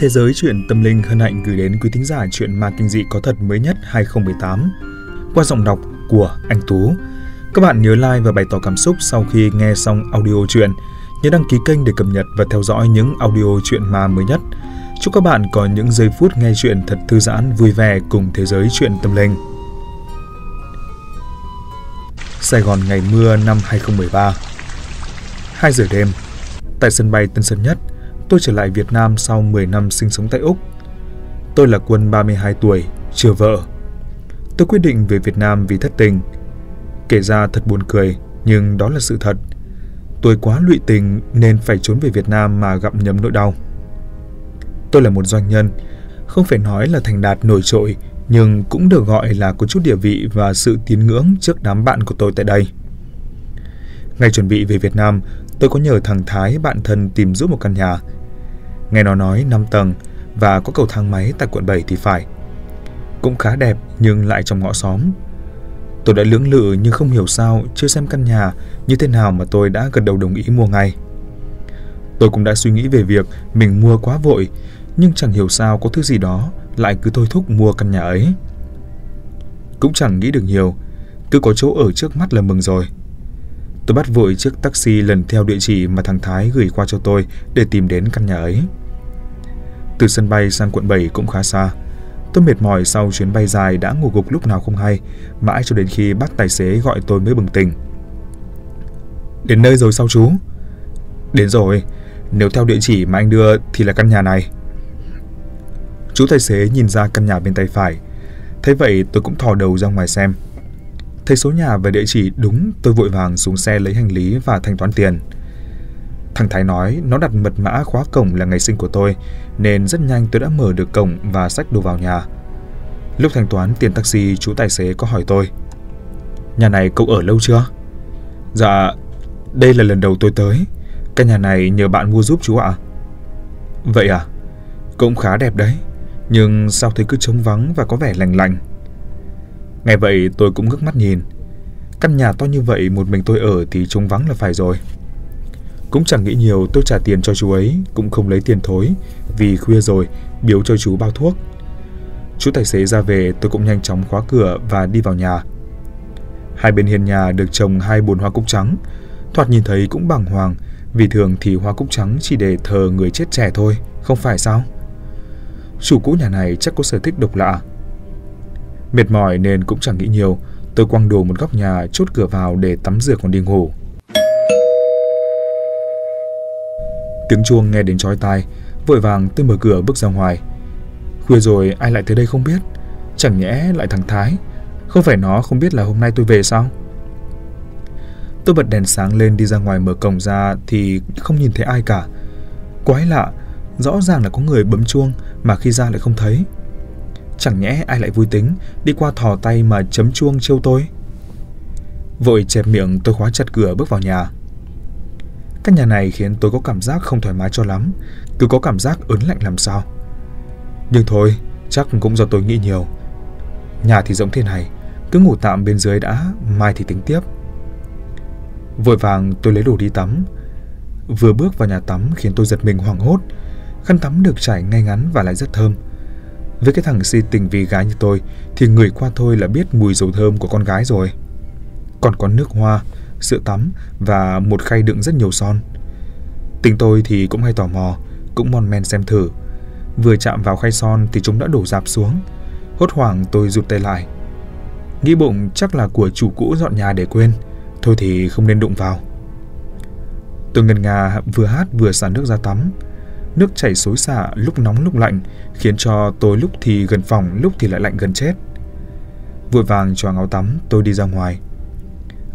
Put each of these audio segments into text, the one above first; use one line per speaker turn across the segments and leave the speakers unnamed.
Thế giới chuyện tâm linh hân hạnh gửi đến quý thính giả chuyện ma kinh dị có thật mới nhất 2018 qua giọng đọc của anh Tú. Các bạn nhớ like và bày tỏ cảm xúc sau khi nghe xong audio chuyện. Nhớ đăng ký kênh để cập nhật và theo dõi những audio chuyện ma mới nhất. Chúc các bạn có những giây phút nghe chuyện thật thư giãn, vui vẻ cùng thế giới chuyện tâm linh. Sài Gòn ngày mưa năm 2013 2 giờ đêm Tại sân bay Tân Sơn Nhất, tôi trở lại Việt Nam sau 10 năm sinh sống tại Úc. Tôi là quân 32 tuổi, chưa vợ. Tôi quyết định về Việt Nam vì thất tình. Kể ra thật buồn cười, nhưng đó là sự thật. Tôi quá lụy tình nên phải trốn về Việt Nam mà gặm nhấm nỗi đau. Tôi là một doanh nhân, không phải nói là thành đạt nổi trội, nhưng cũng được gọi là có chút địa vị và sự tín ngưỡng trước đám bạn của tôi tại đây. Ngày chuẩn bị về Việt Nam, tôi có nhờ thằng Thái bạn thân tìm giúp một căn nhà. Nghe nó nói 5 tầng và có cầu thang máy tại quận 7 thì phải. Cũng khá đẹp nhưng lại trong ngõ xóm. Tôi đã lưỡng lự nhưng không hiểu sao chưa xem căn nhà như thế nào mà tôi đã gật đầu đồng ý mua ngay. Tôi cũng đã suy nghĩ về việc mình mua quá vội nhưng chẳng hiểu sao có thứ gì đó lại cứ thôi thúc mua căn nhà ấy. Cũng chẳng nghĩ được nhiều, cứ có chỗ ở trước mắt là mừng rồi. Tôi bắt vội chiếc taxi lần theo địa chỉ mà thằng Thái gửi qua cho tôi để tìm đến căn nhà ấy. Từ sân bay sang quận 7 cũng khá xa. Tôi mệt mỏi sau chuyến bay dài đã ngủ gục lúc nào không hay, mãi cho đến khi bác tài xế gọi tôi mới bừng tỉnh. Đến nơi rồi sao chú? Đến rồi, nếu theo địa chỉ mà anh đưa thì là căn nhà này. Chú tài xế nhìn ra căn nhà bên tay phải. thế vậy tôi cũng thò đầu ra ngoài xem. Thấy số nhà và địa chỉ đúng, tôi vội vàng xuống xe lấy hành lý và thanh toán tiền. Thằng Thái nói nó đặt mật mã khóa cổng là ngày sinh của tôi, nên rất nhanh tôi đã mở được cổng và xách đồ vào nhà. Lúc thanh toán tiền taxi, chú tài xế có hỏi tôi. Nhà này cậu ở lâu chưa? Dạ, đây là lần đầu tôi tới. Căn nhà này nhờ bạn mua giúp chú ạ. Vậy à? Cũng khá đẹp đấy. Nhưng sao thấy cứ trống vắng và có vẻ lành lạnh ngày vậy tôi cũng ngước mắt nhìn. Căn nhà to như vậy một mình tôi ở thì trống vắng là phải rồi. Cũng chẳng nghĩ nhiều tôi trả tiền cho chú ấy, cũng không lấy tiền thối, vì khuya rồi, biếu cho chú bao thuốc. Chú tài xế ra về tôi cũng nhanh chóng khóa cửa và đi vào nhà. Hai bên hiên nhà được trồng hai bồn hoa cúc trắng, thoạt nhìn thấy cũng bàng hoàng, vì thường thì hoa cúc trắng chỉ để thờ người chết trẻ thôi, không phải sao? Chủ cũ nhà này chắc có sở thích độc lạ. Mệt mỏi nên cũng chẳng nghĩ nhiều, tôi quăng đồ một góc nhà chốt cửa vào để tắm rửa còn đi ngủ. Tiếng chuông nghe đến chói tai, vội vàng tôi mở cửa bước ra ngoài. Khuya rồi ai lại tới đây không biết, chẳng nhẽ lại thằng Thái, không phải nó không biết là hôm nay tôi về sao? Tôi bật đèn sáng lên đi ra ngoài mở cổng ra thì không nhìn thấy ai cả. Quái lạ, rõ ràng là có người bấm chuông mà khi ra lại không thấy. Chẳng nhẽ ai lại vui tính đi qua thò tay mà chấm chuông trêu tôi? Vội chẹp miệng tôi khóa chặt cửa bước vào nhà. Căn nhà này khiến tôi có cảm giác không thoải mái cho lắm, cứ có cảm giác ớn lạnh làm sao. Nhưng thôi, chắc cũng do tôi nghĩ nhiều. Nhà thì rộng thế này, cứ ngủ tạm bên dưới đã, mai thì tính tiếp. Vội vàng tôi lấy đồ đi tắm. Vừa bước vào nhà tắm khiến tôi giật mình hoảng hốt. Khăn tắm được trải ngay ngắn và lại rất thơm. Với cái thằng si tình vì gái như tôi thì người qua thôi là biết mùi dầu thơm của con gái rồi. Còn có nước hoa, sữa tắm và một khay đựng rất nhiều son. Tình tôi thì cũng hay tò mò, cũng mon men xem thử. Vừa chạm vào khay son thì chúng đã đổ dạp xuống. Hốt hoảng tôi rụt tay lại. Nghĩ bụng chắc là của chủ cũ dọn nhà để quên, thôi thì không nên đụng vào. Tôi ngần ngà vừa hát vừa xả nước ra tắm. Nước chảy xối xả lúc nóng lúc lạnh, khiến cho tôi lúc thì gần phòng, lúc thì lại lạnh gần chết. Vội vàng choàng áo tắm, tôi đi ra ngoài.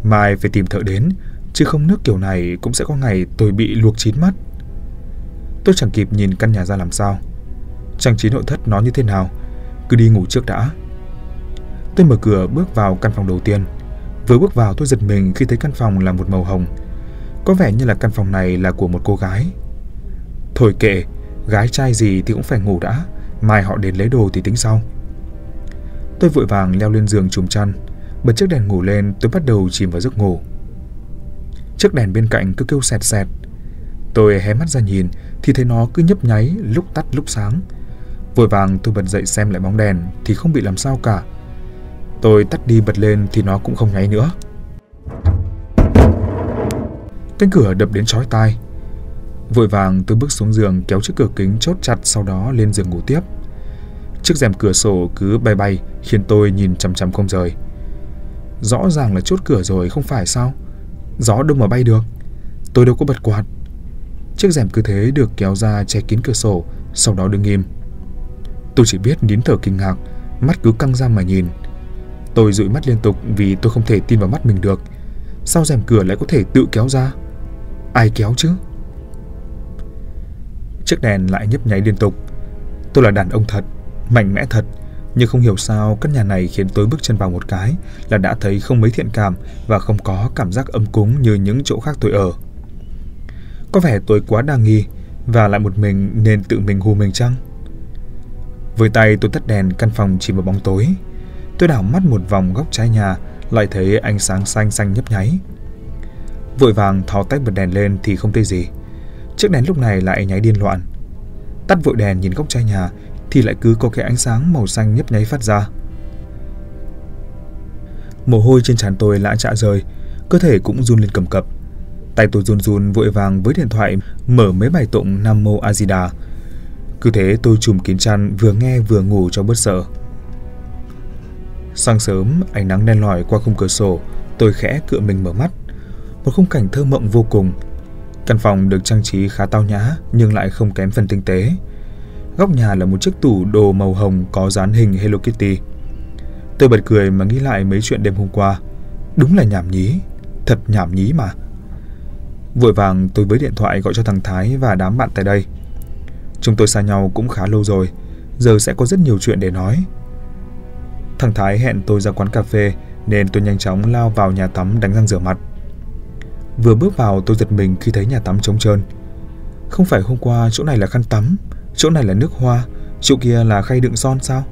Mai phải tìm thợ đến, chứ không nước kiểu này cũng sẽ có ngày tôi bị luộc chín mắt. Tôi chẳng kịp nhìn căn nhà ra làm sao. Trang trí nội thất nó như thế nào, cứ đi ngủ trước đã. Tôi mở cửa bước vào căn phòng đầu tiên. Vừa bước vào tôi giật mình khi thấy căn phòng là một màu hồng. Có vẻ như là căn phòng này là của một cô gái. Thôi kệ, gái trai gì thì cũng phải ngủ đã, mai họ đến lấy đồ thì tính sau. Tôi vội vàng leo lên giường trùm chăn, bật chiếc đèn ngủ lên tôi bắt đầu chìm vào giấc ngủ. Chiếc đèn bên cạnh cứ kêu sẹt sẹt. Tôi hé mắt ra nhìn thì thấy nó cứ nhấp nháy lúc tắt lúc sáng. Vội vàng tôi bật dậy xem lại bóng đèn thì không bị làm sao cả. Tôi tắt đi bật lên thì nó cũng không nháy nữa. Cánh cửa đập đến chói tai. Vội vàng tôi bước xuống giường kéo chiếc cửa kính chốt chặt sau đó lên giường ngủ tiếp. Chiếc rèm cửa sổ cứ bay bay khiến tôi nhìn chằm chằm không rời. Rõ ràng là chốt cửa rồi không phải sao? Gió đâu mà bay được. Tôi đâu có bật quạt. Chiếc rèm cứ thế được kéo ra che kín cửa sổ, sau đó đứng im. Tôi chỉ biết nín thở kinh ngạc, mắt cứ căng ra mà nhìn. Tôi dụi mắt liên tục vì tôi không thể tin vào mắt mình được. Sao rèm cửa lại có thể tự kéo ra? Ai kéo chứ? Chiếc đèn lại nhấp nháy liên tục. Tôi là đàn ông thật, mạnh mẽ thật, nhưng không hiểu sao căn nhà này khiến tôi bước chân vào một cái là đã thấy không mấy thiện cảm và không có cảm giác ấm cúng như những chỗ khác tôi ở. Có vẻ tôi quá đa nghi và lại một mình nên tự mình hù mình chăng? Với tay tôi tắt đèn căn phòng chỉ một bóng tối. Tôi đảo mắt một vòng góc trái nhà lại thấy ánh sáng xanh xanh nhấp nháy. Vội vàng tháo tách bật đèn lên thì không thấy gì. Chiếc đèn lúc này lại nháy điên loạn. Tắt vội đèn nhìn góc trái nhà thì lại cứ có cái ánh sáng màu xanh nhấp nháy phát ra. Mồ hôi trên trán tôi lã chạ rơi, cơ thể cũng run lên cầm cập. Tay tôi run run vội vàng với điện thoại mở mấy bài tụng Nam Mô A Di Đà. Cứ thế tôi trùm kín chăn vừa nghe vừa ngủ cho bớt sợ. Sáng sớm, ánh nắng đen lỏi qua khung cửa sổ, tôi khẽ cựa mình mở mắt. Một khung cảnh thơ mộng vô cùng. Căn phòng được trang trí khá tao nhã nhưng lại không kém phần tinh tế. Góc nhà là một chiếc tủ đồ màu hồng có dán hình Hello Kitty. Tôi bật cười mà nghĩ lại mấy chuyện đêm hôm qua. Đúng là nhảm nhí, thật nhảm nhí mà. Vội vàng tôi với điện thoại gọi cho thằng Thái và đám bạn tại đây. Chúng tôi xa nhau cũng khá lâu rồi, giờ sẽ có rất nhiều chuyện để nói. Thằng Thái hẹn tôi ra quán cà phê nên tôi nhanh chóng lao vào nhà tắm đánh răng rửa mặt. Vừa bước vào tôi giật mình khi thấy nhà tắm trống trơn. Không phải hôm qua chỗ này là khăn tắm, chỗ này là nước hoa, chỗ kia là khay đựng son sao?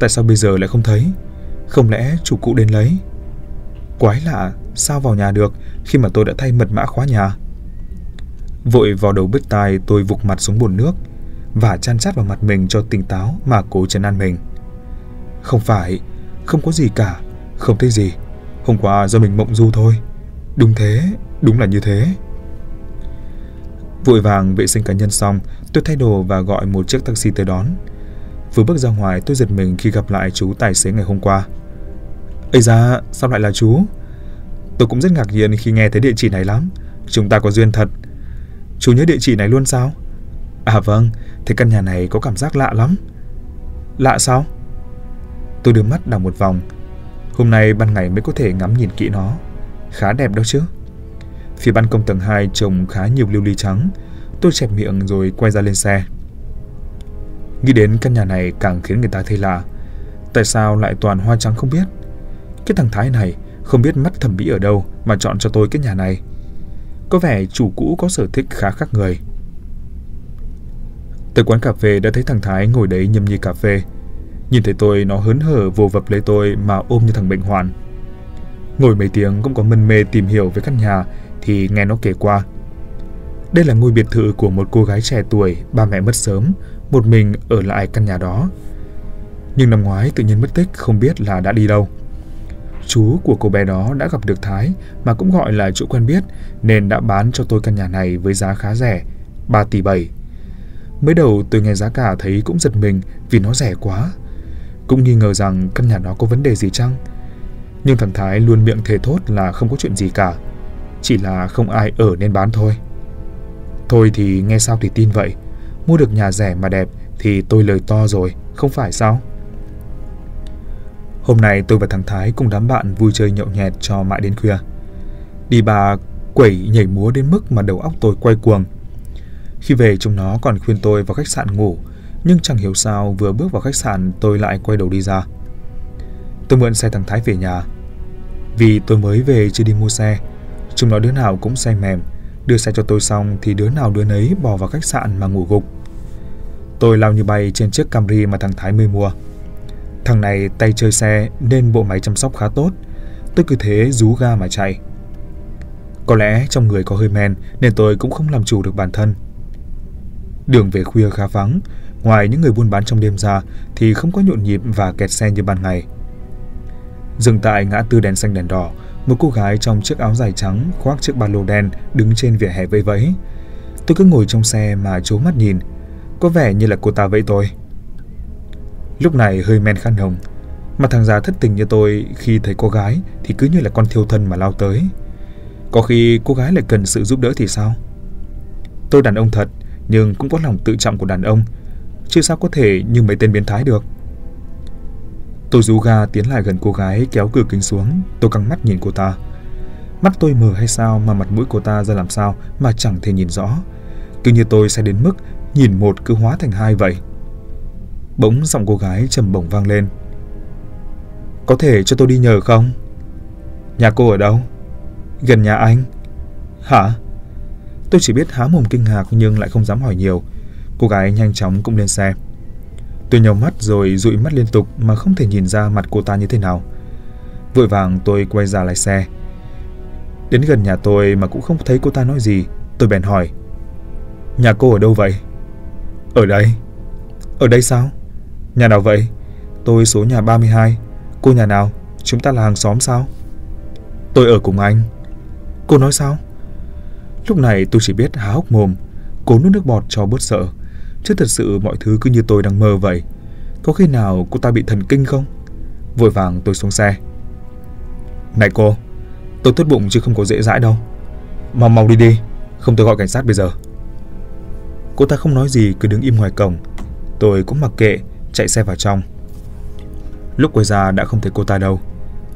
Tại sao bây giờ lại không thấy? Không lẽ chủ cũ đến lấy? Quái lạ, sao vào nhà được khi mà tôi đã thay mật mã khóa nhà? Vội vào đầu bứt tai tôi vụt mặt xuống bồn nước và chăn chát vào mặt mình cho tỉnh táo mà cố chấn an mình. Không phải, không có gì cả, không thấy gì. Hôm qua do mình mộng du thôi. Đúng thế, đúng là như thế. Vội vàng vệ sinh cá nhân xong, tôi thay đồ và gọi một chiếc taxi tới đón. Vừa bước ra ngoài tôi giật mình khi gặp lại chú tài xế ngày hôm qua. Ây da, sao lại là chú? Tôi cũng rất ngạc nhiên khi nghe thấy địa chỉ này lắm. Chúng ta có duyên thật. Chú nhớ địa chỉ này luôn sao? À vâng, thế căn nhà này có cảm giác lạ lắm. Lạ sao? Tôi đưa mắt đảo một vòng. Hôm nay ban ngày mới có thể ngắm nhìn kỹ nó. Khá đẹp đó chứ. Phía ban công tầng 2 trồng khá nhiều lưu ly trắng. Tôi chẹp miệng rồi quay ra lên xe. Nghĩ đến căn nhà này càng khiến người ta thấy lạ. Tại sao lại toàn hoa trắng không biết? Cái thằng Thái này không biết mắt thẩm mỹ ở đâu mà chọn cho tôi cái nhà này. Có vẻ chủ cũ có sở thích khá khác người. Tới quán cà phê đã thấy thằng Thái ngồi đấy nhâm nhi cà phê. Nhìn thấy tôi, nó hớn hở vô vập lấy tôi mà ôm như thằng bệnh hoạn. Ngồi mấy tiếng cũng có mân mê tìm hiểu về căn nhà thì nghe nó kể qua. Đây là ngôi biệt thự của một cô gái trẻ tuổi, ba mẹ mất sớm, một mình ở lại căn nhà đó. Nhưng năm ngoái tự nhiên mất tích không biết là đã đi đâu. Chú của cô bé đó đã gặp được Thái mà cũng gọi là chỗ quen biết nên đã bán cho tôi căn nhà này với giá khá rẻ, 3 tỷ 7. Mới đầu tôi nghe giá cả thấy cũng giật mình vì nó rẻ quá. Cũng nghi ngờ rằng căn nhà đó có vấn đề gì chăng? Nhưng thằng Thái luôn miệng thề thốt là không có chuyện gì cả. Chỉ là không ai ở nên bán thôi. Thôi thì nghe sao thì tin vậy. Mua được nhà rẻ mà đẹp thì tôi lời to rồi, không phải sao? Hôm nay tôi và thằng Thái cùng đám bạn vui chơi nhậu nhẹt cho mãi đến khuya. Đi bà quẩy nhảy múa đến mức mà đầu óc tôi quay cuồng. Khi về chúng nó còn khuyên tôi vào khách sạn ngủ, nhưng chẳng hiểu sao vừa bước vào khách sạn tôi lại quay đầu đi ra. Tôi mượn xe thằng Thái về nhà. Vì tôi mới về chưa đi mua xe, chúng nó đứa nào cũng say mềm, đưa xe cho tôi xong thì đứa nào đứa nấy bỏ vào khách sạn mà ngủ gục. Tôi lao như bay trên chiếc Camry mà thằng Thái mới mua. Thằng này tay chơi xe nên bộ máy chăm sóc khá tốt. Tôi cứ thế rú ga mà chạy. Có lẽ trong người có hơi men nên tôi cũng không làm chủ được bản thân. Đường về khuya khá vắng, ngoài những người buôn bán trong đêm ra thì không có nhộn nhịp và kẹt xe như ban ngày. Dừng tại ngã tư đèn xanh đèn đỏ, một cô gái trong chiếc áo dài trắng khoác chiếc ba lô đen đứng trên vỉa hè vẫy vẫy. Tôi cứ ngồi trong xe mà trố mắt nhìn, có vẻ như là cô ta vẫy tôi. Lúc này hơi men khăn hồng mà thằng già thất tình như tôi khi thấy cô gái thì cứ như là con thiêu thân mà lao tới. Có khi cô gái lại cần sự giúp đỡ thì sao? Tôi đàn ông thật, nhưng cũng có lòng tự trọng của đàn ông, chứ sao có thể như mấy tên biến thái được. Tôi rú ga tiến lại gần cô gái kéo cửa kính xuống, tôi căng mắt nhìn cô ta. Mắt tôi mờ hay sao mà mặt mũi cô ta ra làm sao mà chẳng thể nhìn rõ. Cứ như tôi sẽ đến mức nhìn một cứ hóa thành hai vậy. Bỗng giọng cô gái trầm bổng vang lên. Có thể cho tôi đi nhờ không? Nhà cô ở đâu? Gần nhà anh. Hả? Tôi chỉ biết há mồm kinh ngạc nhưng lại không dám hỏi nhiều. Cô gái nhanh chóng cũng lên xe. Tôi nhau mắt rồi dụi mắt liên tục mà không thể nhìn ra mặt cô ta như thế nào. Vội vàng tôi quay ra lái xe. Đến gần nhà tôi mà cũng không thấy cô ta nói gì. Tôi bèn hỏi. Nhà cô ở đâu vậy? Ở đây. Ở đây sao? Nhà nào vậy? Tôi số nhà 32. Cô nhà nào? Chúng ta là hàng xóm sao? Tôi ở cùng anh. Cô nói sao? Lúc này tôi chỉ biết há hốc mồm, cố nuốt nước bọt cho bớt sợ. Chứ thật sự mọi thứ cứ như tôi đang mơ vậy. Có khi nào cô ta bị thần kinh không? Vội vàng tôi xuống xe. Này cô, tôi tốt bụng chứ không có dễ dãi đâu. Mau mau đi đi, không tôi gọi cảnh sát bây giờ. Cô ta không nói gì cứ đứng im ngoài cổng. Tôi cũng mặc kệ, chạy xe vào trong. Lúc quay ra đã không thấy cô ta đâu.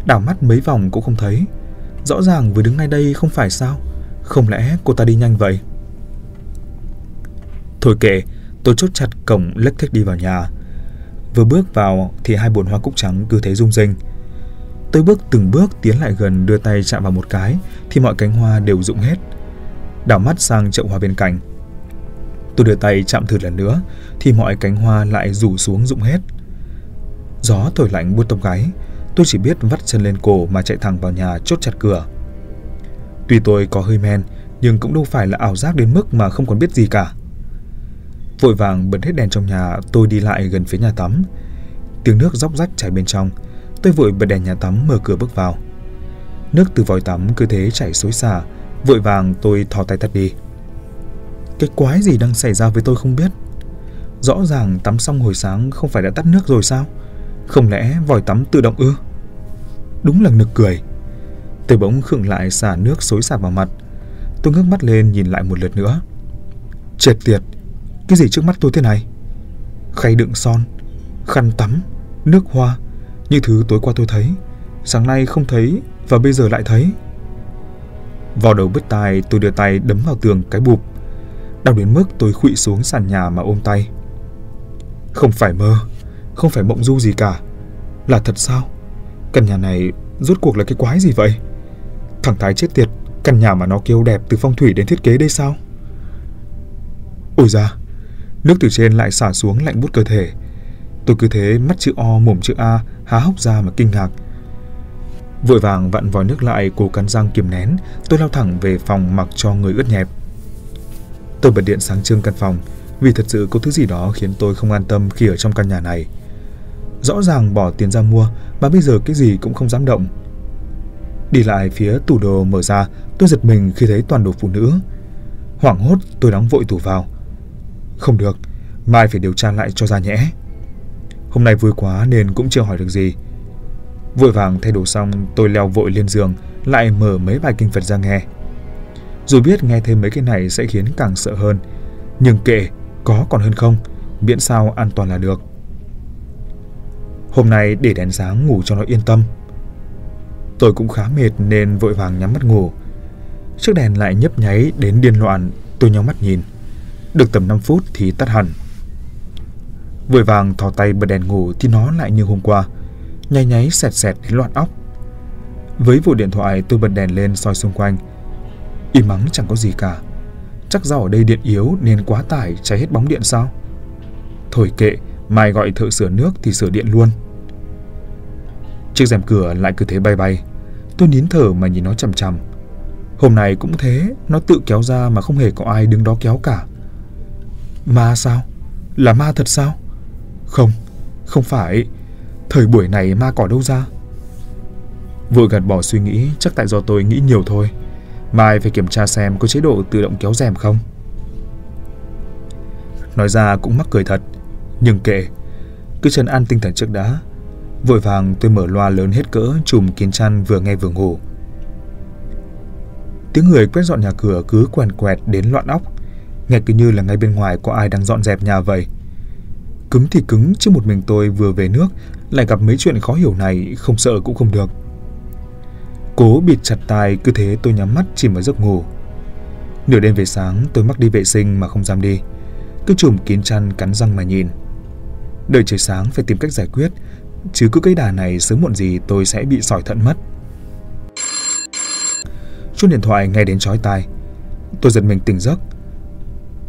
Đảo mắt mấy vòng cũng không thấy. Rõ ràng vừa đứng ngay đây không phải sao? Không lẽ cô ta đi nhanh vậy? Thôi kệ, tôi chốt chặt cổng lách thích đi vào nhà. Vừa bước vào thì hai bồn hoa cúc trắng cứ thế rung rinh. Tôi bước từng bước tiến lại gần đưa tay chạm vào một cái thì mọi cánh hoa đều rụng hết. Đảo mắt sang chậu hoa bên cạnh. Tôi đưa tay chạm thử lần nữa thì mọi cánh hoa lại rủ xuống rụng hết. Gió thổi lạnh buốt tóc gáy, tôi chỉ biết vắt chân lên cổ mà chạy thẳng vào nhà chốt chặt cửa. Tuy tôi có hơi men, nhưng cũng đâu phải là ảo giác đến mức mà không còn biết gì cả. Vội vàng bật hết đèn trong nhà, tôi đi lại gần phía nhà tắm. Tiếng nước róc rách chảy bên trong, tôi vội bật đèn nhà tắm mở cửa bước vào. Nước từ vòi tắm cứ thế chảy xối xả, vội vàng tôi thò tay tắt đi. Cái quái gì đang xảy ra với tôi không biết. Rõ ràng tắm xong hồi sáng không phải đã tắt nước rồi sao? Không lẽ vòi tắm tự động ư? Đúng là nực cười. Tôi bỗng khựng lại xả nước xối xả vào mặt. Tôi ngước mắt lên nhìn lại một lượt nữa. triệt tiệt, cái gì trước mắt tôi thế này? Khay đựng son, khăn tắm, nước hoa, như thứ tối qua tôi thấy, sáng nay không thấy và bây giờ lại thấy. Vào đầu bứt tai tôi đưa tay đấm vào tường cái bụp. Đau đến mức tôi khụy xuống sàn nhà mà ôm tay. Không phải mơ, không phải mộng du gì cả. Là thật sao? Căn nhà này rốt cuộc là cái quái gì vậy? Thằng Thái chết tiệt, căn nhà mà nó kêu đẹp từ phong thủy đến thiết kế đây sao? Ôi da, nước từ trên lại xả xuống lạnh bút cơ thể. Tôi cứ thế mắt chữ O mồm chữ A há hốc ra mà kinh ngạc. Vội vàng vặn vòi nước lại cố cắn răng kiềm nén, tôi lao thẳng về phòng mặc cho người ướt nhẹp. Tôi bật điện sáng trưng căn phòng, vì thật sự có thứ gì đó khiến tôi không an tâm khi ở trong căn nhà này. Rõ ràng bỏ tiền ra mua mà bây giờ cái gì cũng không dám động. Đi lại phía tủ đồ mở ra, tôi giật mình khi thấy toàn đồ phụ nữ. Hoảng hốt tôi đóng vội tủ vào. Không được, mai phải điều tra lại cho ra nhẽ. Hôm nay vui quá nên cũng chưa hỏi được gì. Vội vàng thay đồ xong, tôi leo vội lên giường, lại mở mấy bài kinh Phật ra nghe. Dù biết nghe thêm mấy cái này sẽ khiến càng sợ hơn, nhưng kệ, có còn hơn không, miễn sao an toàn là được. Hôm nay để đèn sáng ngủ cho nó yên tâm. Tôi cũng khá mệt nên vội vàng nhắm mắt ngủ. Chiếc đèn lại nhấp nháy đến điên loạn, tôi nhắm mắt nhìn. Được tầm 5 phút thì tắt hẳn. Vội vàng thò tay bật đèn ngủ thì nó lại như hôm qua, nháy nháy sẹt sẹt đến loạn óc. Với vụ điện thoại tôi bật đèn lên soi xung quanh. Im mắng chẳng có gì cả. Chắc do ở đây điện yếu nên quá tải cháy hết bóng điện sao? Thôi kệ, mai gọi thợ sửa nước thì sửa điện luôn. Chiếc rèm cửa lại cứ thế bay bay. Tôi nín thở mà nhìn nó chằm chằm. Hôm nay cũng thế, nó tự kéo ra mà không hề có ai đứng đó kéo cả. Ma sao? Là ma thật sao? Không, không phải. Thời buổi này ma cỏ đâu ra? Vội gạt bỏ suy nghĩ, chắc tại do tôi nghĩ nhiều thôi. Mai phải kiểm tra xem có chế độ tự động kéo rèm không. Nói ra cũng mắc cười thật, nhưng kệ, cứ chân ăn tinh thần trước đã. Vội vàng tôi mở loa lớn hết cỡ chùm kiến chăn vừa nghe vừa ngủ. Tiếng người quét dọn nhà cửa cứ quèn quẹt đến loạn óc, nghe cứ như là ngay bên ngoài có ai đang dọn dẹp nhà vậy. Cứng thì cứng chứ một mình tôi vừa về nước lại gặp mấy chuyện khó hiểu này không sợ cũng không được. Cố bịt chặt tai cứ thế tôi nhắm mắt chìm vào giấc ngủ. Nửa đêm về sáng tôi mắc đi vệ sinh mà không dám đi. Cứ chùm kín chăn cắn răng mà nhìn. Đợi trời sáng phải tìm cách giải quyết, chứ cứ cái đà này sớm muộn gì tôi sẽ bị sỏi thận mất. Chuông điện thoại nghe đến chói tai. Tôi giật mình tỉnh giấc.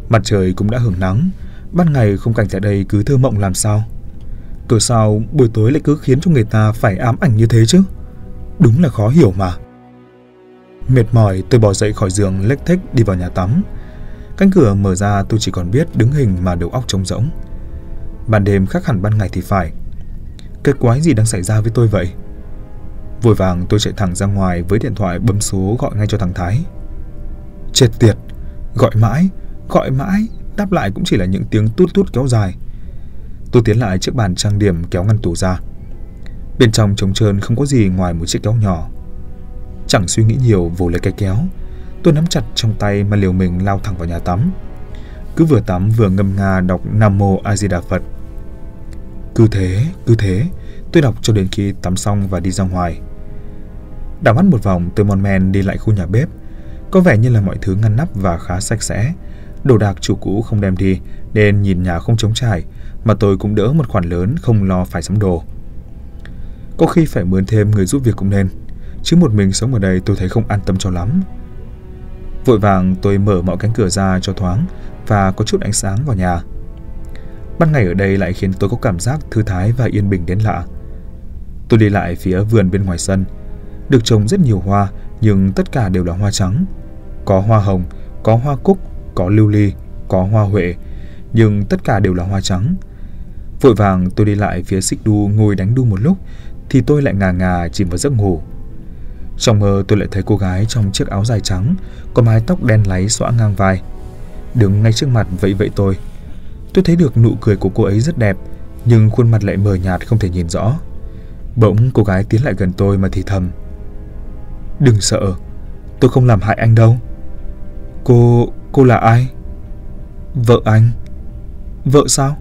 Mặt trời cũng đã hưởng nắng, ban ngày không cảnh tại đây cứ thơ mộng làm sao. Cửa sao buổi tối lại cứ khiến cho người ta phải ám ảnh như thế chứ? Đúng là khó hiểu mà. Mệt mỏi tôi bỏ dậy khỏi giường lếch thếch đi vào nhà tắm. Cánh cửa mở ra tôi chỉ còn biết đứng hình mà đầu óc trống rỗng. Ban đêm khác hẳn ban ngày thì phải. Cái quái gì đang xảy ra với tôi vậy? Vội vàng tôi chạy thẳng ra ngoài với điện thoại bấm số gọi ngay cho thằng Thái. Chết tiệt, gọi mãi, gọi mãi, đáp lại cũng chỉ là những tiếng tút tút kéo dài. Tôi tiến lại chiếc bàn trang điểm kéo ngăn tủ ra. Bên trong trống trơn không có gì ngoài một chiếc kéo nhỏ. Chẳng suy nghĩ nhiều vồ lấy cái kéo. Tôi nắm chặt trong tay mà liều mình lao thẳng vào nhà tắm. Cứ vừa tắm vừa ngâm nga đọc Nam Mô A Di Đà Phật. Cứ thế, cứ thế, tôi đọc cho đến khi tắm xong và đi ra ngoài. Đảo mắt một vòng, tôi mon men đi lại khu nhà bếp. Có vẻ như là mọi thứ ngăn nắp và khá sạch sẽ. Đồ đạc chủ cũ không đem đi, nên nhìn nhà không trống trải, mà tôi cũng đỡ một khoản lớn không lo phải sắm đồ. Có khi phải mướn thêm người giúp việc cũng nên, chứ một mình sống ở đây tôi thấy không an tâm cho lắm. Vội vàng tôi mở mọi cánh cửa ra cho thoáng và có chút ánh sáng vào nhà. Ban ngày ở đây lại khiến tôi có cảm giác thư thái và yên bình đến lạ. Tôi đi lại phía vườn bên ngoài sân, được trồng rất nhiều hoa nhưng tất cả đều là hoa trắng. Có hoa hồng, có hoa cúc, có lưu ly, có hoa huệ, nhưng tất cả đều là hoa trắng. Vội vàng tôi đi lại phía xích đu ngồi đánh đu một lúc thì tôi lại ngà ngà chìm vào giấc ngủ. Trong mơ tôi lại thấy cô gái trong chiếc áo dài trắng, có mái tóc đen láy xõa ngang vai. Đứng ngay trước mặt vậy vậy tôi. Tôi thấy được nụ cười của cô ấy rất đẹp, nhưng khuôn mặt lại mờ nhạt không thể nhìn rõ. Bỗng cô gái tiến lại gần tôi mà thì thầm. Đừng sợ, tôi không làm hại anh đâu. Cô, cô là ai? Vợ anh. Vợ sao?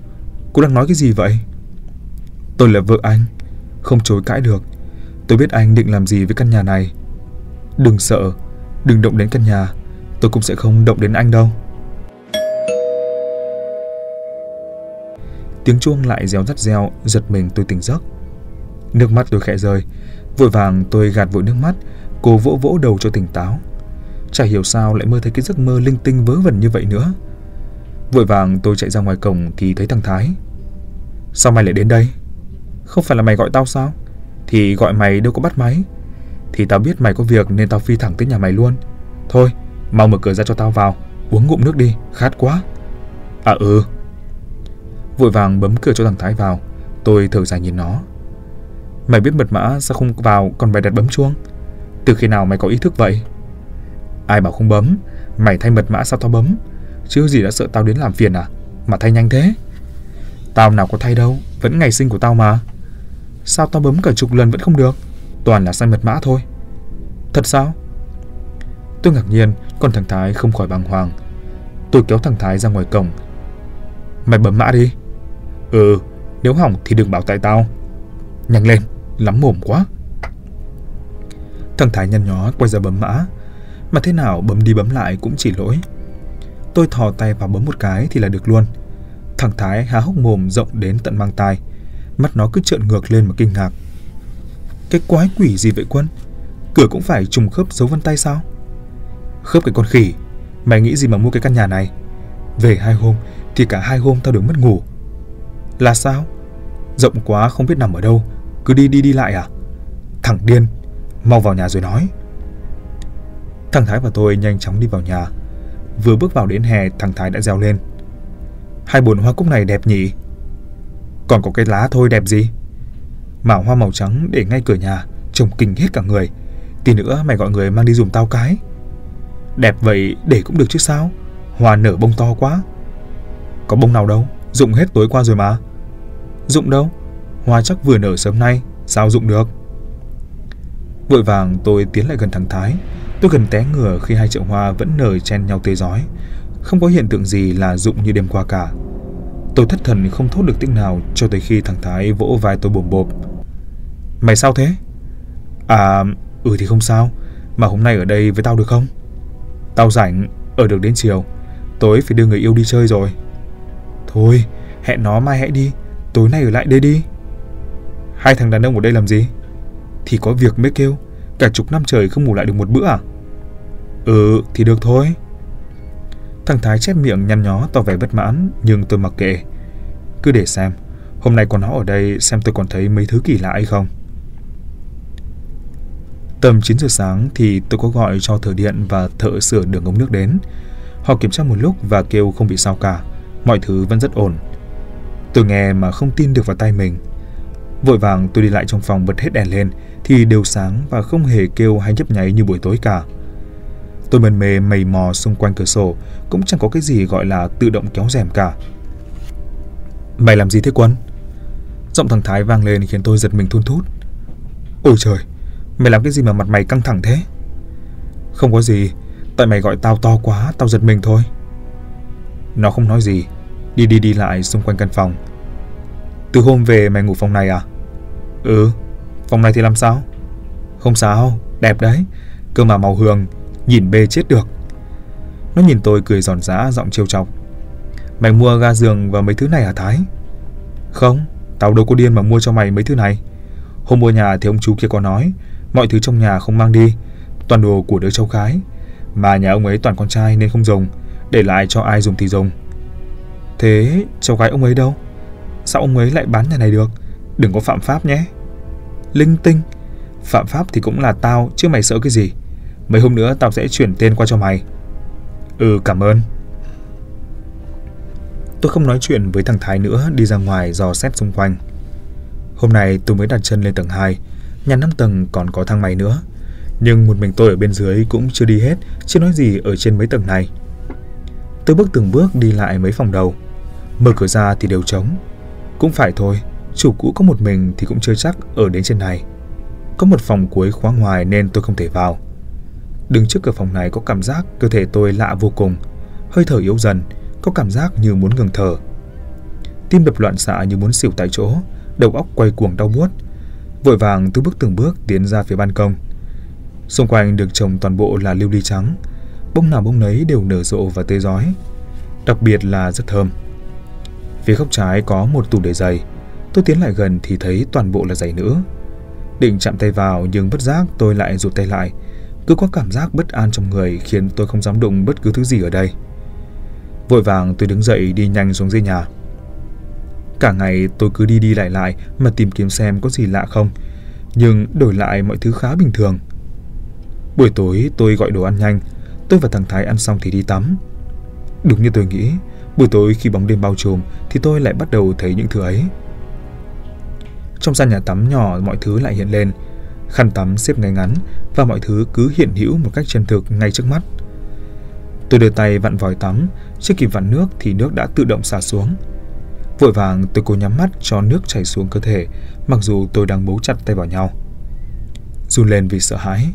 Cô đang nói cái gì vậy? Tôi là vợ anh, không chối cãi được. Tôi biết anh định làm gì với căn nhà này. Đừng sợ, đừng động đến căn nhà, tôi cũng sẽ không động đến anh đâu. Tiếng chuông lại réo rắt reo, giật mình tôi tỉnh giấc. Nước mắt tôi khẽ rơi, vội vàng tôi gạt vội nước mắt, cô vỗ vỗ đầu cho tỉnh táo. Chả hiểu sao lại mơ thấy cái giấc mơ linh tinh vớ vẩn như vậy nữa. Vội vàng tôi chạy ra ngoài cổng thì thấy thằng Thái. Sao mày lại đến đây? Không phải là mày gọi tao sao? Thì gọi mày đâu có bắt máy. Thì tao biết mày có việc nên tao phi thẳng tới nhà mày luôn. Thôi, mau mở cửa ra cho tao vào, uống ngụm nước đi, khát quá. À ừ. Vội vàng bấm cửa cho thằng Thái vào, tôi thở dài nhìn nó. Mày biết mật mã sao không vào còn mày đặt bấm chuông? Từ khi nào mày có ý thức vậy? Ai bảo không bấm, mày thay mật mã sao tao bấm? Chứ gì đã sợ tao đến làm phiền à? Mà thay nhanh thế. Tao nào có thay đâu, vẫn ngày sinh của tao mà. Sao tao bấm cả chục lần vẫn không được? Toàn là sai mật mã thôi. Thật sao? Tôi ngạc nhiên, còn thằng Thái không khỏi bàng hoàng. Tôi kéo thằng Thái ra ngoài cổng. Mày bấm mã đi. Ừ, nếu hỏng thì đừng bảo tại tao. Nhanh lên, lắm mồm quá. Thằng Thái nhăn nhó quay ra bấm mã. Mà thế nào bấm đi bấm lại cũng chỉ lỗi. Tôi thò tay vào bấm một cái thì là được luôn. Thằng Thái há hốc mồm rộng đến tận mang tai. Mắt nó cứ trợn ngược lên mà kinh ngạc. Cái quái quỷ gì vậy Quân? Cửa cũng phải trùng khớp dấu vân tay sao? Khớp cái con khỉ. Mày nghĩ gì mà mua cái căn nhà này? Về hai hôm thì cả hai hôm tao đều mất ngủ. Là sao? Rộng quá không biết nằm ở đâu. Cứ đi đi đi lại à? Thằng điên. Mau vào nhà rồi nói. Thằng Thái và tôi nhanh chóng đi vào nhà. Vừa bước vào đến hè, thằng Thái đã reo lên. Hai bồn hoa cúc này đẹp nhỉ? Còn có cái lá thôi đẹp gì? Mảo hoa màu trắng để ngay cửa nhà, trông kinh hết cả người. Tí nữa mày gọi người mang đi dùng tao cái. Đẹp vậy để cũng được chứ sao? Hoa nở bông to quá. Có bông nào đâu, dụng hết tối qua rồi mà. Dụng đâu? Hoa chắc vừa nở sớm nay, sao dụng được? Vội vàng tôi tiến lại gần thằng Thái. Tôi gần té ngửa khi hai chậu hoa vẫn nở chen nhau tươi giói. Không có hiện tượng gì là dụng như đêm qua cả. Tôi thất thần không thốt được tiếng nào cho tới khi thằng Thái vỗ vai tôi bồm bộp. Mày sao thế? À, ừ thì không sao. Mà hôm nay ở đây với tao được không? Tao rảnh, ở được đến chiều. Tối phải đưa người yêu đi chơi rồi. Thôi, hẹn nó mai hãy đi. Tối nay ở lại đây đi. Hai thằng đàn ông ở đây làm gì? Thì có việc mới kêu. Cả chục năm trời không ngủ lại được một bữa à? Ừ, thì được thôi. Thằng Thái chép miệng nhăn nhó tỏ vẻ bất mãn, nhưng tôi mặc kệ. Cứ để xem, hôm nay có nó ở đây xem tôi còn thấy mấy thứ kỳ lạ hay không. Tầm 9 giờ sáng thì tôi có gọi cho thợ điện và thợ sửa đường ống nước đến. Họ kiểm tra một lúc và kêu không bị sao cả, mọi thứ vẫn rất ổn. Tôi nghe mà không tin được vào tay mình. Vội vàng tôi đi lại trong phòng bật hết đèn lên thì đều sáng và không hề kêu hay nhấp nháy như buổi tối cả. Tôi mần mê mầy mò xung quanh cửa sổ, cũng chẳng có cái gì gọi là tự động kéo rèm cả. Mày làm gì thế Quân? Giọng thằng Thái vang lên khiến tôi giật mình thun thút. Ôi trời, mày làm cái gì mà mặt mày căng thẳng thế? Không có gì, tại mày gọi tao to quá, tao giật mình thôi. Nó không nói gì, đi đi đi lại xung quanh căn phòng. Từ hôm về mày ngủ phòng này à? Ừ, phòng này thì làm sao? Không sao, đẹp đấy, cơ mà màu hường, nhìn bê chết được. Nó nhìn tôi cười giòn giã giọng trêu chọc. Mày mua ga giường và mấy thứ này hả Thái? Không, tao đâu có điên mà mua cho mày mấy thứ này. Hôm mua nhà thì ông chú kia có nói, mọi thứ trong nhà không mang đi, toàn đồ của đứa cháu gái. Mà nhà ông ấy toàn con trai nên không dùng, để lại cho ai dùng thì dùng. Thế cháu gái ông ấy đâu? Sao ông ấy lại bán nhà này được? Đừng có phạm pháp nhé. Linh tinh. Phạm pháp thì cũng là tao, chứ mày sợ cái gì? Mấy hôm nữa tao sẽ chuyển tên qua cho mày. Ừ, cảm ơn. Tôi không nói chuyện với thằng Thái nữa, đi ra ngoài dò xét xung quanh. Hôm nay tôi mới đặt chân lên tầng 2, nhà 5 tầng còn có thang máy nữa. Nhưng một mình tôi ở bên dưới cũng chưa đi hết, chưa nói gì ở trên mấy tầng này. Tôi bước từng bước đi lại mấy phòng đầu. Mở cửa ra thì đều trống. Cũng phải thôi, chủ cũ có một mình thì cũng chưa chắc ở đến trên này. Có một phòng cuối khóa ngoài nên tôi không thể vào. Đứng trước cửa phòng này có cảm giác cơ thể tôi lạ vô cùng, hơi thở yếu dần, có cảm giác như muốn ngừng thở. Tim đập loạn xạ như muốn xỉu tại chỗ, đầu óc quay cuồng đau buốt. Vội vàng tôi bước từng bước tiến ra phía ban công. Xung quanh được trồng toàn bộ là lưu ly trắng, bông nào bông nấy đều nở rộ và tươi rói. Đặc biệt là rất thơm. Phía góc trái có một tủ để giày. Tôi tiến lại gần thì thấy toàn bộ là giày nữ. Định chạm tay vào nhưng bất giác tôi lại rụt tay lại. Cứ có cảm giác bất an trong người khiến tôi không dám đụng bất cứ thứ gì ở đây. Vội vàng tôi đứng dậy đi nhanh xuống dưới nhà. Cả ngày tôi cứ đi đi lại lại mà tìm kiếm xem có gì lạ không. Nhưng đổi lại mọi thứ khá bình thường. Buổi tối tôi gọi đồ ăn nhanh. Tôi và thằng Thái ăn xong thì đi tắm. Đúng như tôi nghĩ, buổi tối khi bóng đêm bao trùm thì tôi lại bắt đầu thấy những thứ ấy. Trong gian nhà tắm nhỏ mọi thứ lại hiện lên. Khăn tắm xếp ngay ngắn và mọi thứ cứ hiện hữu một cách chân thực ngay trước mắt. Tôi đưa tay vặn vòi tắm, chưa kịp vặn nước thì nước đã tự động xả xuống. Vội vàng tôi cố nhắm mắt cho nước chảy xuống cơ thể, mặc dù tôi đang bấu chặt tay vào nhau. Run lên vì sợ hãi,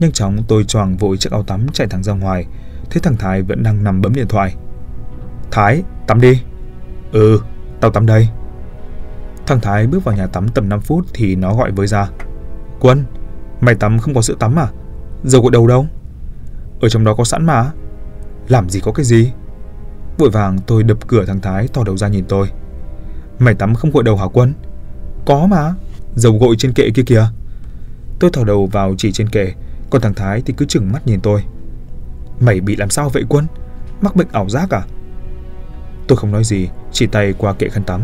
nhanh chóng tôi choàng vội chiếc áo tắm chạy thẳng ra ngoài, thấy thằng Thái vẫn đang nằm bấm điện thoại. Thái, tắm đi. Ừ, tao tắm đây. Thằng Thái bước vào nhà tắm tầm 5 phút thì nó gọi với ra. Quân, mày tắm không có sữa tắm à? Dầu gội đầu đâu? Ở trong đó có sẵn mà. Làm gì có cái gì? Vội vàng tôi đập cửa thằng Thái tỏ đầu ra nhìn tôi. Mày tắm không gội đầu hả Quân? Có mà, dầu gội trên kệ kia kìa. Tôi thỏ đầu vào chỉ trên kệ, còn thằng Thái thì cứ chừng mắt nhìn tôi. Mày bị làm sao vậy Quân? Mắc bệnh ảo giác à? Tôi không nói gì, chỉ tay qua kệ khăn tắm.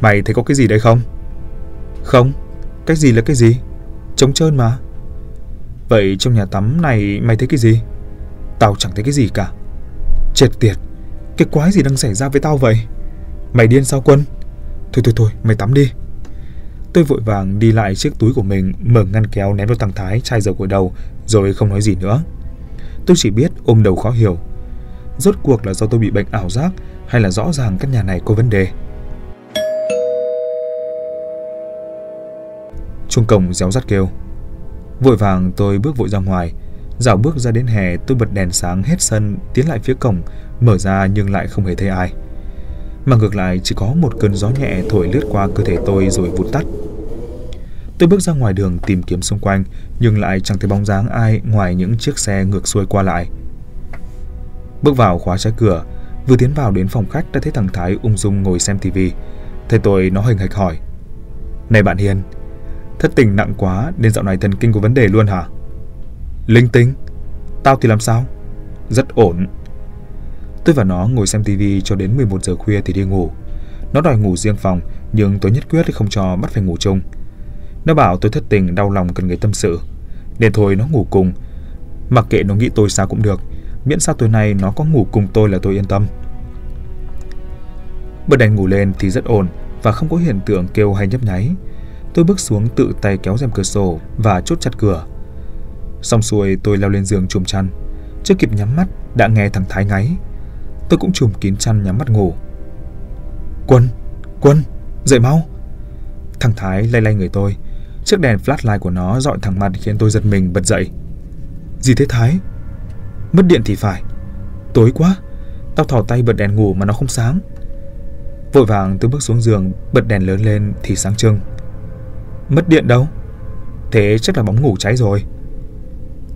Mày thấy có cái gì đây không? Không, cái gì là cái gì? Trống trơn mà. Vậy trong nhà tắm này mày thấy cái gì? Tao chẳng thấy cái gì cả. Chết tiệt, cái quái gì đang xảy ra với tao vậy? Mày điên sao quân? Thôi thôi thôi, mày tắm đi. Tôi vội vàng đi lại chiếc túi của mình, mở ngăn kéo ném vào thằng Thái chai dầu gội đầu, rồi không nói gì nữa. Tôi chỉ biết ôm đầu khó hiểu. Rốt cuộc là do tôi bị bệnh ảo giác hay là rõ ràng căn nhà này có vấn đề? Chuông cổng réo rắt kêu. Vội vàng tôi bước vội ra ngoài, dạo bước ra đến hè tôi bật đèn sáng hết sân tiến lại phía cổng, mở ra nhưng lại không hề thấy ai. Mà ngược lại chỉ có một cơn gió nhẹ thổi lướt qua cơ thể tôi rồi vụt tắt. Tôi bước ra ngoài đường tìm kiếm xung quanh nhưng lại chẳng thấy bóng dáng ai ngoài những chiếc xe ngược xuôi qua lại. Bước vào khóa trái cửa, vừa tiến vào đến phòng khách đã thấy thằng Thái ung dung ngồi xem tivi. Thấy tôi nó hình hạch hỏi. Này bạn Hiền, thất tình nặng quá nên dạo này thần kinh có vấn đề luôn hả? Linh tinh? Tao thì làm sao? Rất ổn. Tôi và nó ngồi xem tivi cho đến 11 giờ khuya thì đi ngủ. Nó đòi ngủ riêng phòng, nhưng tôi nhất quyết không cho bắt phải ngủ chung. Nó bảo tôi thất tình đau lòng cần người tâm sự. Nên thôi nó ngủ cùng. Mặc kệ nó nghĩ tôi sao cũng được. Miễn sao tối nay nó có ngủ cùng tôi là tôi yên tâm. Bật đèn ngủ lên thì rất ổn và không có hiện tượng kêu hay nhấp nháy. Tôi bước xuống tự tay kéo rèm cửa sổ và chốt chặt cửa. Xong xuôi tôi leo lên giường chùm chăn. Chưa kịp nhắm mắt đã nghe thằng Thái ngáy. Tôi cũng chùm kín chăn nhắm mắt ngủ. Quân, Quân, dậy mau. Thằng Thái lay lay người tôi. Chiếc đèn flashlight của nó dọi thẳng mặt khiến tôi giật mình bật dậy. Gì thế Thái? Mất điện thì phải. Tối quá, tao thò tay bật đèn ngủ mà nó không sáng. Vội vàng tôi bước xuống giường, bật đèn lớn lên thì sáng trưng. Mất điện đâu? Thế chắc là bóng ngủ cháy rồi.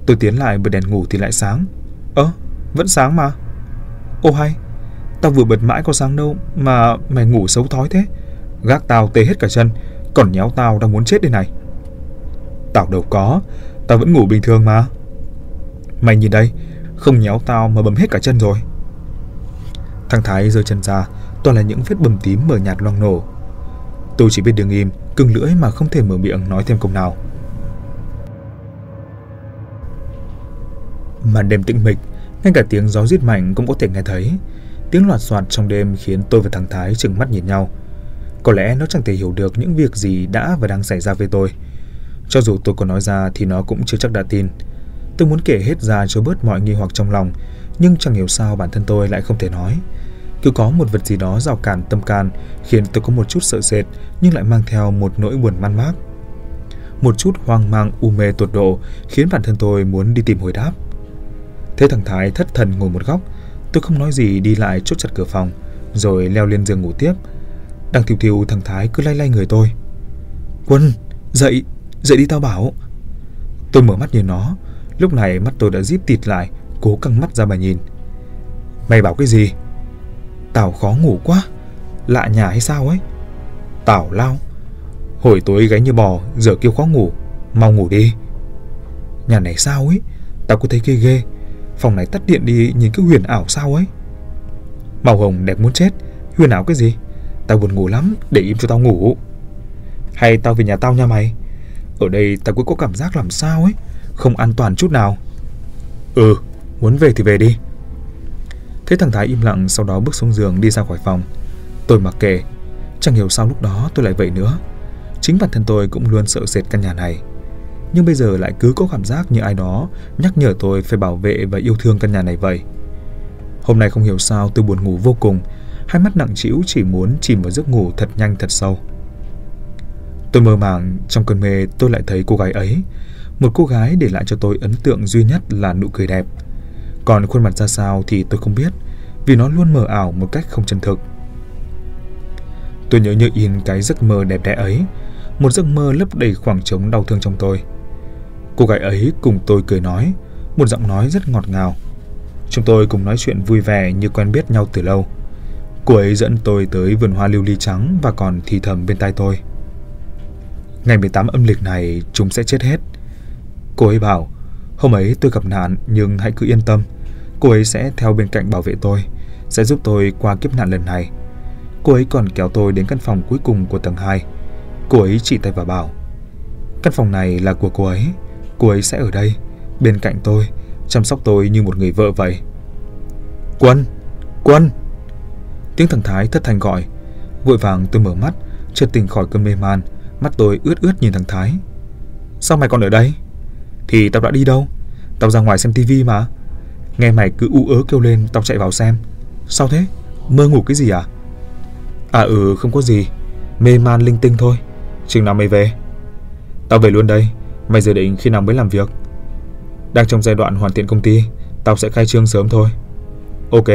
Tôi tiến lại bật đèn ngủ thì lại sáng. Ơ, vẫn sáng mà. Ô hay, tao vừa bật mãi có sáng đâu mà mày ngủ xấu thói thế. Gác tao tê hết cả chân, còn nhéo tao đang muốn chết đây này. Tao đâu có, tao vẫn ngủ bình thường mà. Mày nhìn đây, không nhéo tao mà bầm hết cả chân rồi. Thằng Thái giơ chân ra, toàn là những vết bầm tím mờ nhạt loang nổ. Tôi chỉ biết đứng im, cưng lưỡi mà không thể mở miệng nói thêm câu nào. Màn đêm tĩnh mịch, ngay cả tiếng gió rít mạnh cũng có thể nghe thấy. Tiếng loạt soạt trong đêm khiến tôi và thằng Thái trừng mắt nhìn nhau. Có lẽ nó chẳng thể hiểu được những việc gì đã và đang xảy ra với tôi. Cho dù tôi có nói ra thì nó cũng chưa chắc đã tin. Tôi muốn kể hết ra cho bớt mọi nghi hoặc trong lòng, nhưng chẳng hiểu sao bản thân tôi lại không thể nói. Cứ có một vật gì đó rào cản tâm can khiến tôi có một chút sợ sệt nhưng lại mang theo một nỗi buồn man mác. Một chút hoang mang u mê tột độ khiến bản thân tôi muốn đi tìm hồi đáp. Thế thằng Thái thất thần ngồi một góc, tôi không nói gì đi lại chốt chặt cửa phòng, rồi leo lên giường ngủ tiếp. Đang thiêu thiêu thằng Thái cứ lay lay người tôi. Quân, dậy, dậy đi tao bảo. Tôi mở mắt nhìn nó, lúc này mắt tôi đã díp tịt lại, cố căng mắt ra mà nhìn. Mày bảo cái gì? Tao khó ngủ quá, lạ nhà hay sao ấy? tào lao, hồi tối gáy như bò, giờ kêu khó ngủ, mau ngủ đi. Nhà này sao ấy, tao có thấy ghê ghê, Phòng này tắt điện đi nhìn cái huyền ảo sao ấy? Màu hồng đẹp muốn chết. Huyền ảo cái gì? Tao buồn ngủ lắm để im cho tao ngủ. Hay tao về nhà tao nha mày. Ở đây tao cứ có cảm giác làm sao ấy? Không an toàn chút nào. Ừ muốn về thì về đi. Thế thằng Thái im lặng sau đó bước xuống giường đi ra khỏi phòng Tôi mặc kệ Chẳng hiểu sao lúc đó tôi lại vậy nữa Chính bản thân tôi cũng luôn sợ sệt căn nhà này nhưng bây giờ lại cứ có cảm giác như ai đó nhắc nhở tôi phải bảo vệ và yêu thương căn nhà này vậy. Hôm nay không hiểu sao tôi buồn ngủ vô cùng, hai mắt nặng trĩu chỉ muốn chìm vào giấc ngủ thật nhanh thật sâu. Tôi mơ màng, trong cơn mê tôi lại thấy cô gái ấy, một cô gái để lại cho tôi ấn tượng duy nhất là nụ cười đẹp. Còn khuôn mặt ra sao thì tôi không biết, vì nó luôn mờ ảo một cách không chân thực. Tôi nhớ như in cái giấc mơ đẹp đẽ ấy, một giấc mơ lấp đầy khoảng trống đau thương trong tôi. Cô gái ấy cùng tôi cười nói, một giọng nói rất ngọt ngào. Chúng tôi cùng nói chuyện vui vẻ như quen biết nhau từ lâu. Cô ấy dẫn tôi tới vườn hoa lưu ly trắng và còn thì thầm bên tai tôi. Ngày 18 âm lịch này chúng sẽ chết hết. Cô ấy bảo, hôm ấy tôi gặp nạn nhưng hãy cứ yên tâm. Cô ấy sẽ theo bên cạnh bảo vệ tôi, sẽ giúp tôi qua kiếp nạn lần này. Cô ấy còn kéo tôi đến căn phòng cuối cùng của tầng 2. Cô ấy chỉ tay và bảo, căn phòng này là của cô ấy, Cô ấy sẽ ở đây, bên cạnh tôi, chăm sóc tôi như một người vợ vậy. Quân! Quân! Tiếng thằng Thái thất thanh gọi. Vội vàng tôi mở mắt, chợt tỉnh khỏi cơn mê man, mắt tôi ướt ướt nhìn thằng Thái. Sao mày còn ở đây? Thì tao đã đi đâu? Tao ra ngoài xem tivi mà. Nghe mày cứ u ớ kêu lên, tao chạy vào xem. Sao thế? Mơ ngủ cái gì à? À ừ, không có gì. Mê man linh tinh thôi. Chừng nào mày về? Tao về luôn đây. Mày dự định khi nào mới làm việc? Đang trong giai đoạn hoàn thiện công ty, tao sẽ khai trương sớm thôi. Ok,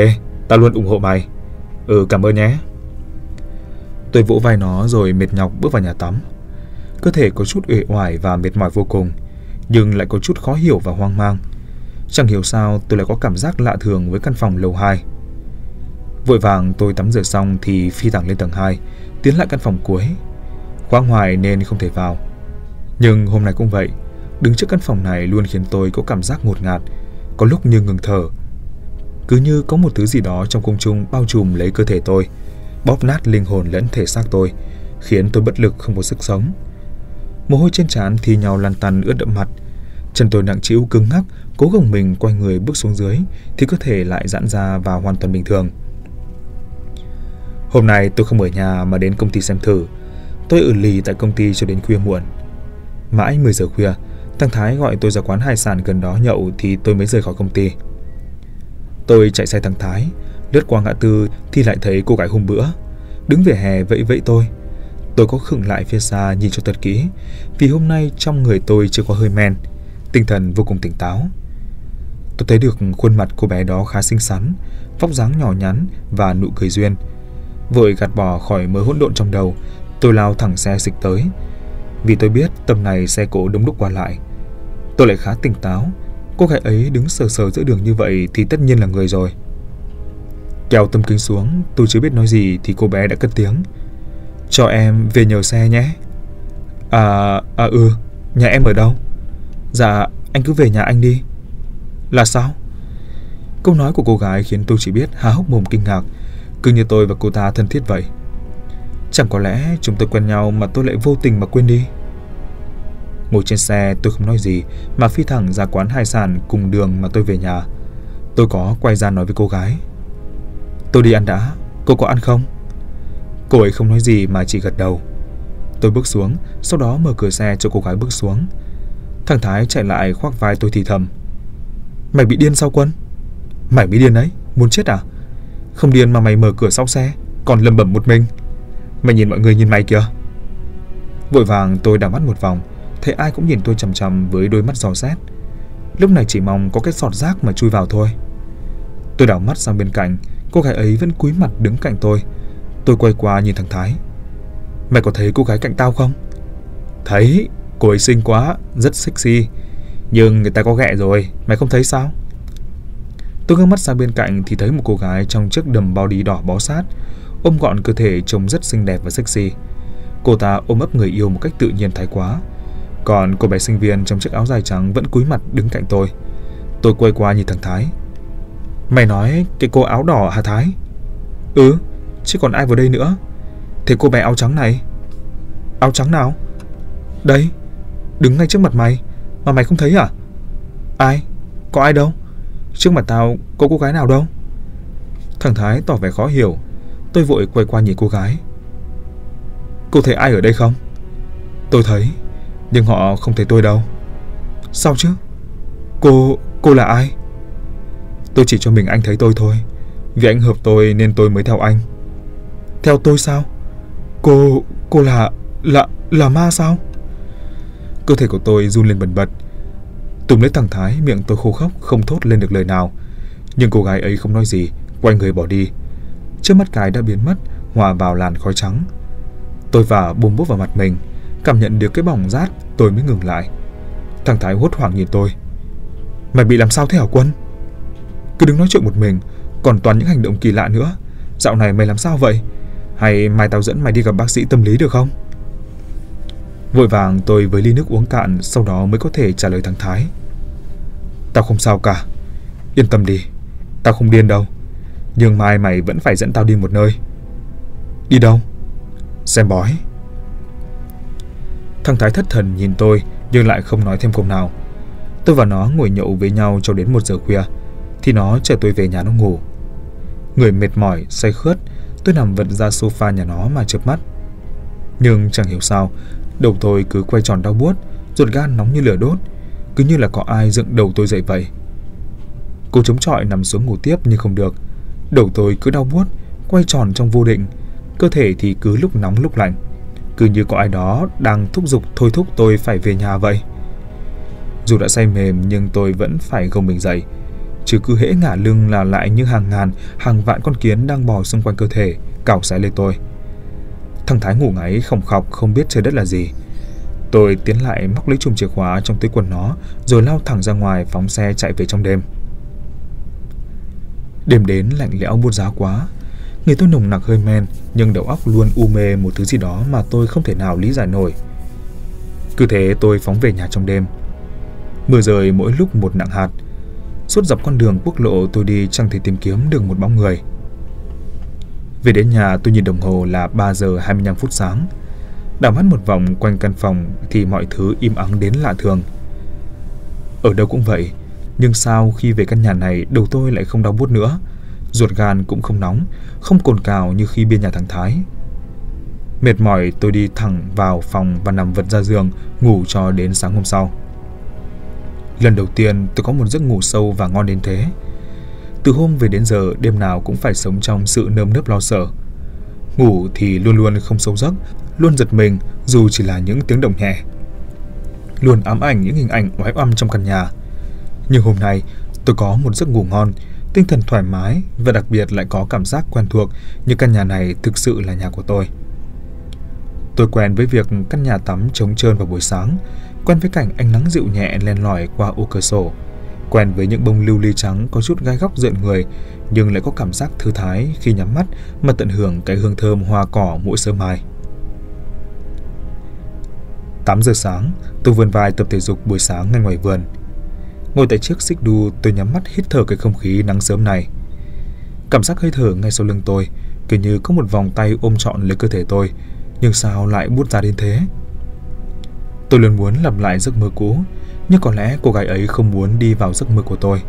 tao luôn ủng hộ mày. Ừ, cảm ơn nhé. Tôi vỗ vai nó rồi mệt nhọc bước vào nhà tắm. Cơ thể có chút uể oải và mệt mỏi vô cùng, nhưng lại có chút khó hiểu và hoang mang. Chẳng hiểu sao tôi lại có cảm giác lạ thường với căn phòng lầu 2. Vội vàng tôi tắm rửa xong thì phi thẳng lên tầng 2, tiến lại căn phòng cuối. Khóa hoài nên không thể vào. Nhưng hôm nay cũng vậy, đứng trước căn phòng này luôn khiến tôi có cảm giác ngột ngạt, có lúc như ngừng thở. Cứ như có một thứ gì đó trong không trung bao trùm lấy cơ thể tôi, bóp nát linh hồn lẫn thể xác tôi, khiến tôi bất lực không có sức sống. Mồ hôi trên trán thì nhau lan tăn ướt đẫm mặt. Chân tôi nặng trĩu cứng ngắc, cố gồng mình quay người bước xuống dưới thì cơ thể lại giãn ra và hoàn toàn bình thường. Hôm nay tôi không ở nhà mà đến công ty xem thử. Tôi ở lì tại công ty cho đến khuya muộn. Mãi 10 giờ khuya, thằng Thái gọi tôi ra quán hải sản gần đó nhậu thì tôi mới rời khỏi công ty. Tôi chạy xe thằng Thái, lướt qua ngã tư thì lại thấy cô gái hôm bữa. Đứng về hè vẫy vẫy tôi. Tôi có khựng lại phía xa nhìn cho thật kỹ, vì hôm nay trong người tôi chưa có hơi men, tinh thần vô cùng tỉnh táo. Tôi thấy được khuôn mặt cô bé đó khá xinh xắn, vóc dáng nhỏ nhắn và nụ cười duyên. Vội gạt bỏ khỏi mớ hỗn độn trong đầu, tôi lao thẳng xe xịch tới. Vì tôi biết tầm này xe cộ đông đúc qua lại. Tôi lại khá tỉnh táo, cô gái ấy đứng sờ sờ giữa đường như vậy thì tất nhiên là người rồi. Kéo tấm kính xuống, tôi chưa biết nói gì thì cô bé đã cất tiếng. Cho em về nhờ xe nhé. À, à ừ, nhà em ở đâu? Dạ, anh cứ về nhà anh đi. Là sao? Câu nói của cô gái khiến tôi chỉ biết há hốc mồm kinh ngạc, cứ như tôi và cô ta thân thiết vậy. Chẳng có lẽ chúng tôi quen nhau mà tôi lại vô tình mà quên đi. Ngồi trên xe tôi không nói gì mà phi thẳng ra quán hải sản cùng đường mà tôi về nhà. Tôi có quay ra nói với cô gái. Tôi đi ăn đã, cô có ăn không? Cô ấy không nói gì mà chỉ gật đầu. Tôi bước xuống, sau đó mở cửa xe cho cô gái bước xuống. Thằng Thái chạy lại khoác vai tôi thì thầm. Mày bị điên sao quân? Mày bị điên đấy, muốn chết à? Không điên mà mày mở cửa sau xe, còn lầm bẩm một mình. Mày nhìn mọi người nhìn mày kìa. Vội vàng tôi đảo mắt một vòng, thấy ai cũng nhìn tôi chằm chằm với đôi mắt giò xét. Lúc này chỉ mong có cái sọt rác mà chui vào thôi. Tôi đảo mắt sang bên cạnh, cô gái ấy vẫn cúi mặt đứng cạnh tôi. Tôi quay qua nhìn thằng Thái. Mày có thấy cô gái cạnh tao không? Thấy, cô ấy xinh quá, rất sexy. Nhưng người ta có ghẹ rồi, mày không thấy sao? Tôi ngước mắt sang bên cạnh thì thấy một cô gái trong chiếc đầm bao đi đỏ bó sát, ôm gọn cơ thể trông rất xinh đẹp và sexy. Cô ta ôm ấp người yêu một cách tự nhiên thái quá. Còn cô bé sinh viên trong chiếc áo dài trắng vẫn cúi mặt đứng cạnh tôi. Tôi quay qua nhìn thằng Thái. Mày nói cái cô áo đỏ hả Thái? Ừ, chứ còn ai vào đây nữa. Thế cô bé áo trắng này? Áo trắng nào? Đây, đứng ngay trước mặt mày, mà mày không thấy à? Ai? Có ai đâu? Trước mặt tao có cô gái nào đâu? Thằng Thái tỏ vẻ khó hiểu. Tôi vội quay qua nhìn cô gái. Cô thấy ai ở đây không? Tôi thấy, nhưng họ không thấy tôi đâu. Sao chứ? Cô, cô là ai? Tôi chỉ cho mình anh thấy tôi thôi. Vì anh hợp tôi nên tôi mới theo anh. Theo tôi sao? Cô, cô là, là, là ma sao? Cơ thể của tôi run lên bần bật. Tùng lấy thằng Thái, miệng tôi khô khốc, không thốt lên được lời nào. Nhưng cô gái ấy không nói gì, quay người bỏ đi. Trước mắt cái đã biến mất, hòa vào làn khói trắng. Tôi và bùm bút vào mặt mình, cảm nhận được cái bỏng rát, tôi mới ngừng lại. Thằng Thái hốt hoảng nhìn tôi. Mày bị làm sao thế hả Quân? Cứ đứng nói chuyện một mình, còn toàn những hành động kỳ lạ nữa. Dạo này mày làm sao vậy? Hay mai tao dẫn mày đi gặp bác sĩ tâm lý được không? Vội vàng tôi với ly nước uống cạn Sau đó mới có thể trả lời thằng Thái. Tao không sao cả. Yên tâm đi. Tao không điên đâu. Nhưng mai mày vẫn phải dẫn tao đi một nơi. Đi đâu? Xem bói. Thằng Thái thất thần nhìn tôi Nhưng lại không nói thêm câu nào. Tôi và nó ngồi nhậu với nhau cho đến một giờ khuya, thì nó chở tôi về nhà nó ngủ. Người mệt mỏi, say khướt, tôi nằm vật ra sofa nhà nó mà chớp mắt. Nhưng chẳng hiểu sao, đầu tôi cứ quay tròn đau buốt, ruột gan nóng như lửa đốt, cứ như là có ai dựng đầu tôi dậy vậy. Cô chống chọi nằm xuống ngủ tiếp nhưng không được. Đầu tôi cứ đau buốt, quay tròn trong vô định, cơ thể thì cứ lúc nóng lúc lạnh. Cứ như có ai đó đang thúc giục thôi thúc tôi phải về nhà vậy. Dù đã say mềm nhưng tôi vẫn phải gồng mình dậy. Chứ cứ hễ ngả lưng là lại như hàng ngàn, hàng vạn con kiến đang bò xung quanh cơ thể, cào xé lên tôi. Thằng Thái ngủ ngáy khổng khọc không biết trời đất là gì. Tôi tiến lại móc lấy chùm chìa khóa trong túi quần nó rồi lao thẳng ra ngoài phóng xe chạy về trong đêm. Đêm đến lạnh lẽo buốt giá quá. Người tôi nồng nặc hơi men nhưng đầu óc luôn u mê một thứ gì đó mà tôi không thể nào lý giải nổi. Cứ thế tôi phóng về nhà trong đêm. Mưa rơi mỗi lúc một nặng hạt. Suốt dọc con đường quốc lộ tôi đi chẳng thể tìm kiếm được một bóng người. Về đến nhà tôi nhìn đồng hồ là 3 giờ 25 phút sáng. Đảo mắt một vòng quanh căn phòng thì mọi thứ im ắng đến lạ thường. Ở đâu cũng vậy, nhưng sao khi về căn nhà này đầu tôi lại không đau buốt nữa, ruột gan cũng không nóng, không cồn cào như khi bên nhà thằng Thái. Mệt mỏi tôi đi thẳng vào phòng và nằm vật ra giường ngủ cho đến sáng hôm sau. Lần đầu tiên tôi có một giấc ngủ sâu và ngon đến thế. Từ hôm về đến giờ đêm nào cũng phải sống trong sự nơm nớp lo sợ. Ngủ thì luôn luôn không sâu giấc, luôn giật mình dù chỉ là những tiếng động nhẹ. Luôn ám ảnh những hình ảnh oái oăm trong căn nhà. Nhưng hôm nay tôi có một giấc ngủ ngon, tinh thần thoải mái và đặc biệt lại có cảm giác quen thuộc như căn nhà này thực sự là nhà của tôi. Tôi quen với việc căn nhà tắm trống trơn vào buổi sáng, quen với cảnh ánh nắng dịu nhẹ len lỏi qua ô cửa sổ, quen với những bông lưu ly trắng có chút gai góc rợn người nhưng lại có cảm giác thư thái khi nhắm mắt mà tận hưởng cái hương thơm hoa cỏ mỗi sớm mai. 8 giờ sáng, tôi vươn vai tập thể dục buổi sáng ngay ngoài vườn. Ngồi tại chiếc xích đu, tôi nhắm mắt hít thở cái không khí nắng sớm này. Cảm giác hơi thở ngay sau lưng tôi, kiểu như có một vòng tay ôm trọn lấy cơ thể tôi, nhưng sao lại bút ra đến thế? Tôi luôn muốn lặp lại giấc mơ cũ, nhưng có lẽ cô gái ấy không muốn đi vào giấc mơ của tôi.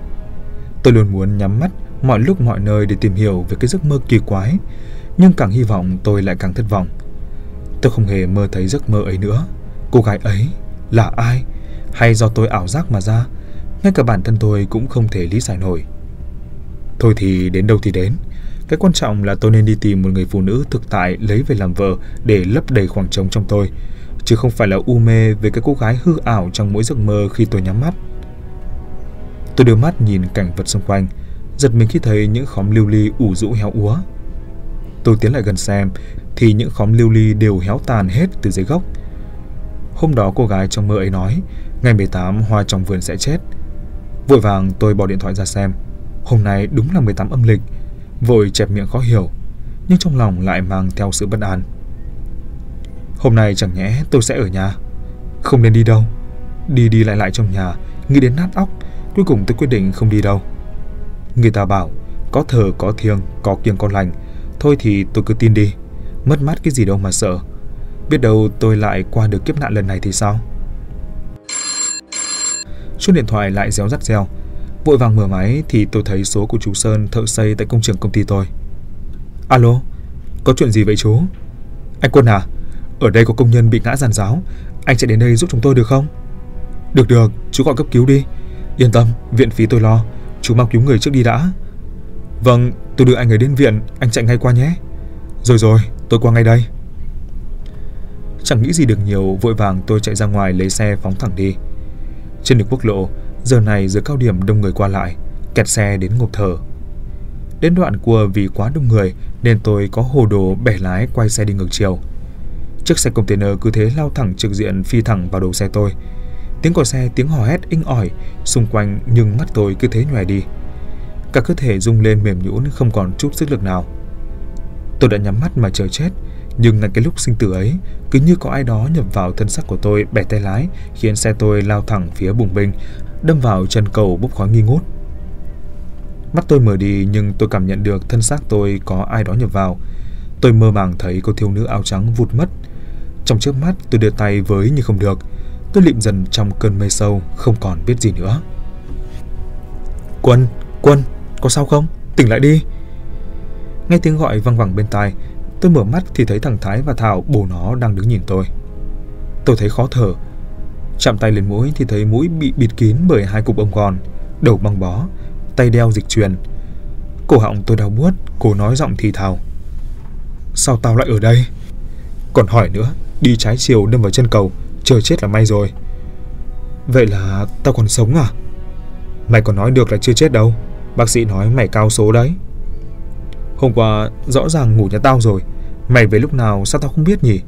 Tôi luôn muốn nhắm mắt mọi lúc mọi nơi để tìm hiểu về cái giấc mơ kỳ quái, nhưng càng hy vọng tôi lại càng thất vọng. Tôi không hề mơ thấy giấc mơ ấy nữa. Cô gái ấy là ai? Hay do tôi ảo giác mà ra? Ngay cả bản thân tôi cũng không thể lý giải nổi. Thôi thì đến đâu thì đến. Cái quan trọng là tôi nên đi tìm một người phụ nữ thực tại lấy về làm vợ để lấp đầy khoảng trống trong tôi, chứ không phải là u mê về cái cô gái hư ảo trong mỗi giấc mơ khi tôi nhắm mắt. Tôi đưa mắt nhìn cảnh vật xung quanh, giật mình khi thấy những khóm lưu ly ủ rũ héo úa. Tôi tiến lại gần xem thì những khóm lưu ly đều héo tàn hết từ dưới gốc. Hôm đó cô gái trong mơ ấy nói, ngày 18 hoa trong vườn sẽ chết. Vội vàng tôi bỏ điện thoại ra xem. Hôm nay đúng là 18 âm lịch. Vội chẹp miệng khó hiểu, nhưng trong lòng lại mang theo sự bất an. Hôm nay chẳng nhẽ tôi sẽ ở nhà. Không nên đi đâu. Đi đi lại lại trong nhà, nghĩ đến nát óc, cuối cùng tôi quyết định không đi đâu. Người ta bảo, có thờ có thiêng, có kiêng có lành. Thôi thì tôi cứ tin đi. Mất mát cái gì đâu mà sợ. Biết đâu tôi lại qua được kiếp nạn lần này thì sao? Chuông điện thoại lại réo rắt reo. Vội vàng mở máy thì tôi thấy số của chú Sơn thợ xây tại công trường công ty tôi. Alo, có chuyện gì vậy chú? Anh Quân à, ở đây có công nhân bị ngã giàn giáo, anh sẽ đến đây giúp chúng tôi được không? Được được, chú gọi cấp cứu đi. Yên tâm, viện phí tôi lo, chú mau cứu người trước đi đã. Vâng, tôi đưa anh ấy đến viện, anh chạy ngay qua nhé. Rồi rồi, tôi qua ngay đây. Chẳng nghĩ gì được nhiều, vội vàng tôi chạy ra ngoài lấy xe phóng thẳng đi. Trên đường quốc lộ, giờ này giờ cao điểm đông người qua lại, kẹt xe đến ngộp thở. Đến đoạn cua vì quá đông người nên tôi có hồ đồ bẻ lái quay xe đi ngược chiều. Chiếc xe container cứ thế lao thẳng trực diện phi thẳng vào đầu xe tôi. Tiếng còi xe, tiếng hò hét inh ỏi, xung quanh nhưng mắt tôi cứ thế nhòe đi. Cả cơ thể rung lên mềm nhũn không còn chút sức lực nào. Tôi đã nhắm mắt mà chờ chết, nhưng ngay cái lúc sinh tử ấy, cứ như có ai đó nhập vào thân xác của tôi bẻ tay lái, khiến xe tôi lao thẳng phía bùng binh, đâm vào chân cầu bốc khói nghi ngút. Mắt tôi mở đi nhưng tôi cảm nhận được thân xác tôi có ai đó nhập vào. Tôi mơ màng thấy cô thiếu nữ áo trắng vụt mất. Trong trước mắt tôi đưa tay với nhưng không được. tôi lịm dần trong cơn mê sâu, không còn biết gì nữa. Quân, Quân, có sao không? Tỉnh lại đi. Nghe tiếng gọi văng vẳng bên tai, tôi mở mắt thì thấy thằng Thái và Thảo bồ nó đang đứng nhìn tôi. Tôi thấy khó thở. Chạm tay lên mũi thì thấy mũi bị bịt kín bởi hai cục ống gòn, đầu băng bó, tay đeo dịch truyền. Cổ họng tôi đau buốt, cô nói giọng thì thào. Sao tao lại ở đây? Còn hỏi nữa, đi trái chiều đâm vào chân cầu, chờ chết là may rồi. Vậy là tao còn sống à? Mày còn nói được là chưa chết đâu. Bác sĩ nói mày cao số đấy. Hôm qua rõ ràng ngủ nhà tao rồi. Mày về lúc nào sao tao không biết nhỉ?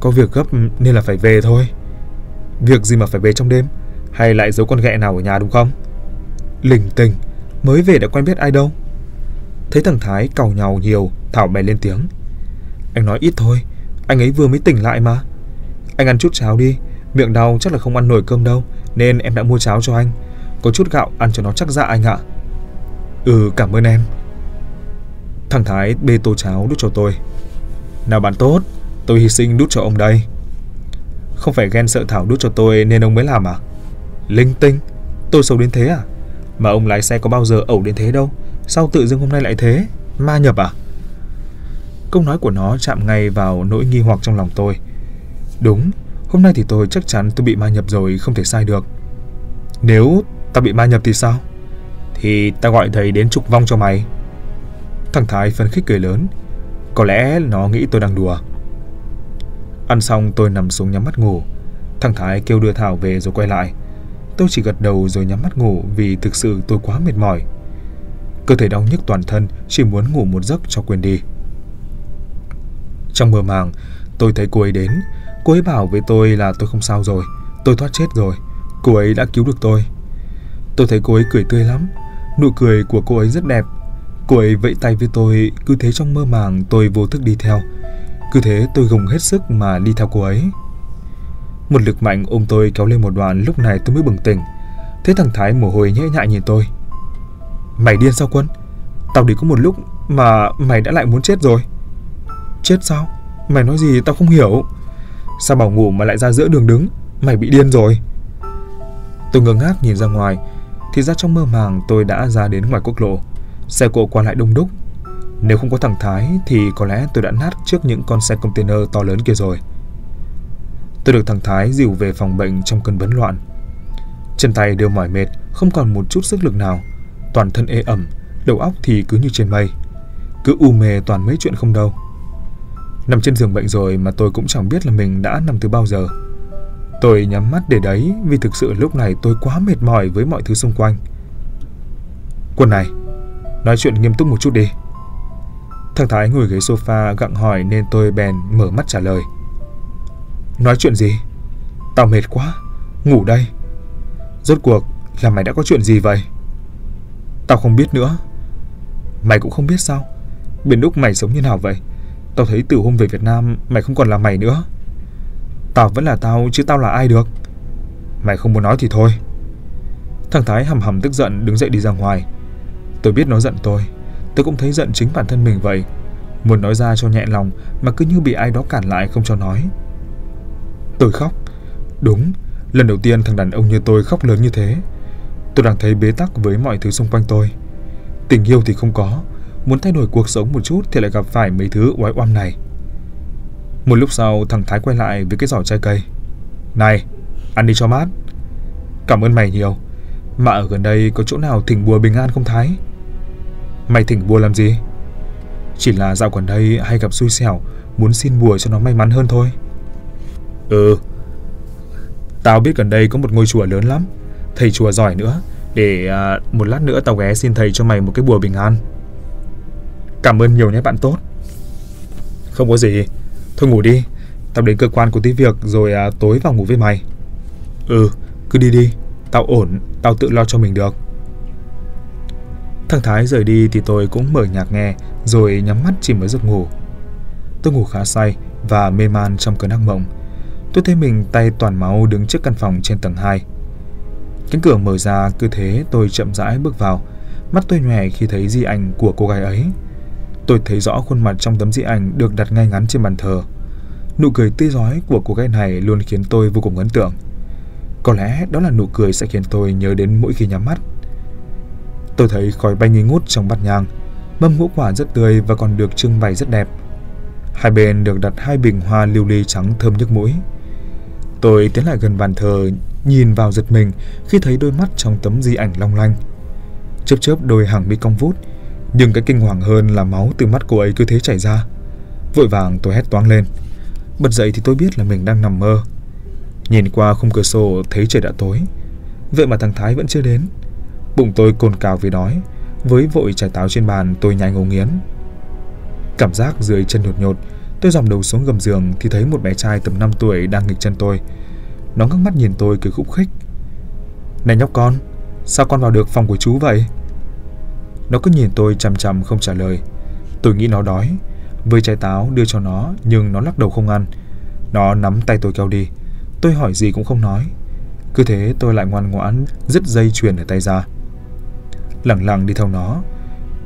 Có việc gấp nên là phải về thôi. Việc gì mà phải về trong đêm? Hay lại giấu con ghẹ nào ở nhà đúng không? Lình tình, mới về đã quen biết ai đâu. Thấy thằng Thái cào nhào nhiều, Thảo bè lên tiếng. Anh nói ít thôi, anh ấy vừa mới tỉnh lại mà. Anh ăn chút cháo đi, miệng đau chắc là không ăn nổi cơm đâu, nên em đã mua cháo cho anh. Có chút gạo ăn cho nó chắc dạ anh ạ. Ừ, cảm ơn em. Thằng Thái bê tô cháo đút cho tôi. Nào bạn tốt, tôi hy sinh đút cho ông đây. Không phải ghen sợ Thảo đút cho tôi nên ông mới làm à? Linh tinh, tôi xấu đến thế à? Mà ông lái xe có bao giờ ẩu đến thế đâu Sao tự dưng hôm nay lại thế Ma nhập à Câu nói của nó chạm ngay vào nỗi nghi hoặc trong lòng tôi. Đúng Hôm nay thì tôi chắc chắn tôi bị ma nhập rồi Không thể sai được. Nếu ta bị ma nhập thì sao? Thì ta gọi thầy đến trục vong cho mày. Thằng Thái phấn khích cười lớn. Có lẽ nó nghĩ tôi đang đùa. Ăn xong tôi nằm xuống nhắm mắt ngủ. Thằng Thái kêu đưa Thảo về rồi quay lại. Tôi chỉ gật đầu rồi nhắm mắt ngủ vì thực sự tôi quá mệt mỏi. Cơ thể đau nhức toàn thân, chỉ muốn ngủ một giấc cho quên đi. Trong mơ màng, tôi thấy cô ấy đến. Cô ấy bảo với tôi là tôi không sao rồi, tôi thoát chết rồi. Cô ấy đã cứu được tôi. Tôi thấy cô ấy cười tươi lắm. Nụ cười của cô ấy rất đẹp. Cô ấy vẫy tay với tôi, cứ thế trong mơ màng tôi vô thức đi theo. Cứ thế tôi gồng hết sức mà đi theo cô ấy. Một lực mạnh ôm tôi kéo lên một đoạn lúc này tôi mới bừng tỉnh. Thế thằng Thái mồ hôi nhễ nhại nhìn tôi. Mày điên sao quân? Tao đi có một lúc mà mày đã lại muốn chết rồi. Chết sao? Mày nói gì tao không hiểu. Sao bảo ngủ mà lại ra giữa đường đứng? Mày bị điên rồi. Tôi ngơ ngác nhìn ra ngoài. Thì ra trong mơ màng tôi đã ra đến ngoài quốc lộ. Xe cộ qua lại đông đúc. Nếu không có thằng Thái thì có lẽ tôi đã nát trước những con xe container to lớn kia rồi. Tôi được thằng Thái dìu về phòng bệnh trong cơn bấn loạn. Chân tay đều mỏi mệt, không còn một chút sức lực nào. Toàn thân ê ẩm, đầu óc thì cứ như trên mây. Cứ u mê toàn mấy chuyện không đâu. Nằm trên giường bệnh rồi mà tôi cũng chẳng biết là mình đã nằm từ bao giờ. Tôi nhắm mắt để đấy vì thực sự lúc này tôi quá mệt mỏi với mọi thứ xung quanh. Quân này, nói chuyện nghiêm túc một chút đi. Thằng Thái ngồi ghế sofa gặng hỏi nên tôi bèn mở mắt trả lời. Nói chuyện gì? Tao mệt quá, ngủ đây. Rốt cuộc là mày đã có chuyện gì vậy? Tao không biết nữa. Mày cũng không biết sao? Bên đúc mày sống như nào vậy? Tao thấy từ hôm về Việt Nam mày không còn là mày nữa. Tao vẫn là tao chứ tao là ai được? Mày không muốn nói thì thôi. Thằng Thái hầm hầm tức giận đứng dậy đi ra ngoài. Tôi biết nó giận tôi. Tôi cũng thấy giận chính bản thân mình vậy. Muốn nói ra cho nhẹ lòng mà cứ như bị ai đó cản lại không cho nói. Tôi khóc. Đúng, lần đầu tiên thằng đàn ông như tôi khóc lớn như thế. Tôi đang thấy bế tắc với mọi thứ xung quanh tôi. Tình yêu thì không có, muốn thay đổi cuộc sống một chút thì lại gặp phải mấy thứ oái oăm này. Một lúc sau thằng Thái quay lại với cái giỏ trái cây. Này, ăn đi cho mát. Cảm ơn mày nhiều. Mà ở gần đây có chỗ nào thỉnh bùa bình an không Thái? Mày thỉnh bùa làm gì? Chỉ là dạo gần đây hay gặp xui xẻo, muốn xin bùa cho nó may mắn hơn thôi. Ừ Tao biết gần đây có một ngôi chùa lớn lắm Thầy chùa giỏi nữa Để à, một lát nữa tao ghé xin thầy cho mày một cái bùa bình an Cảm ơn nhiều nhé bạn tốt. Không có gì Thôi ngủ đi. Tao đến cơ quan có tí việc rồi à, tối vào ngủ với mày. Ừ cứ đi đi. Tao ổn Tao tự lo cho mình được. Thằng Thái rời đi thì tôi cũng mở nhạc nghe Rồi nhắm mắt chìm vào giấc ngủ. Tôi ngủ khá say Và mê man trong cơn ác mộng. Tôi thấy mình tay toàn máu đứng trước căn phòng trên tầng 2. Cánh cửa mở ra cứ thế tôi chậm rãi bước vào. Mắt tôi nhòe khi thấy di ảnh của cô gái ấy. Tôi thấy rõ khuôn mặt trong tấm di ảnh được đặt ngay ngắn trên bàn thờ. Nụ cười tươi rói của cô gái này luôn khiến tôi vô cùng ấn tượng. Có lẽ đó là nụ cười sẽ khiến tôi nhớ đến mỗi khi nhắm mắt. Tôi thấy khói bay nghi ngút trong bát nhang, mâm ngũ quả rất tươi và còn được trưng bày rất đẹp. Hai bên được đặt hai bình hoa lưu ly trắng thơm nhức mũi. Tôi tiến lại gần bàn thờ, nhìn vào giật mình khi thấy đôi mắt trong tấm di ảnh long lanh. Chớp chớp đôi hàng mi cong vút, nhưng cái kinh hoàng hơn là máu từ mắt cô ấy cứ thế chảy ra. Vội vàng tôi hét toáng lên. Bật dậy thì tôi biết là mình đang nằm mơ. Nhìn qua khung cửa sổ thấy trời đã tối. Vậy mà thằng Thái vẫn chưa đến. Bụng tôi cồn cào vì đói. Với vội trái táo trên bàn tôi nhai ngấu nghiến. Cảm giác dưới chân nhột nhột, tôi dòng đầu xuống gầm giường thì thấy một bé trai tầm 5 tuổi đang nghịch chân tôi. Nó ngước mắt nhìn tôi cười khúc khích. Này nhóc con, sao con vào được phòng của chú vậy? Nó cứ nhìn tôi chằm chằm không trả lời. Tôi nghĩ nó đói. Với trái táo đưa cho nó nhưng nó lắc đầu không ăn. Nó nắm tay tôi kéo đi. Tôi hỏi gì cũng không nói. Cứ thế tôi lại ngoan ngoãn dứt dây chuyền ở tay ra. Lẳng lặng đi theo nó.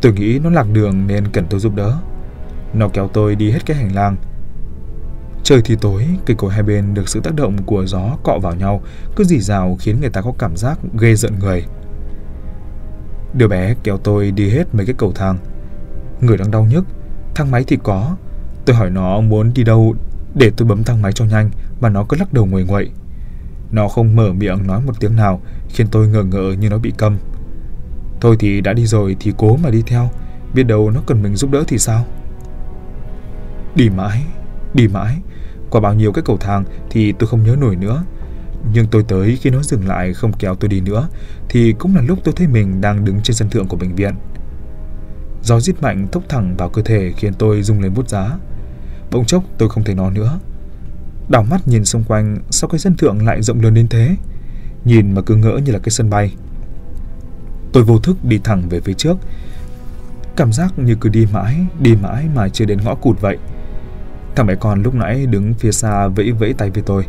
Tôi nghĩ nó lạc đường nên cần tôi giúp đỡ. Nó kéo tôi đi hết cái hành lang. Trời thì tối, cây cối hai bên được sự tác động của gió cọ vào nhau, cứ dì rào khiến người ta có cảm giác ghê giận người. Đứa bé kéo tôi đi hết mấy cái cầu thang. Người đang đau nhức, thang máy thì có. Tôi hỏi nó muốn đi đâu để tôi bấm thang máy cho nhanh mà nó cứ lắc đầu nguầy nguậy. Nó không mở miệng nói một tiếng nào khiến tôi ngờ ngợ như nó bị câm. Thôi thì đã đi rồi thì cố mà đi theo, biết đâu nó cần mình giúp đỡ thì sao? Đi mãi, đi mãi, qua bao nhiêu cái cầu thang thì tôi không nhớ nổi nữa. Nhưng tôi tới khi nó dừng lại không kéo tôi đi nữa thì cũng là lúc tôi thấy mình đang đứng trên sân thượng của bệnh viện. Gió rít mạnh thốc thẳng vào cơ thể khiến tôi rung lên bút giá. Bỗng chốc tôi không thấy nó nữa. Đảo mắt nhìn xung quanh sao cái sân thượng lại rộng lớn đến thế. Nhìn mà cứ ngỡ như là cái sân bay. Tôi vô thức đi thẳng về phía trước. Cảm giác như cứ đi mãi, đi mãi mà chưa đến ngõ cụt vậy. Thằng bé con lúc nãy đứng phía xa vẫy vẫy tay với tôi.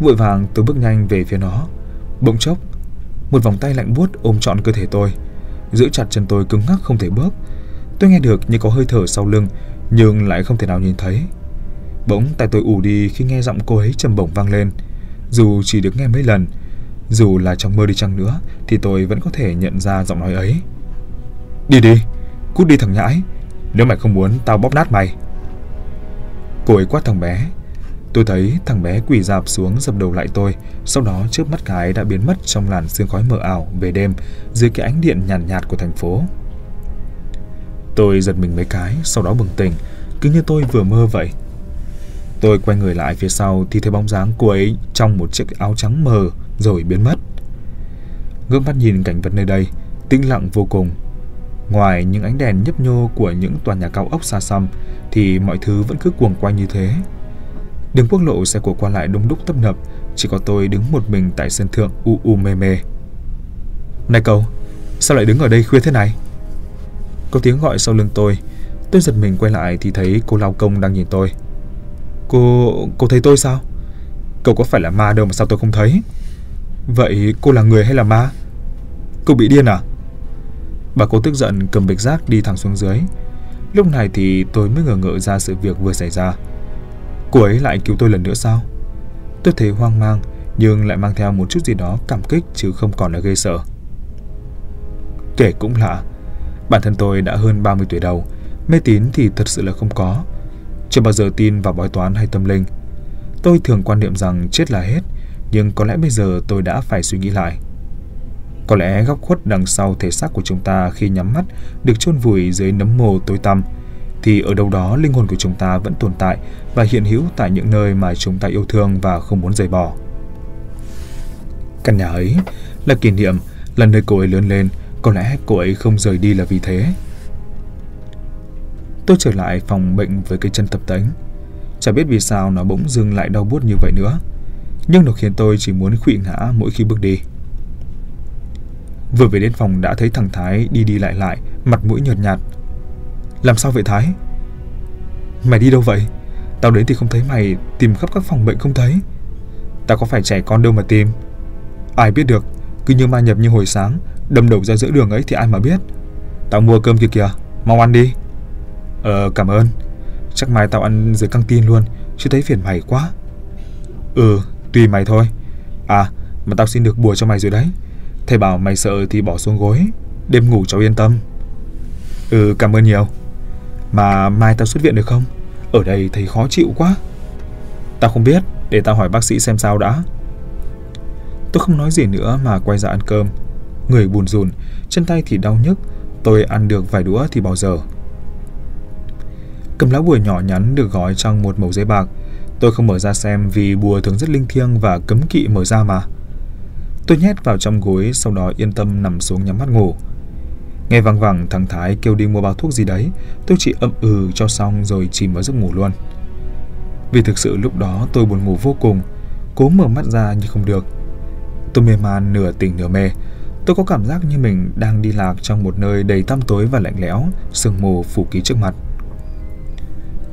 Vội vàng tôi bước nhanh về phía nó. Bỗng chốc, một vòng tay lạnh buốt ôm trọn cơ thể tôi, giữ chặt chân tôi cứng ngắc không thể bước. Tôi nghe được như có hơi thở sau lưng, nhưng lại không thể nào nhìn thấy. Bỗng tay tôi ù đi khi nghe giọng cô ấy trầm bổng vang lên. Dù chỉ được nghe mấy lần, dù là trong mơ đi chăng nữa, thì tôi vẫn có thể nhận ra giọng nói ấy. Đi đi, cút đi thằng nhãi, nếu mày không muốn tao bóp nát mày. Cô ấy quát thằng bé, Tôi thấy thằng bé quỳ dạp xuống dập đầu lại tôi, sau đó trước mắt cái đã biến mất trong làn sương khói mờ ảo về đêm dưới cái ánh điện nhàn nhạt, nhạt của thành phố. Tôi giật mình mấy cái, sau đó bừng tỉnh, cứ như tôi vừa mơ vậy. Tôi quay người lại phía sau thì thấy bóng dáng cô ấy trong một chiếc áo trắng mờ rồi biến mất. Ngước mắt nhìn cảnh vật nơi đây, tĩnh lặng vô cùng. Ngoài những ánh đèn nhấp nhô của những tòa nhà cao ốc xa xăm thì mọi thứ vẫn cứ cuồng quay như thế. Đường quốc lộ xe cộ qua lại đông đúc tấp nập, chỉ có tôi đứng một mình tại sân thượng u u mê mê. Này cậu, sao lại đứng ở đây khuya thế này? Có tiếng gọi sau lưng tôi. Tôi giật mình quay lại thì thấy cô lao công đang nhìn tôi. Cô... cô thấy tôi sao? Cậu có phải là ma đâu mà sao tôi không thấy? Vậy cô là người hay là ma? Cô bị điên à? Bà cô tức giận cầm bịch rác đi thẳng xuống dưới. Lúc này thì tôi mới ngờ ngợ ra sự việc vừa xảy ra. Cô ấy lại cứu tôi lần nữa sao? Tôi thấy hoang mang nhưng lại mang theo một chút gì đó cảm kích chứ không còn là gây sợ. Kể cũng lạ, bản thân tôi đã hơn 30 tuổi đầu, mê tín thì thật sự là không có. Chưa bao giờ tin vào bói toán hay tâm linh. Tôi thường quan niệm rằng chết là hết, nhưng có lẽ bây giờ tôi đã phải suy nghĩ lại. Có lẽ góc khuất đằng sau thể xác của chúng ta khi nhắm mắt được chôn vùi dưới nấm mồ tối tăm, thì ở đâu đó linh hồn của chúng ta vẫn tồn tại và hiện hữu tại những nơi mà chúng ta yêu thương và không muốn rời bỏ. Căn nhà ấy là kỷ niệm là nơi cô ấy lớn lên, có lẽ cô ấy không rời đi là vì thế. Tôi trở lại phòng bệnh với cái chân tập tánh. Chả biết vì sao nó bỗng dưng lại đau buốt như vậy nữa. Nhưng nó khiến tôi chỉ muốn khụy ngã mỗi khi bước đi. Vừa về đến phòng đã thấy thằng Thái đi đi lại lại, mặt mũi nhợt nhạt, làm sao vậy Thái Mày đi đâu vậy Tao đến thì không thấy mày Tìm khắp các phòng bệnh không thấy Tao có phải trẻ con đâu mà tìm Ai biết được Cứ như ma nhập như hồi sáng Đâm đầu ra giữa đường ấy thì ai mà biết Tao mua cơm kia kìa Mau ăn đi Ờ cảm ơn Chắc mai tao ăn dưới căng tin luôn chứ thấy phiền mày quá. Ừ, tùy mày thôi. À, mà tao xin được bùa cho mày rồi đấy. Thầy bảo mày sợ thì bỏ xuống gối, đêm ngủ cháu yên tâm. Ừ, cảm ơn nhiều. Mà mai tao xuất viện được không? Ở đây thấy khó chịu quá. Tao không biết, để tao hỏi bác sĩ xem sao đã. Tôi không nói gì nữa mà quay ra ăn cơm. Người buồn rùn, chân tay thì đau nhức. Tôi ăn được vài đũa thì bao giờ. Cầm lá bùa nhỏ nhắn được gói trong một mẩu giấy bạc. Tôi không mở ra xem vì bùa thường rất linh thiêng và cấm kỵ mở ra mà. Tôi nhét vào trong gối, sau đó yên tâm nằm xuống nhắm mắt ngủ. Nghe văng vẳng thằng Thái kêu đi mua bao thuốc gì đấy, tôi chỉ ậm ừ cho xong rồi chìm vào giấc ngủ luôn. Vì thực sự lúc đó tôi buồn ngủ vô cùng, cố mở mắt ra nhưng không được. Tôi mê man nửa tỉnh nửa mê, tôi có cảm giác như mình đang đi lạc trong một nơi đầy tăm tối và lạnh lẽo, sương mù phủ kín trước mặt.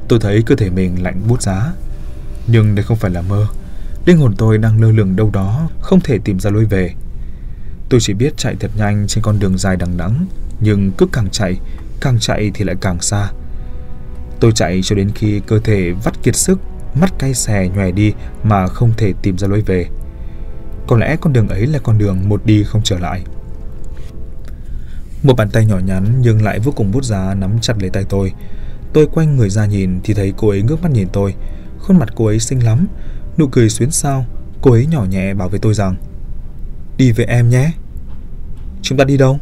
Tôi thấy cơ thể mình lạnh buốt giá, nhưng đây không phải là mơ. Linh hồn tôi đang lơ lửng đâu đó, không thể tìm ra lối về. Tôi chỉ biết chạy thật nhanh trên con đường dài đằng đẵng, nhưng cứ càng chạy, càng chạy thì lại càng xa. Tôi chạy cho đến khi cơ thể vắt kiệt sức, mắt cay xè nhòe đi mà không thể tìm ra lối về. Có lẽ con đường ấy là con đường một đi không trở lại. Một bàn tay nhỏ nhắn nhưng lại vô cùng bút giá nắm chặt lấy tay tôi. Tôi quay người ra nhìn thì thấy cô ấy ngước mắt nhìn tôi. Khuôn mặt cô ấy xinh lắm, nụ cười xuyến sao. Cô ấy nhỏ nhẹ bảo với tôi rằng Đi với em nhé. Chúng ta đi đâu?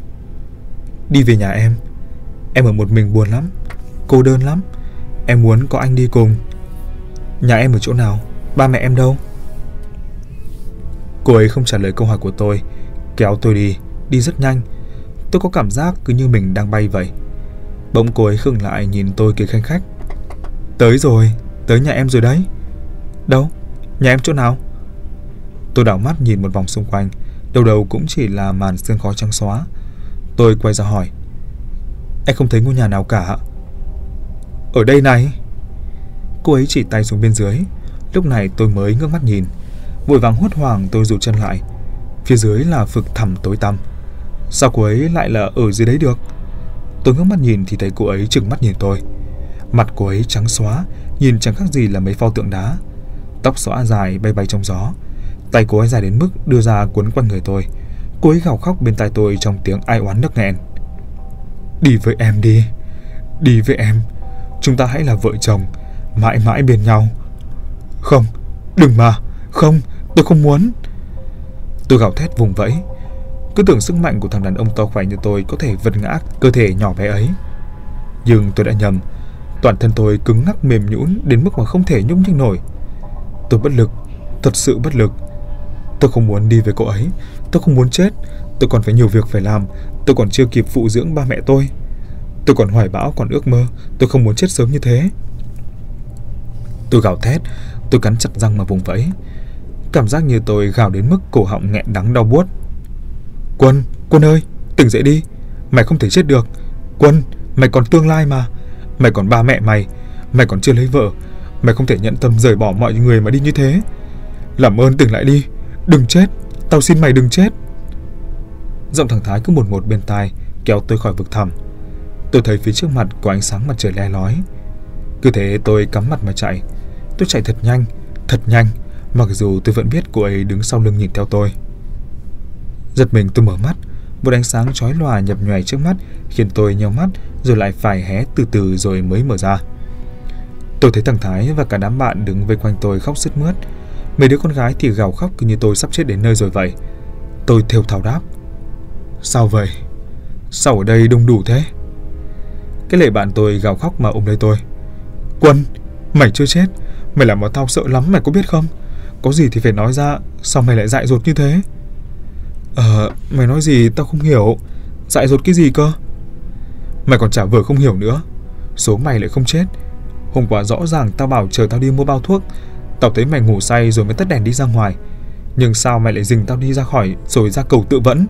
Đi về nhà em. Em ở một mình buồn lắm, cô đơn lắm. Em muốn có anh đi cùng. Nhà em ở chỗ nào? Ba mẹ em đâu? Cô ấy không trả lời câu hỏi của tôi, kéo tôi đi, đi rất nhanh. Tôi có cảm giác cứ như mình đang bay vậy. Bỗng cô ấy khựng lại nhìn tôi cười khanh khách. Tới rồi, tới nhà em rồi đấy. Đâu? Nhà em chỗ nào? Tôi đảo mắt nhìn một vòng xung quanh, đầu đầu cũng chỉ là màn sương khói trắng xóa. Tôi quay ra hỏi. Em không thấy ngôi nhà nào cả. Ở đây này. Cô ấy chỉ tay xuống bên dưới. Lúc này tôi mới ngước mắt nhìn. Vội vàng hốt hoảng tôi rụt chân lại. Phía dưới là vực thẳm tối tăm. Sao cô ấy lại là ở dưới đấy được? Tôi ngước mắt nhìn thì thấy cô ấy trừng mắt nhìn tôi. Mặt cô ấy trắng xóa, nhìn chẳng khác gì là mấy pho tượng đá. Tóc xõa dài bay bay trong gió. Tay cô ấy dài đến mức đưa ra cuốn quanh người tôi. Cô ấy gào khóc bên tai tôi trong tiếng ai oán nức nghẹn. Đi với em đi. Đi với em. Chúng ta hãy là vợ chồng, mãi mãi bên nhau. Không, đừng mà. Không, tôi không muốn. Tôi gào thét vùng vẫy. Cứ tưởng sức mạnh của thằng đàn ông to khỏe như tôi có thể vật ngã cơ thể nhỏ bé ấy. Nhưng tôi đã nhầm. Toàn thân tôi cứng ngắc mềm nhũn đến mức mà không thể nhúc nhích nổi. Tôi bất lực, thật sự bất lực. Tôi không muốn đi với cô ấy, tôi không muốn chết, tôi còn phải nhiều việc phải làm, tôi còn chưa kịp phụ dưỡng ba mẹ tôi. Tôi còn hoài bão, còn ước mơ, tôi không muốn chết sớm như thế. Tôi gào thét, tôi cắn chặt răng mà vùng vẫy. Cảm giác như tôi gào đến mức cổ họng nghẹn đắng đau buốt. Quân, Quân ơi, tỉnh dậy đi. Mày không thể chết được. Quân, mày còn tương lai mà. Mày còn ba mẹ mày. Mày còn chưa lấy vợ. Mày không thể nhận tâm rời bỏ mọi người mà đi như thế. Làm ơn tỉnh lại đi. Đừng chết. Tao xin mày đừng chết. Giọng thằng Thái cứ một một bên tai kéo tôi khỏi vực thẳm. Tôi thấy phía trước mặt có ánh sáng mặt trời le lói. Cứ thế tôi cắm mặt mà chạy. Tôi chạy thật nhanh, thật nhanh, mặc dù tôi vẫn biết cô ấy đứng sau lưng nhìn theo tôi. Giật mình tôi mở mắt, một ánh sáng chói lòa nhập nhòe trước mắt khiến tôi nheo mắt rồi lại phải hé từ từ rồi mới mở ra. Tôi thấy thằng Thái và cả đám bạn đứng vây quanh tôi khóc sứt mướt. Mấy đứa con gái thì gào khóc cứ như tôi sắp chết đến nơi rồi vậy. Tôi thều thào đáp. Sao vậy? Sao ở đây đông đủ thế? Cái lệ bạn tôi gào khóc mà ôm lấy tôi. Quân, mày chưa chết. Mày làm mà tao sợ lắm mày có biết không? Có gì thì phải nói ra, sao mày lại dại dột như thế? Ờ, mày nói gì tao không hiểu. Dại dột cái gì cơ? Mày còn trả vờ không hiểu nữa. Số mày lại không chết. Hôm qua rõ ràng tao bảo chờ tao đi mua bao thuốc. Tao thấy mày ngủ say rồi mới tắt đèn đi ra ngoài. Nhưng sao mày lại dình tao đi ra khỏi rồi ra cầu tự vẫn?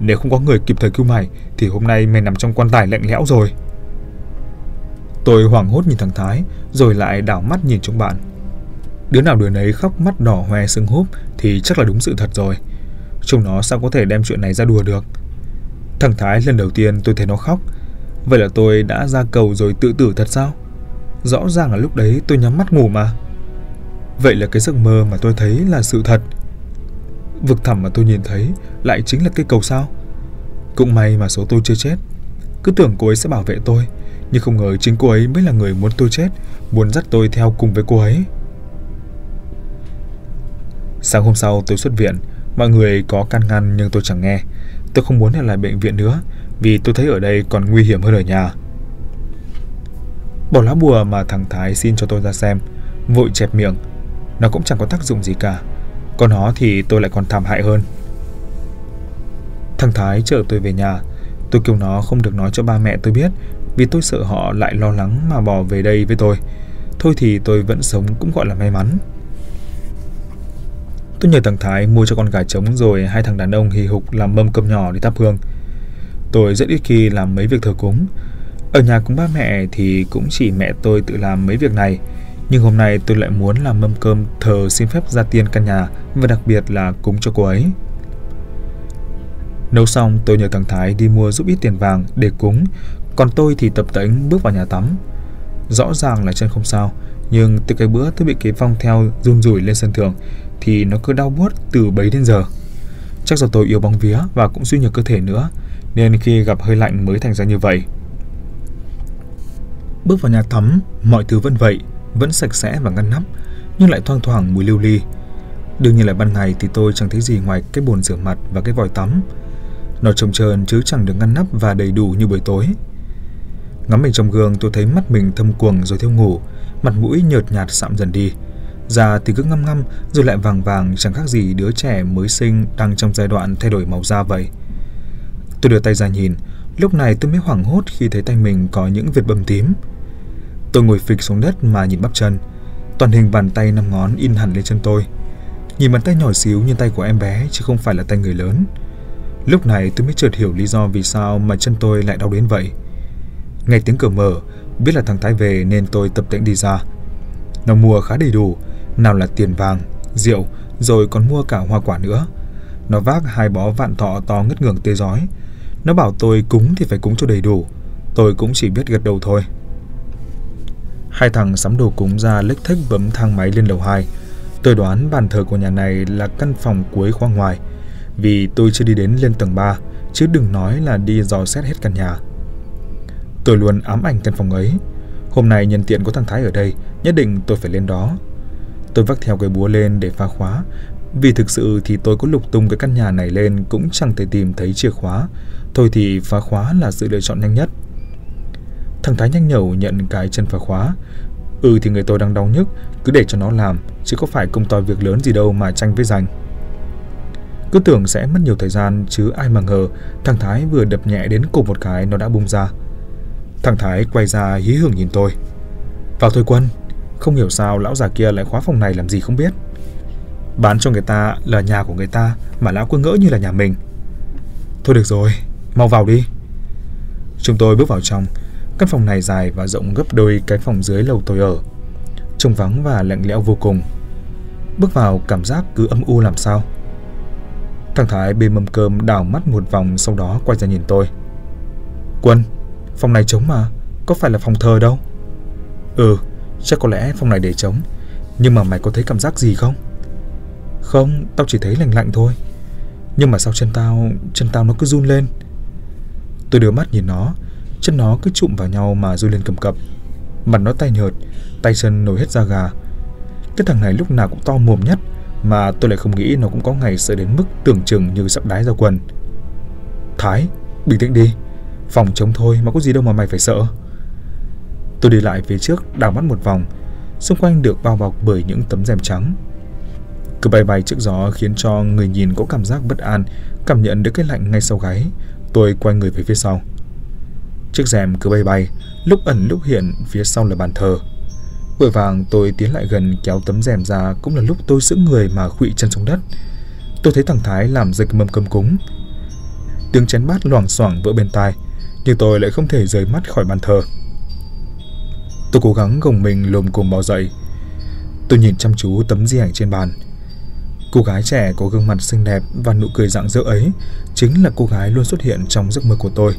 Nếu không có người kịp thời cứu mày, thì hôm nay mày nằm trong quan tài lạnh lẽo rồi. Tôi hoảng hốt nhìn thằng Thái, rồi lại đảo mắt nhìn chúng bạn. Đứa nào đứa nấy khóc mắt đỏ hoe sưng húp thì chắc là đúng sự thật rồi. Chúng nó sao có thể đem chuyện này ra đùa được. Thằng Thái lần đầu tiên tôi thấy nó khóc. Vậy là tôi đã ra cầu rồi tự tử thật sao? Rõ ràng là lúc đấy tôi nhắm mắt ngủ mà. Vậy là cái giấc mơ mà tôi thấy là sự thật. Vực thẳm mà tôi nhìn thấy lại chính là cây cầu sao. Cũng may mà số tôi chưa chết. Cứ tưởng cô ấy sẽ bảo vệ tôi, nhưng không ngờ chính cô ấy mới là người muốn tôi chết, muốn dắt tôi theo cùng với cô ấy. Sáng hôm sau tôi xuất viện, mọi người có can ngăn nhưng tôi chẳng nghe. Tôi không muốn ở lại bệnh viện nữa, vì tôi thấy ở đây còn nguy hiểm hơn ở nhà. Bỏ lá bùa mà thằng Thái xin cho tôi ra xem, vội chẹp miệng. Nó cũng chẳng có tác dụng gì cả, còn nó thì tôi lại còn thảm hại hơn. Thằng Thái chở tôi về nhà, tôi kêu nó không được nói cho ba mẹ tôi biết vì tôi sợ họ lại lo lắng mà bỏ về đây với tôi. Thôi thì tôi vẫn sống cũng gọi là may mắn. Tôi nhờ thằng Thái mua cho con gà trống rồi hai thằng đàn ông hì hục làm mâm cơm nhỏ để thắp hương. Tôi rất ít khi làm mấy việc thờ cúng. Ở nhà cùng ba mẹ thì cũng chỉ mẹ tôi tự làm mấy việc này. Nhưng hôm nay tôi lại muốn làm mâm cơm thờ xin phép gia tiên căn nhà và đặc biệt là cúng cho cô ấy. Nấu xong tôi nhờ thằng Thái đi mua giúp ít tiền vàng để cúng Còn tôi thì tập tễnh bước vào nhà tắm. Rõ ràng là chân không sao Nhưng từ cái bữa tôi bị cái vong theo run rủi lên sân thượng Thì nó cứ đau buốt từ bấy đến giờ. Chắc do tôi yếu bóng vía và cũng suy nhược cơ thể nữa Nên khi gặp hơi lạnh mới thành ra như vậy. Bước vào nhà tắm, mọi thứ vẫn vậy. Vẫn sạch sẽ và ngăn nắp Nhưng lại thoang thoảng mùi lưu ly Đương nhiên là ban ngày thì tôi chẳng thấy gì ngoài cái bồn rửa mặt và cái vòi tắm nó trông trơn chứ chẳng được ngăn nắp và đầy đủ như buổi tối. Ngắm mình trong gương tôi thấy mắt mình thâm quầng rồi thiêu ngủ, mặt mũi nhợt nhạt sạm dần đi. Da thì cứ ngăm ngăm rồi lại vàng vàng chẳng khác gì đứa trẻ mới sinh đang trong giai đoạn thay đổi màu da vậy. Tôi đưa tay ra nhìn, lúc này tôi mới hoảng hốt khi thấy tay mình có những vệt bầm tím. Tôi ngồi phịch xuống đất mà nhìn bắp chân, toàn hình bàn tay năm ngón in hẳn lên chân tôi. Nhìn bàn tay nhỏ xíu như tay của em bé chứ không phải là tay người lớn. Lúc này tôi mới chợt hiểu lý do vì sao mà chân tôi lại đau đến vậy. Nghe tiếng cửa mở, biết là thằng Thái về nên tôi tập tễnh đi ra. Nó mua khá đầy đủ, nào là tiền vàng, rượu, rồi còn mua cả hoa quả nữa. Nó vác hai bó vạn thọ to ngất ngưởng tê giói. Nó bảo tôi cúng thì phải cúng cho đầy đủ. Tôi cũng chỉ biết gật đầu thôi. Hai thằng sắm đồ cúng ra lếch thếch bấm thang máy lên lầu 2. Tôi đoán bàn thờ của nhà này là căn phòng cuối khoang ngoài – vì tôi chưa đi đến lên tầng 3, chứ đừng nói là đi dò xét hết căn nhà. Tôi luôn ám ảnh căn phòng ấy. Hôm nay nhân tiện có thằng Thái ở đây, nhất định tôi phải lên đó. Tôi vác theo cái búa lên để phá khóa, vì thực sự thì tôi có lục tung cái căn nhà này lên cũng chẳng thể tìm thấy chìa khóa. Thôi thì phá khóa là sự lựa chọn nhanh nhất. Thằng Thái nhanh nhẩu nhận cái chân phá khóa. Ừ thì người tôi đang đau nhức, cứ để cho nó làm, chứ có phải công to việc lớn gì đâu mà tranh với giành. Cứ tưởng sẽ mất nhiều thời gian chứ ai mà ngờ thằng Thái vừa đập nhẹ đến cùng một cái nó đã bung ra. Thằng Thái quay ra hí hưởng nhìn tôi. Vào thôi quân, không hiểu sao lão già kia lại khóa phòng này làm gì không biết. Bán cho người ta là nhà của người ta mà lão cứ ngỡ như là nhà mình. Thôi được rồi, mau vào đi. Chúng tôi bước vào trong. Căn phòng này dài và rộng gấp đôi cái phòng dưới lầu tôi ở. Trông vắng và lạnh lẽo vô cùng. Bước vào cảm giác cứ âm u làm sao. Thằng Thái bê mâm cơm đảo mắt một vòng sau đó quay ra nhìn tôi. Quân, phòng này trống mà, có phải là phòng thờ đâu? Ừ, chắc có lẽ phòng này để trống, nhưng mà mày có thấy cảm giác gì không? Không, tao chỉ thấy lạnh lạnh thôi. Nhưng mà sao chân tao, chân tao nó cứ run lên. Tôi đưa mắt nhìn nó, chân nó cứ chụm vào nhau mà rơi lên cầm cập. Mặt nó tay nhợt, tay chân nổi hết da gà. Cái thằng này lúc nào cũng to mồm nhất, mà tôi lại không nghĩ nó cũng có ngày sợ đến mức tưởng chừng như sắp đái ra quần. Thái, bình tĩnh đi. Phòng chống thôi mà có gì đâu mà mày phải sợ. Tôi đi lại phía trước, đảo mắt một vòng. Xung quanh được bao bọc bởi những tấm rèm trắng. Cứ bay bay trước gió khiến cho người nhìn có cảm giác bất an, cảm nhận được cái lạnh ngay sau gáy. Tôi quay người về phía sau. Chiếc rèm cứ bay bay, lúc ẩn lúc hiện phía sau là bàn thờ. Vội vàng tôi tiến lại gần kéo tấm rèm ra cũng là lúc tôi sững người mà khụy chân xuống đất. Tôi thấy thằng Thái làm rực mâm cơm cúng. Tiếng chén bát loảng xoảng vỡ bên tai, nhưng tôi lại không thể rời mắt khỏi bàn thờ. Tôi cố gắng gồng mình lồm cồm bò dậy. Tôi nhìn chăm chú tấm di ảnh trên bàn. Cô gái trẻ có gương mặt xinh đẹp và nụ cười rạng rỡ ấy chính là cô gái luôn xuất hiện trong giấc mơ của tôi.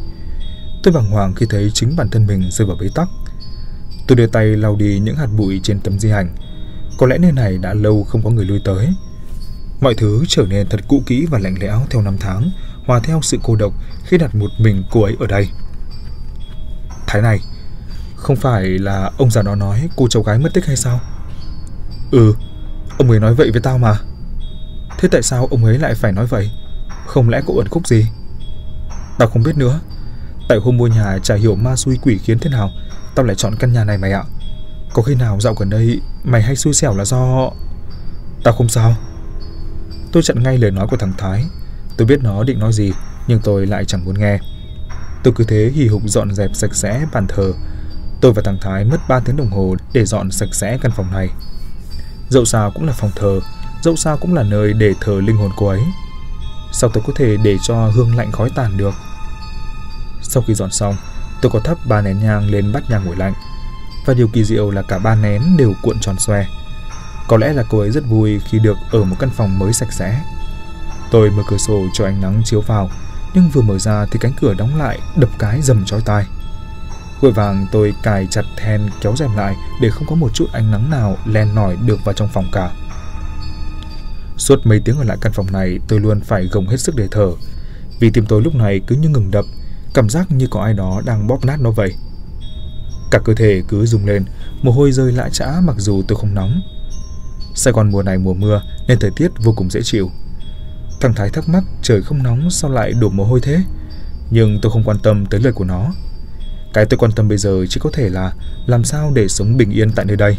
Tôi bàng hoàng khi thấy chính bản thân mình rơi vào bế tắc. Tôi đưa tay lau đi những hạt bụi trên tấm di ảnh. Có lẽ nơi này đã lâu không có người lui tới. Mọi thứ trở nên thật cũ kỹ và lạnh lẽo theo năm tháng, hòa theo sự cô độc khi đặt một mình cô ấy ở đây. Thái này, không phải là ông già đó nói cô cháu gái mất tích hay sao? Ừ, ông ấy nói vậy với tao mà. Thế tại sao ông ấy lại phải nói vậy? Không lẽ cậu ẩn khúc gì? Tao không biết nữa. Tại hôm mua nhà chả hiểu ma xui quỷ khiến thế nào, tao lại chọn căn nhà này mày ạ. Có khi nào dạo gần đây mày hay xui xẻo là do... Tao không sao. Tôi chặn ngay lời nói của thằng Thái. Tôi biết nó định nói gì, nhưng tôi lại chẳng muốn nghe. Tôi cứ thế hì hục dọn dẹp sạch sẽ bàn thờ. Tôi và thằng Thái mất 3 tiếng đồng hồ để dọn sạch sẽ căn phòng này. Dẫu sao cũng là phòng thờ, dẫu sao cũng là nơi để thờ linh hồn cô ấy. Sao tôi có thể để cho hương lạnh khói tàn được? Sau khi dọn xong, tôi có thắp ba nén nhang lên bát nhang nguội lạnh. Và điều kỳ diệu là cả ba nén đều cuộn tròn xoe. Có lẽ là cô ấy rất vui khi được ở một căn phòng mới sạch sẽ. Tôi mở cửa sổ cho ánh nắng chiếu vào, nhưng vừa mở ra thì cánh cửa đóng lại, đập cái rầm chói tai. Vội vàng tôi cài chặt then kéo rèm lại để không có một chút ánh nắng nào len nổi được vào trong phòng cả. Suốt mấy tiếng ở lại căn phòng này tôi luôn phải gồng hết sức để thở Vì tim tôi lúc này cứ như ngừng đập Cảm giác như có ai đó đang bóp nát nó vậy. Cả cơ thể cứ rung lên, Mồ hôi rơi lã chã mặc dù tôi không nóng. Sài Gòn mùa này mùa mưa Nên thời tiết vô cùng dễ chịu. Thằng Thái thắc mắc trời không nóng sao lại đổ mồ hôi thế? Nhưng tôi không quan tâm tới lời của nó. Cái tôi quan tâm bây giờ chỉ có thể là Làm sao để sống bình yên tại nơi đây.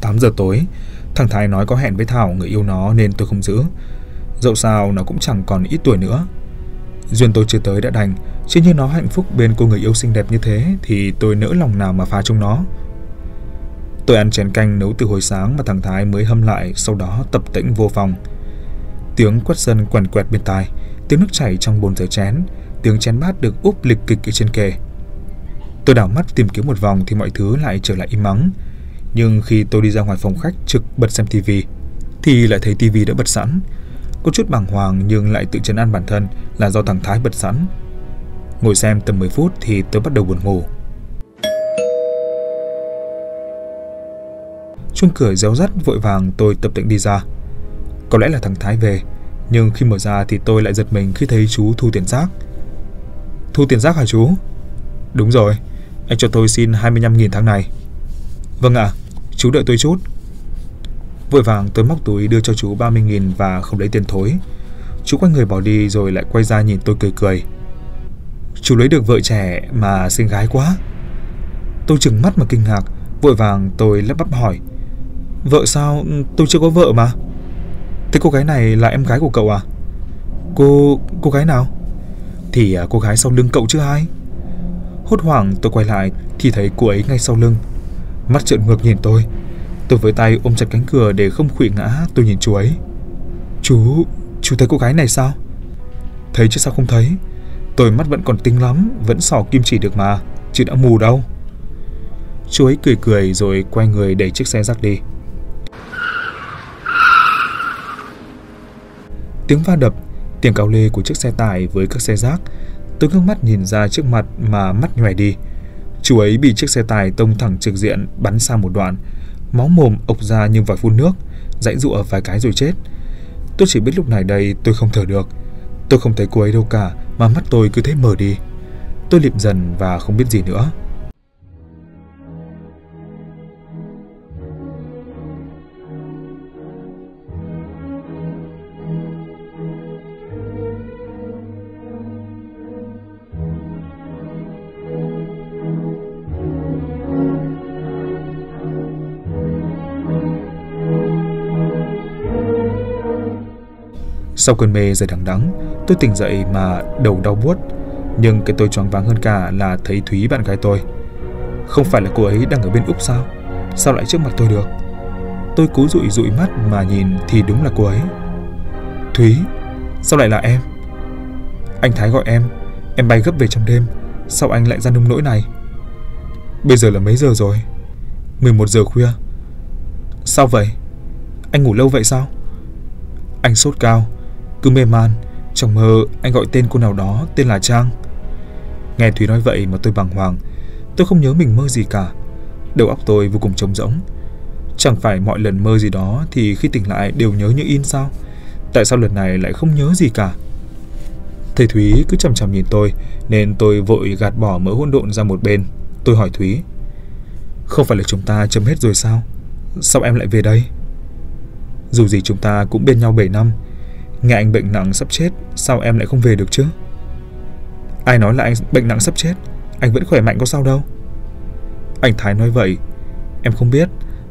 8 giờ tối, Thằng Thái nói có hẹn với Thảo người yêu nó nên tôi không giữ. Dẫu sao nó cũng chẳng còn ít tuổi nữa. Duyên tôi chưa tới đã đành, chứ như nó hạnh phúc bên cô người yêu xinh đẹp như thế thì tôi nỡ lòng nào mà phá trong nó. Tôi ăn chén canh nấu từ hồi sáng mà thằng Thái mới hâm lại, sau đó tập tĩnh vô phòng. Tiếng quất sân quằn quẹt bên tai, tiếng nước chảy trong bồn rửa chén, tiếng chén bát được úp lịch kịch ở trên kề. Tôi đảo mắt tìm kiếm một vòng thì mọi thứ lại trở lại im mắng. Nhưng khi tôi đi ra ngoài phòng khách trực bật xem tivi thì lại thấy tivi đã bật sẵn. Có chút bàng hoàng nhưng lại tự chấn an bản thân là do thằng Thái bật sẵn. Ngồi xem tầm 10 phút thì tôi bắt đầu buồn ngủ. Chuông cửa réo rắt vội vàng tôi tập tĩnh đi ra. Có lẽ là thằng Thái về, nhưng khi mở ra thì tôi lại giật mình khi thấy chú thu tiền rác. Thu tiền rác hả chú? Đúng rồi, anh cho tôi xin 25.000 tháng này. Vâng ạ, chú đợi tôi chút. Vội vàng tôi móc túi đưa cho chú 30.000 và không lấy tiền thối. Chú quay người bỏ đi rồi lại quay ra nhìn tôi cười cười. Chú lấy được vợ trẻ mà xinh gái quá. Tôi chừng mắt mà kinh ngạc, vội vàng tôi lắp bắp hỏi. Vợ sao? Tôi chưa có vợ mà. Thế cô gái này là em gái của cậu à? Cô... cô gái nào? Thì à, cô gái sau lưng cậu chứ ai? Hốt hoảng tôi quay lại thì thấy cô ấy ngay sau lưng Mắt trợn ngược nhìn tôi Tôi với tay ôm chặt cánh cửa để không khủy ngã Tôi nhìn chú ấy. Chú, chú thấy cô gái này sao? Thấy chứ sao không thấy? Tôi mắt vẫn còn tinh lắm Vẫn sỏ kim chỉ được mà Chứ đã mù đâu. Chú ấy cười cười rồi quay người đẩy chiếc xe rác đi. Tiếng va đập Tiếng cào lê của chiếc xe tải với các xe rác Tôi ngước mắt nhìn ra trước mặt mà mắt nhòe đi. Chú ấy bị chiếc xe tải tông thẳng trực diện bắn sang một đoạn, máu mồm ộc ra như vòi phun nước, dãy dụa vài cái rồi chết. Tôi chỉ biết lúc này đây tôi không thở được. Tôi không thấy cô ấy đâu cả mà mắt tôi cứ thế mở đi. Tôi liệm dần và không biết gì nữa. Sau cơn mê dài đằng đắng, tôi tỉnh dậy mà đầu đau buốt. Nhưng cái tôi choáng váng hơn cả là thấy Thúy bạn gái tôi. Không phải là cô ấy đang ở bên Úc sao? Sao lại trước mặt tôi được? Tôi cố dụi dụi mắt mà nhìn thì đúng là cô ấy. Thúy, sao lại là em? Anh Thái gọi em, em bay gấp về trong đêm. Sao anh lại ra nông nỗi này? Bây giờ là mấy giờ rồi? 11 giờ khuya. Sao vậy? Anh ngủ lâu vậy sao? Anh sốt cao, cứ mê man, trong mơ anh gọi tên cô nào đó tên là Trang. Nghe Thúy nói vậy mà tôi bàng hoàng. Tôi không nhớ mình mơ gì cả. Đầu óc tôi vô cùng trống rỗng. Chẳng phải mọi lần mơ gì đó thì khi tỉnh lại đều nhớ như in sao? Tại sao lần này lại không nhớ gì cả? Thầy Thúy cứ chằm chằm nhìn tôi nên tôi vội gạt bỏ mỡ hỗn độn ra một bên. Tôi hỏi Thúy. Không phải là chúng ta chấm hết rồi sao? Sao em lại về đây? Dù gì chúng ta cũng bên nhau 7 năm. Nghe anh bệnh nặng sắp chết, sao em lại không về được chứ? Ai nói là anh bệnh nặng sắp chết? Anh vẫn khỏe mạnh có sao đâu. Anh Thái nói vậy. Em không biết.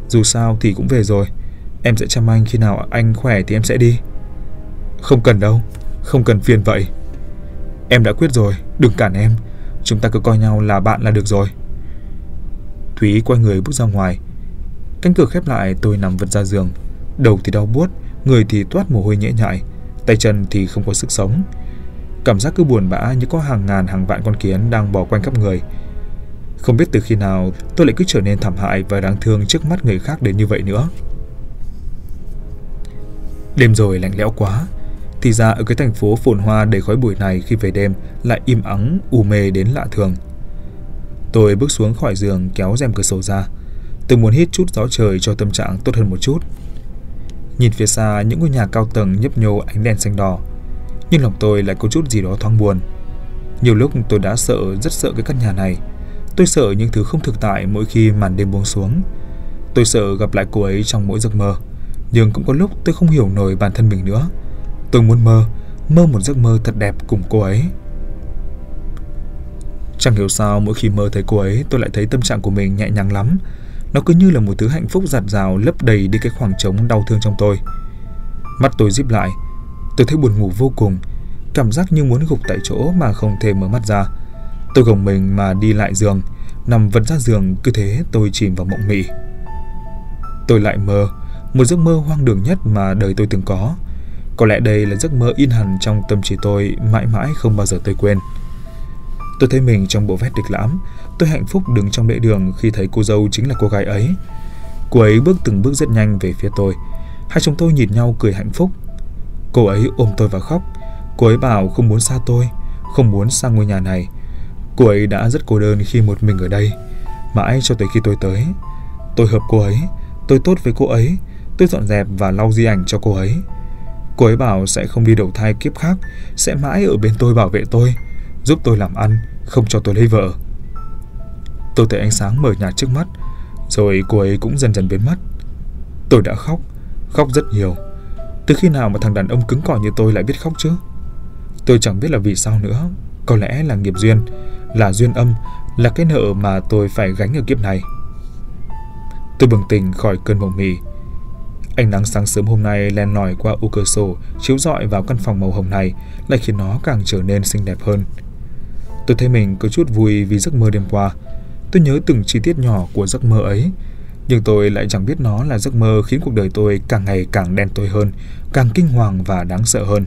Dù sao thì cũng về rồi. Em sẽ chăm anh khi nào anh khỏe thì em sẽ đi. Không cần đâu. Không cần phiền vậy. Em đã quyết rồi. Đừng cản em. Chúng ta cứ coi nhau là bạn là được rồi. Thúy quay người bước ra ngoài. Cánh cửa khép lại tôi nằm vật ra giường. Đầu thì đau buốt, người thì toát mồ hôi nhễ nhại, tay chân thì không có sức sống. Cảm giác cứ buồn bã như có hàng ngàn hàng vạn con kiến đang bò quanh khắp người. Không biết từ khi nào tôi lại cứ trở nên thảm hại và đáng thương trước mắt người khác đến như vậy nữa. Đêm rồi lạnh lẽo quá, thì ra ở cái thành phố phồn hoa đầy khói bụi này khi về đêm lại im ắng, u mê đến lạ thường. Tôi bước xuống khỏi giường kéo rèm cửa sổ ra. Tôi muốn hít chút gió trời cho tâm trạng tốt hơn một chút. Nhìn phía xa những ngôi nhà cao tầng nhấp nhô ánh đèn xanh đỏ, nhưng lòng tôi lại có chút gì đó thoáng buồn. Nhiều lúc tôi đã sợ, rất sợ cái căn nhà này. Tôi sợ những thứ không thực tại mỗi khi màn đêm buông xuống. Tôi sợ gặp lại cô ấy trong mỗi giấc mơ. Nhưng cũng có lúc tôi không hiểu nổi bản thân mình nữa. Tôi muốn mơ, mơ một giấc mơ thật đẹp cùng cô ấy. Chẳng hiểu sao mỗi khi mơ thấy cô ấy tôi lại thấy tâm trạng của mình nhẹ nhàng lắm. Nó cứ như là một thứ hạnh phúc giặt rào lấp đầy đi cái khoảng trống đau thương trong tôi. Mắt tôi díp lại, tôi thấy buồn ngủ vô cùng, cảm giác như muốn gục tại chỗ mà không thể mở mắt ra. Tôi gồng mình mà đi lại giường, nằm vật ra giường cứ thế tôi chìm vào mộng mị. Tôi lại mơ, một giấc mơ hoang đường nhất mà đời tôi từng có. Có lẽ đây là giấc mơ in hẳn trong tâm trí tôi mãi mãi không bao giờ tôi quên. Tôi thấy mình trong bộ vest địch lãm, tôi hạnh phúc đứng trong lễ đường khi thấy cô dâu chính là cô gái ấy. Cô ấy bước từng bước rất nhanh về phía tôi. Hai chúng tôi nhìn nhau cười hạnh phúc. Cô ấy ôm tôi và khóc. Cô ấy bảo không muốn xa tôi, không muốn sang ngôi nhà này. Cô ấy đã rất cô đơn khi một mình ở đây, mãi cho tới khi tôi tới. Tôi hợp cô ấy, tôi tốt với cô ấy, tôi dọn dẹp và lau di ảnh cho cô ấy. Cô ấy bảo sẽ không đi đầu thai kiếp khác, sẽ mãi ở bên tôi bảo vệ tôi, giúp tôi làm ăn, không cho tôi lấy vợ. Tôi thấy ánh sáng mở nhạt trước mắt, rồi cô ấy cũng dần dần biến mất. Tôi đã khóc, khóc rất nhiều. Từ khi nào mà thằng đàn ông cứng cỏi như tôi lại biết khóc chứ? Tôi chẳng biết là vì sao nữa, có lẽ là nghiệp duyên, là duyên âm, là cái nợ mà tôi phải gánh ở kiếp này. Tôi bừng tỉnh khỏi cơn mộng mì. Ánh nắng sáng sớm hôm nay len lỏi qua ô cửa sổ, chiếu rọi vào căn phòng màu hồng này, lại khiến nó càng trở nên xinh đẹp hơn. Tôi thấy mình có chút vui vì giấc mơ đêm qua. Tôi nhớ từng chi tiết nhỏ của giấc mơ ấy, nhưng tôi lại chẳng biết nó là giấc mơ khiến cuộc đời tôi càng ngày càng đen tối hơn, càng kinh hoàng và đáng sợ hơn.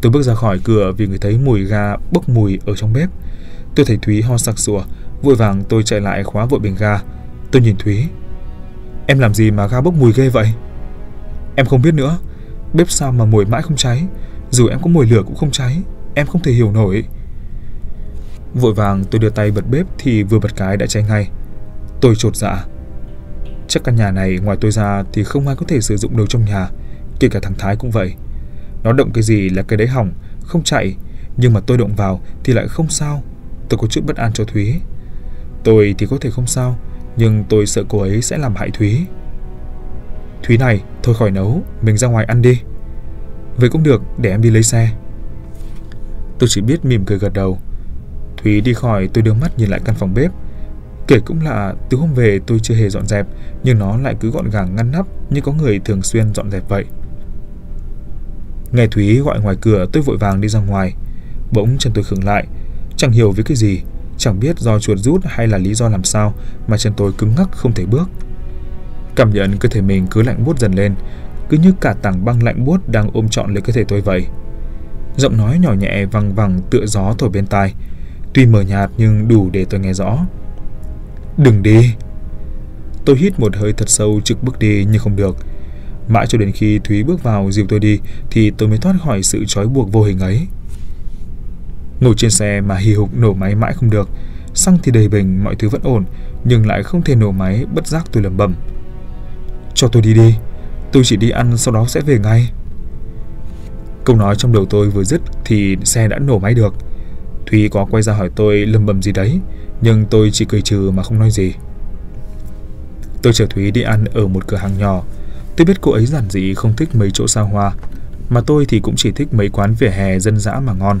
Tôi bước ra khỏi cửa vì người thấy mùi ga bốc mùi ở trong bếp. Tôi thấy Thúy ho sặc sủa, vội vàng tôi chạy lại khóa vội bình ga. Tôi nhìn Thúy. Em làm gì mà ga bốc mùi ghê vậy? Em không biết nữa, bếp sao mà mùi mãi không cháy, dù em có mùi lửa cũng không cháy, em không thể hiểu nổi. Vội vàng tôi đưa tay bật bếp thì vừa bật cái đã cháy ngay. Tôi trột dạ. Chắc căn nhà này ngoài tôi ra thì không ai có thể sử dụng được trong nhà, kể cả thằng Thái cũng vậy. Nó động cái gì là cái đấy hỏng, không chạy, nhưng mà tôi động vào thì lại không sao. Tôi có chút bất an cho Thúy. Tôi thì có thể không sao, nhưng tôi sợ cô ấy sẽ làm hại Thúy. Thúy này, thôi khỏi nấu, mình ra ngoài ăn đi. Vậy cũng được, để em đi lấy xe. Tôi chỉ biết mỉm cười gật đầu. Thúy đi khỏi tôi đưa mắt nhìn lại căn phòng bếp. Kể cũng lạ, từ hôm về tôi chưa hề dọn dẹp, nhưng nó lại cứ gọn gàng ngăn nắp như có người thường xuyên dọn dẹp vậy. Nghe Thúy gọi ngoài cửa tôi vội vàng đi ra ngoài. Bỗng chân tôi khựng lại, chẳng hiểu vì cái gì, chẳng biết do chuột rút hay là lý do làm sao mà chân tôi cứng ngắc không thể bước. Cảm nhận cơ thể mình cứ lạnh buốt dần lên, cứ như cả tảng băng lạnh buốt đang ôm trọn lấy cơ thể tôi vậy. Giọng nói nhỏ nhẹ văng vẳng tựa gió thổi bên tai, tuy mờ nhạt nhưng đủ để tôi nghe rõ. Đừng đi! Tôi hít một hơi thật sâu trực bước đi nhưng không được. Mãi cho đến khi Thúy bước vào dìu tôi đi thì tôi mới thoát khỏi sự trói buộc vô hình ấy. Ngồi trên xe mà hì hục nổ máy mãi không được, xăng thì đầy bình, mọi thứ vẫn ổn, nhưng lại không thể nổ máy, bất giác tôi lầm bầm. Cho tôi đi đi Tôi chỉ đi ăn sau đó sẽ về ngay Câu nói trong đầu tôi vừa dứt Thì xe đã nổ máy được Thúy có quay ra hỏi tôi lầm bầm gì đấy, Nhưng tôi chỉ cười trừ mà không nói gì. Tôi chở Thúy đi ăn ở một cửa hàng nhỏ. Tôi biết cô ấy giản dị, không thích mấy chỗ xa hoa, Mà tôi thì cũng chỉ thích mấy quán vỉa hè dân dã mà ngon.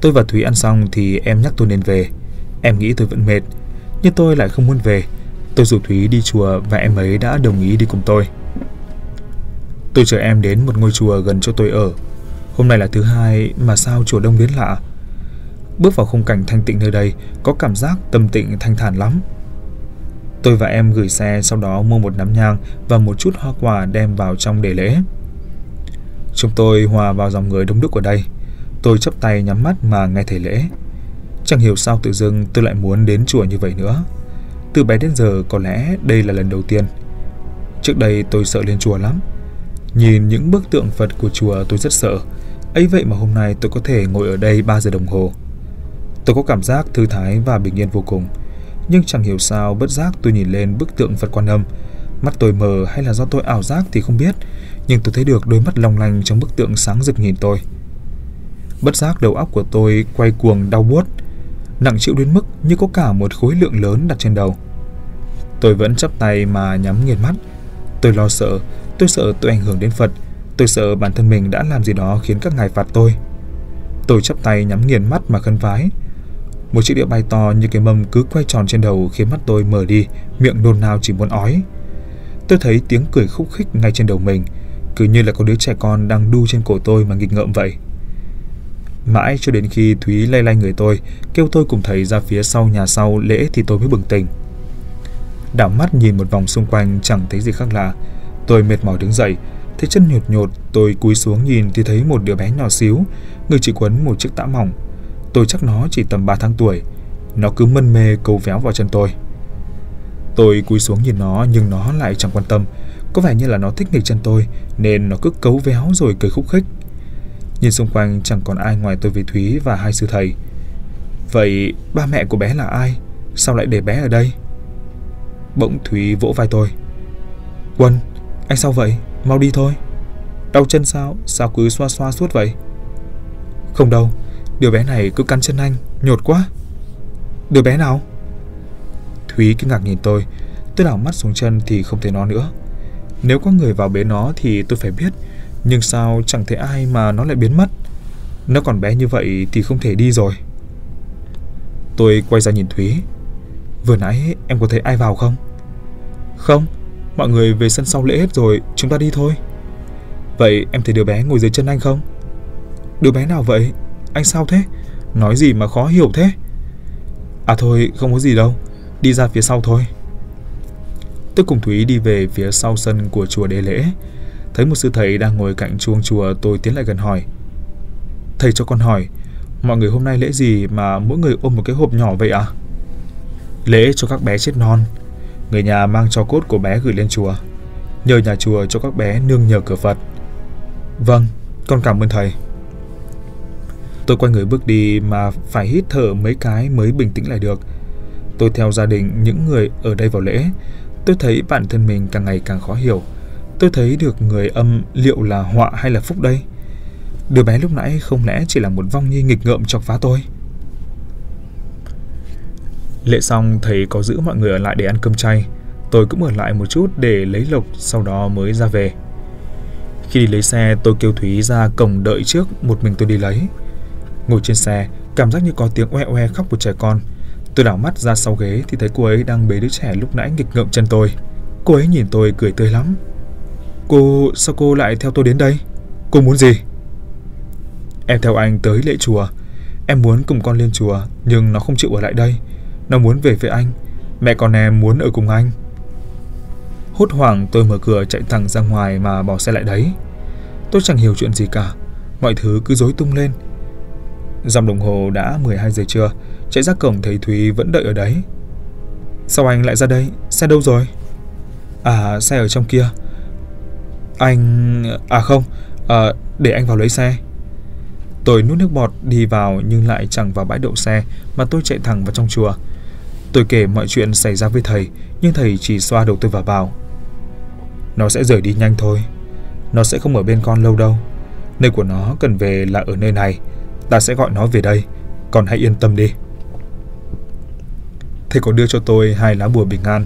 Tôi và Thúy ăn xong thì em nhắc tôi nên về. Em nghĩ tôi vẫn mệt, Nhưng tôi lại không muốn về. Tôi rủ Thúy đi chùa và em ấy đã đồng ý đi cùng tôi. Tôi chở em đến một ngôi chùa gần chỗ tôi ở. Hôm nay là thứ hai mà sao chùa đông đến lạ Bước vào khung cảnh thanh tịnh nơi đây, Có cảm giác tâm tịnh thanh thản lắm Tôi và em gửi xe sau đó mua một nắm nhang và một chút hoa quả đem vào trong để lễ. Chúng tôi hòa vào dòng người đông đúc ở đây. Tôi chấp tay nhắm mắt mà nghe thầy lễ. Chẳng hiểu sao tự dưng tôi lại muốn đến chùa như vậy nữa. Từ bé đến giờ có lẽ đây là lần đầu tiên. Trước đây tôi sợ lên chùa lắm. Nhìn những bức tượng Phật của chùa tôi rất sợ ấy vậy mà hôm nay tôi có thể ngồi ở đây 3 giờ đồng hồ. Tôi có cảm giác thư thái và bình yên vô cùng. Nhưng chẳng hiểu sao bất giác tôi nhìn lên bức tượng Phật Quan Âm. Mắt tôi mờ hay là do tôi ảo giác thì không biết, nhưng tôi thấy được đôi mắt long lanh trong bức tượng sáng rực nhìn tôi. Bất giác đầu óc của tôi quay cuồng đau buốt, nặng chịu đến mức như có cả một khối lượng lớn đặt trên đầu. Tôi vẫn chấp tay mà nhắm nghiền mắt. Tôi lo sợ, tôi sợ tôi ảnh hưởng đến Phật, tôi sợ bản thân mình đã làm gì đó khiến các ngài phạt tôi. Tôi chắp tay nhắm nghiền mắt mà khấn vái, một chiếc đĩa bay to như cái mâm cứ quay tròn trên đầu khiến mắt tôi mở đi, miệng nôn nao chỉ muốn ói. Tôi thấy tiếng cười khúc khích ngay trên đầu mình, cứ như là có đứa trẻ con đang đu trên cổ tôi mà nghịch ngợm vậy. Mãi cho đến khi Thúy lay lay người tôi, kêu tôi cùng thầy ra phía sau nhà sau lễ thì tôi mới bừng tỉnh. Đảo mắt nhìn một vòng xung quanh chẳng thấy gì khác lạ. Tôi mệt mỏi đứng dậy, thấy chân nhột nhột, tôi cúi xuống nhìn thì thấy một đứa bé nhỏ xíu, người chỉ quấn một chiếc tã mỏng, Tôi chắc nó chỉ tầm 3 tháng tuổi Nó cứ mân mê câu véo vào chân tôi Tôi cúi xuống nhìn nó nhưng nó lại chẳng quan tâm Có vẻ như là nó thích nghịch chân tôi Nên nó cứ cấu véo rồi cười khúc khích Nhìn xung quanh chẳng còn ai ngoài tôi với Thúy và hai sư thầy Vậy ba mẹ của bé là ai? Sao lại để bé ở đây? Bỗng Thúy vỗ vai tôi Quân, anh sao vậy? Mau đi thôi. Đau chân sao? Sao cứ xoa xoa suốt vậy? Không đâu, Đứa bé này cứ cắn chân anh, Nhột quá. Đứa bé nào? Thúy kinh ngạc nhìn tôi Tôi đảo mắt xuống chân thì không thấy nó nữa. Nếu có người vào bế nó thì tôi phải biết, Nhưng sao chẳng thấy ai mà nó lại biến mất? Nó còn bé như vậy thì không thể đi rồi. Tôi quay ra nhìn Thúy. Vừa nãy em có thấy ai vào không? Không. Mọi người về sân sau lễ hết rồi Chúng ta đi thôi Vậy em thấy đứa bé ngồi dưới chân anh không? Đứa bé nào vậy? Anh sao thế? Nói gì mà khó hiểu thế? À thôi, không có gì đâu. Đi ra phía sau thôi. tức cùng Thúy đi về phía sau sân của chùa Đế Lễ. Thấy một sư thầy đang ngồi cạnh chuông chùa tôi tiến lại gần hỏi. Thầy cho con hỏi, mọi người hôm nay lễ gì mà mỗi người ôm một cái hộp nhỏ vậy à? Lễ cho các bé chết non. Người nhà mang cho cốt của bé gửi lên chùa. Nhờ nhà chùa cho các bé nương nhờ cửa Phật. Vâng, con cảm ơn thầy. Tôi quay người bước đi mà phải hít thở mấy cái mới bình tĩnh lại được. Tôi theo gia đình những người ở đây vào lễ. Tôi thấy bản thân mình càng ngày càng khó hiểu. Tôi thấy được người âm liệu là họa hay là phúc đây? Đứa bé lúc nãy không lẽ chỉ là một vong nhi nghịch ngợm chọc phá tôi? Lễ xong thầy có giữ mọi người ở lại để ăn cơm chay. Tôi cũng ở lại một chút để lấy lộc sau đó mới ra về. Khi đi lấy xe tôi kêu Thúy ra cổng đợi trước một mình tôi đi lấy. Ngồi trên xe, cảm giác như có tiếng oe oe khóc của trẻ con. Tôi đảo mắt ra sau ghế thì thấy cô ấy đang bế đứa trẻ lúc nãy nghịch ngợm chân tôi. Cô ấy nhìn tôi cười tươi lắm. Cô, sao cô lại theo tôi đến đây? Cô muốn gì? Em theo anh tới lễ chùa. Em muốn cùng con lên chùa, nhưng nó không chịu ở lại đây. Nó muốn về với anh. Mẹ con em muốn ở cùng anh. Hốt hoảng tôi mở cửa chạy thẳng ra ngoài mà bỏ xe lại đấy. Tôi chẳng hiểu chuyện gì cả. Mọi thứ cứ rối tung lên Dòng đồng hồ đã 12 giờ trưa, chạy ra cổng thấy Thúy vẫn đợi ở đấy. Sao anh lại ra đây? Xe đâu rồi? À, xe ở trong kia. Anh... À không, à, để anh vào lấy xe. Tôi nuốt nước bọt đi vào nhưng lại chẳng vào bãi đậu xe mà tôi chạy thẳng vào trong chùa. Tôi kể mọi chuyện xảy ra với thầy, nhưng thầy chỉ xoa đầu tôi và bảo. Nó sẽ rời đi nhanh thôi. Nó sẽ không ở bên con lâu đâu. Nơi của nó cần về là ở nơi này. Ta sẽ gọi nó về đây. Còn hãy yên tâm đi. Thầy có đưa cho tôi hai lá bùa bình an.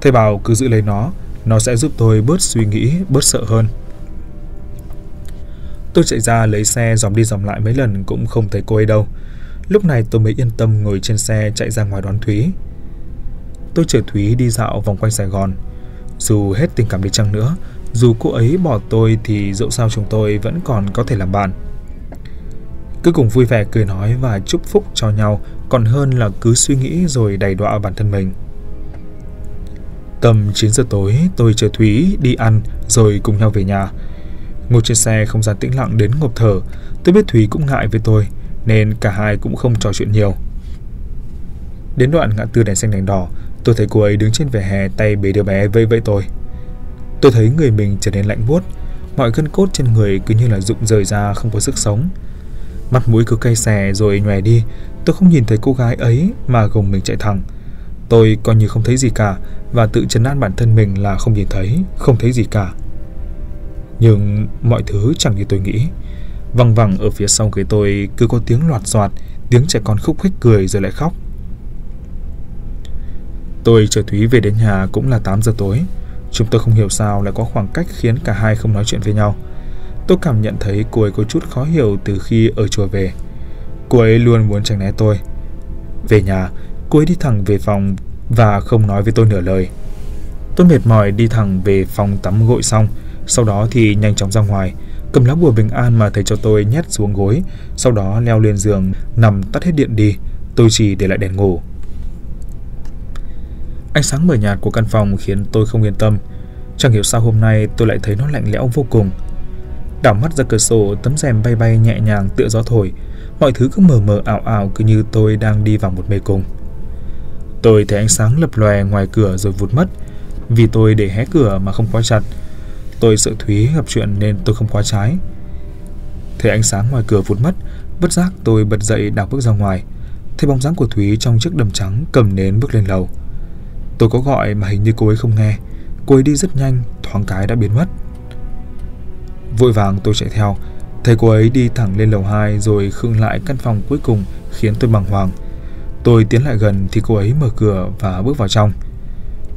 Thầy bảo cứ giữ lấy nó. Nó sẽ giúp tôi bớt suy nghĩ, bớt sợ hơn. Tôi chạy ra lấy xe dòm đi dòm lại mấy lần cũng không thấy cô ấy đâu. Lúc này tôi mới yên tâm ngồi trên xe chạy ra ngoài đón Thúy. Tôi chở Thúy đi dạo vòng quanh Sài Gòn. Dù hết tình cảm đi chăng nữa, dù cô ấy bỏ tôi thì dẫu sao chúng tôi vẫn còn có thể làm bạn. Cứ cùng vui vẻ cười nói và chúc phúc cho nhau còn hơn là cứ suy nghĩ rồi đầy đọa bản thân mình. Tầm 9 giờ tối, tôi chờ Thúy đi ăn rồi cùng nhau về nhà. Ngồi trên xe không gian tĩnh lặng đến ngộp thở, tôi biết Thúy cũng ngại với tôi, nên cả hai cũng không trò chuyện nhiều. Đến đoạn ngã tư đèn xanh đèn đỏ, tôi thấy cô ấy đứng trên vỉa hè tay bế đứa bé vẫy vẫy tôi. Tôi thấy người mình trở nên lạnh buốt, mọi gân cốt trên người cứ như là rụng rời ra không có sức sống. Mặt mũi cứ cay xè rồi nhòe đi, tôi không nhìn thấy cô gái ấy mà gồng mình chạy thẳng. Tôi coi như không thấy gì cả và tự chấn an bản thân mình là không nhìn thấy, không thấy gì cả. Nhưng mọi thứ chẳng như tôi nghĩ. Văng vẳng ở phía sau ghế tôi cứ có tiếng loạt soạt, tiếng trẻ con khúc khích cười rồi lại khóc. Tôi chở Thúy về đến nhà cũng là 8 giờ tối. Chúng tôi không hiểu sao lại có khoảng cách khiến cả hai không nói chuyện với nhau. Tôi cảm nhận thấy cô ấy có chút khó hiểu từ khi ở chùa về. Cô ấy luôn muốn tránh né tôi. Về nhà, cô ấy đi thẳng về phòng và không nói với tôi nửa lời. Tôi mệt mỏi đi thẳng về phòng tắm gội xong, sau đó thì nhanh chóng ra ngoài, cầm lá bùa bình an mà thầy cho tôi nhét xuống gối, sau đó leo lên giường, nằm tắt hết điện đi, tôi chỉ để lại đèn ngủ. Ánh sáng mờ nhạt của căn phòng khiến tôi không yên tâm. Chẳng hiểu sao hôm nay tôi lại thấy nó lạnh lẽo vô cùng. Đảo mắt ra cửa sổ, tấm rèm bay bay nhẹ nhàng tựa gió thổi. Mọi thứ cứ mờ mờ ảo ảo cứ như tôi đang đi vào một mê cung. Tôi thấy ánh sáng lập lòe ngoài cửa rồi vụt mất. Vì tôi để hé cửa mà không khóa chặt. Tôi sợ Thúy gặp chuyện nên tôi không khóa trái. Thấy ánh sáng ngoài cửa vụt mất, bất giác tôi bật dậy đảo bước ra ngoài. Thấy bóng dáng của Thúy trong chiếc đầm trắng cầm nến bước lên lầu. Tôi có gọi mà hình như cô ấy không nghe. Cô ấy đi rất nhanh, thoáng cái đã biến mất. Vội vàng tôi chạy theo, thấy cô ấy đi thẳng lên lầu 2 rồi khựng lại căn phòng cuối cùng khiến tôi bàng hoàng. Tôi tiến lại gần thì cô ấy mở cửa và bước vào trong.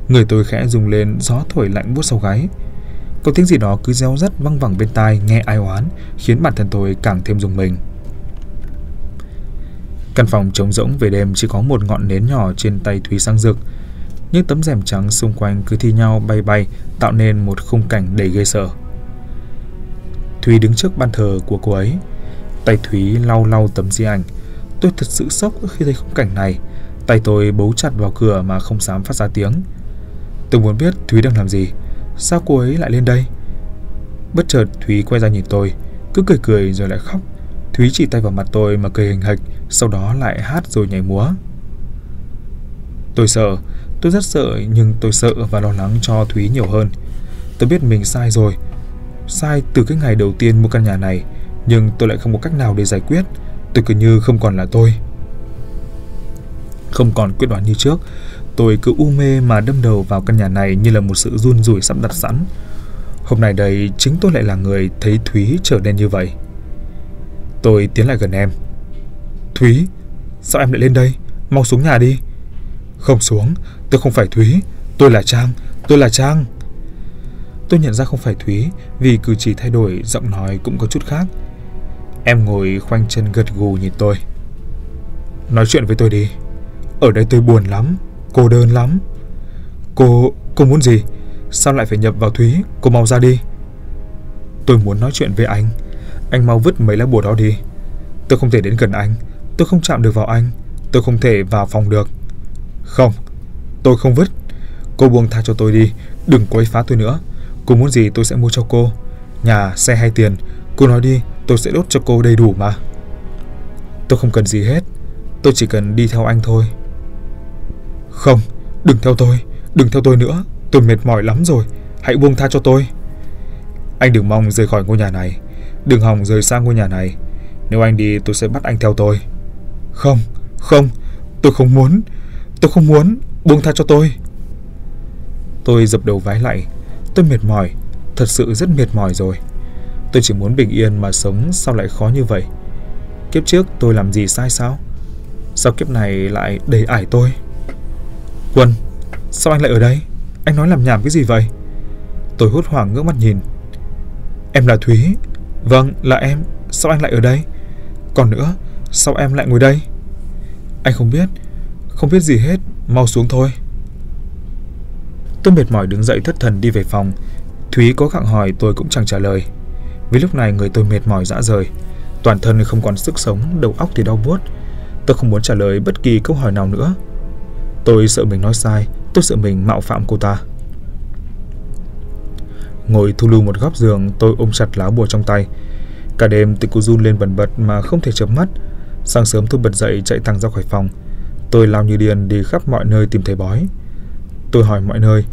Người tôi khẽ rung lên, gió thổi lạnh buốt sau gáy. Có tiếng gì đó cứ reo rắt văng vẳng bên tai nghe ai oán, khiến bản thân tôi càng thêm dùng mình. Căn phòng trống rỗng về đêm chỉ có một ngọn nến nhỏ trên tay Thúy sang rực. Những tấm rèm trắng xung quanh cứ thi nhau bay bay, tạo nên một khung cảnh đầy ghê sợ. Thúy đứng trước ban thờ của cô ấy. Tay Thúy lau lau tấm di ảnh. Tôi thật sự sốc khi thấy khung cảnh này. Tay tôi bấu chặt vào cửa mà không dám phát ra tiếng. Tôi muốn biết Thúy đang làm gì. Sao cô ấy lại lên đây? Bất chợt Thúy quay ra nhìn tôi, cứ cười cười rồi lại khóc. Thúy chỉ tay vào mặt tôi mà cười hình hạch, sau đó lại hát rồi nhảy múa. Tôi sợ, tôi rất sợ nhưng tôi sợ và lo lắng cho Thúy nhiều hơn. Tôi biết mình sai rồi, sai từ cái ngày đầu tiên mua căn nhà này, nhưng tôi lại không có cách nào để giải quyết. Tôi cứ như không còn là tôi. Không còn quyết đoán như trước, tôi cứ u mê mà đâm đầu vào căn nhà này như là một sự run rủi sắp đặt sẵn. Hôm nay đây chính tôi lại là người thấy Thúy trở nên như vậy. Tôi tiến lại gần em. Thúy, sao em lại lên đây? Mau xuống nhà đi. Không xuống, tôi không phải Thúy, tôi là Trang, tôi là Trang. Tôi nhận ra không phải Thúy vì cử chỉ thay đổi, giọng nói cũng có chút khác. Em ngồi khoanh chân gật gù nhìn tôi. Nói chuyện với tôi đi. Ở đây tôi buồn lắm, cô đơn lắm. Cô, cô muốn gì? Sao lại phải nhập vào Thúy? Cô mau ra đi. Tôi muốn nói chuyện với anh. Anh mau vứt mấy lá bùa đó đi. Tôi không thể đến gần anh. Tôi không chạm được vào anh. Tôi không thể vào phòng được. Không, tôi không vứt. Cô buông tha cho tôi đi. Đừng quấy phá tôi nữa. Cô muốn gì tôi sẽ mua cho cô Nhà, xe hay tiền Cô nói đi tôi sẽ đốt cho cô đầy đủ mà Tôi không cần gì hết Tôi chỉ cần đi theo anh thôi không Đừng theo tôi Đừng theo tôi nữa Tôi mệt mỏi lắm rồi Hãy buông tha cho tôi Anh đừng mong rời khỏi ngôi nhà này Đừng hòng rời xa ngôi nhà này Nếu anh đi tôi sẽ bắt anh theo tôi Không Không Tôi không muốn tôi không muốn, buông tha cho tôi. Tôi dập đầu vái lại, tôi mệt mỏi, thật sự rất mệt mỏi rồi. Tôi chỉ muốn bình yên mà sống sao lại khó như vậy? Kiếp trước tôi làm gì sai sao? Sao kiếp này lại đầy ải tôi? Quân, sao anh lại ở đây? Anh nói làm nhảm cái gì vậy? Tôi hốt hoảng ngước mắt nhìn. Em là Thúy. Vâng, là em. Sao anh lại ở đây? Còn nữa, sao em lại ngồi đây? Anh không biết. Không biết gì hết. Mau xuống thôi. Tôi mệt mỏi đứng dậy thất thần đi về phòng. Thúy có gặng hỏi tôi cũng chẳng trả lời. Vì lúc này người tôi mệt mỏi dã rời. Toàn thân không còn sức sống, đầu óc thì đau buốt. Tôi không muốn trả lời bất kỳ câu hỏi nào nữa. Tôi sợ mình nói sai, tôi sợ mình mạo phạm cô ta. Ngồi thu lưu một góc giường, tôi ôm chặt lá bùa trong tay. Cả đêm tôi cứ run lên bần bật mà không thể chớp mắt. Sáng sớm tôi bật dậy chạy thẳng ra khỏi phòng. Tôi lao như điên đi khắp mọi nơi tìm thầy bói. Tôi hỏi mọi nơi,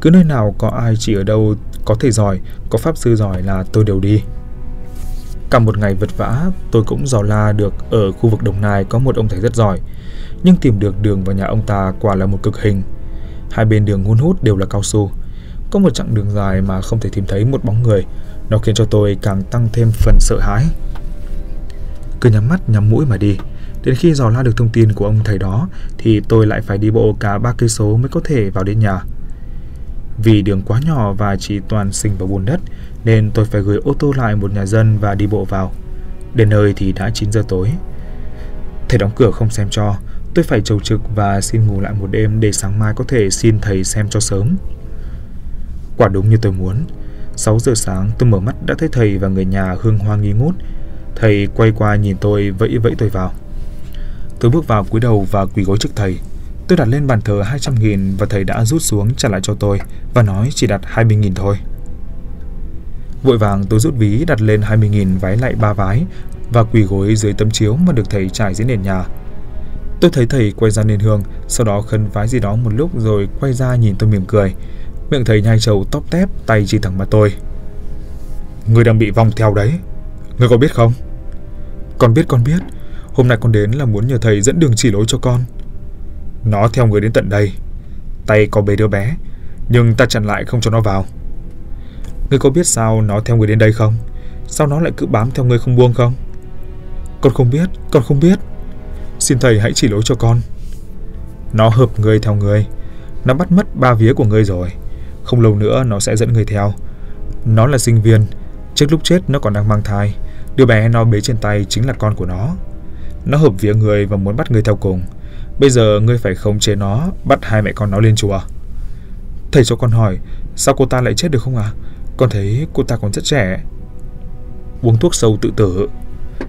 cứ nơi nào có ai chỉ ở đâu có thầy giỏi, có pháp sư giỏi là tôi đều đi. Cả một ngày vật vã, tôi cũng dò la được ở khu vực Đồng Nai có một ông thầy rất giỏi, nhưng tìm được đường vào nhà ông ta quả là một cực hình. Hai bên đường hun hút đều là cao su. Có một chặng đường dài mà không thể tìm thấy một bóng người, nó khiến cho tôi càng tăng thêm phần sợ hãi. Cứ nhắm mắt nhắm mũi mà đi, đến khi dò la được thông tin của ông thầy đó thì tôi lại phải đi bộ cả ba cây số mới có thể vào đến nhà. Vì đường quá nhỏ và chỉ toàn sinh vào bùn đất nên tôi phải gửi ô tô lại một nhà dân và đi bộ vào. Đến nơi thì đã 9 giờ tối. Thầy đóng cửa không xem cho, tôi phải chầu trực và xin ngủ lại một đêm để sáng mai có thể xin thầy xem cho sớm. Quả đúng như tôi muốn. 6 giờ sáng, tôi mở mắt đã thấy thầy và người nhà hương hoa nghi ngút. Thầy quay qua nhìn tôi, vẫy vẫy tôi vào. Tôi bước vào cúi đầu và quỳ gối trước thầy. Tôi đặt lên bàn thờ 200 nghìn và thầy đã rút xuống trả lại cho tôi và nói chỉ đặt 20 nghìn thôi. Vội vàng tôi rút ví, đặt lên 20 nghìn vái lại ba vái và quỳ gối dưới tấm chiếu mà được thầy trải dưới nền nhà. Tôi thấy thầy quay ra nền hương, sau đó khấn vái gì đó một lúc rồi quay ra nhìn tôi mỉm cười. Miệng thầy nhai trầu tóc tép, tay chỉ thẳng mặt tôi. Người đang bị vòng theo đấy. Người có biết không? Con biết con biết. Hôm nay con đến là muốn nhờ thầy dẫn đường chỉ lối cho con. Nó theo người đến tận đây. Tay có bế đứa bé, nhưng ta chặn lại không cho nó vào. Ngươi có biết sao nó theo người đến đây không? Sao nó lại cứ bám theo ngươi không buông không? Con không biết, con không biết. Xin thầy hãy chỉ lỗi cho con. Nó hợp người theo người. Nó bắt mất ba vía của ngươi rồi. Không lâu nữa nó sẽ dẫn người theo. Nó là sinh viên. Trước lúc chết nó còn đang mang thai. Đứa bé nó bế trên tay chính là con của nó. Nó hợp vía người và muốn bắt người theo cùng. Bây giờ ngươi phải khống chế nó, bắt hai mẹ con nó lên chùa. Thầy cho con hỏi, sao cô ta lại chết được không ạ? À? Con thấy cô ta còn rất trẻ. Uống thuốc sâu tự tử,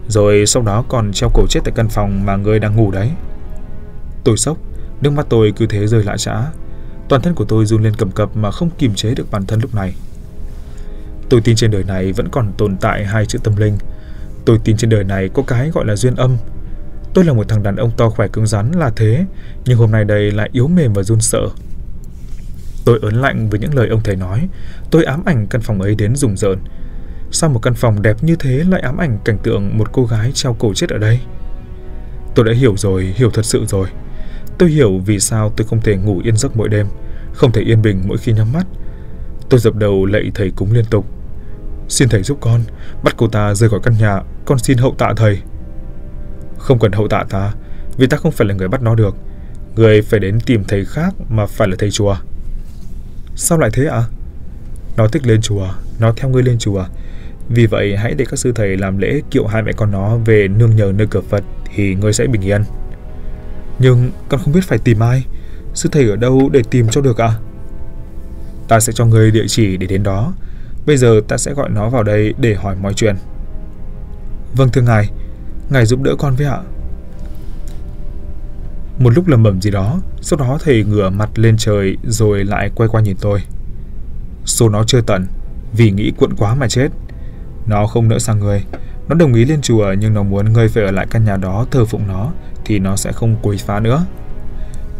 rồi sau đó còn treo cổ chết tại căn phòng mà người đang ngủ đấy. Tôi sốc, nước mắt tôi cứ thế rơi lã chã. Toàn thân của tôi run lên cầm cập mà không kiềm chế được bản thân lúc này. Tôi tin trên đời này vẫn còn tồn tại hai chữ tâm linh. Tôi tin trên đời này có cái gọi là duyên âm, Tôi là một thằng đàn ông to khỏe cứng rắn là thế, nhưng hôm nay đây lại yếu mềm và run sợ. Tôi ớn lạnh với những lời ông thầy nói, tôi ám ảnh căn phòng ấy đến rùng rợn. Sao một căn phòng đẹp như thế lại ám ảnh cảnh tượng một cô gái treo cổ chết ở đây? Tôi đã hiểu rồi, hiểu thật sự rồi. Tôi hiểu vì sao tôi không thể ngủ yên giấc mỗi đêm, không thể yên bình mỗi khi nhắm mắt. Tôi dập đầu lạy thầy cúng liên tục. Xin thầy giúp con, bắt cô ta rời khỏi căn nhà, con xin hậu tạ thầy. Không cần hậu tạ ta, vì ta không phải là người bắt nó được. Người phải đến tìm thầy khác mà phải là thầy chùa. Sao lại thế ạ? À? Nó thích lên chùa, nó theo ngươi lên chùa. Vì vậy hãy để các sư thầy làm lễ kiệu hai mẹ con nó về nương nhờ nơi cửa Phật thì ngươi sẽ bình yên. Nhưng con không biết phải tìm ai, sư thầy ở đâu để tìm cho được ạ? À? Ta sẽ cho ngươi địa chỉ để đến đó. Bây giờ ta sẽ gọi nó vào đây để hỏi mọi chuyện. Vâng thưa ngài, Ngài giúp đỡ con với ạ. Một lúc lầm bẩm gì đó, sau đó thầy ngửa mặt lên trời rồi lại quay qua nhìn tôi. Số nó chưa tận, vì nghĩ cuộn quá mà chết. Nó không nỡ sang người. Nó đồng ý lên chùa nhưng nó muốn ngươi phải ở lại căn nhà đó thờ phụng nó thì nó sẽ không quấy phá nữa.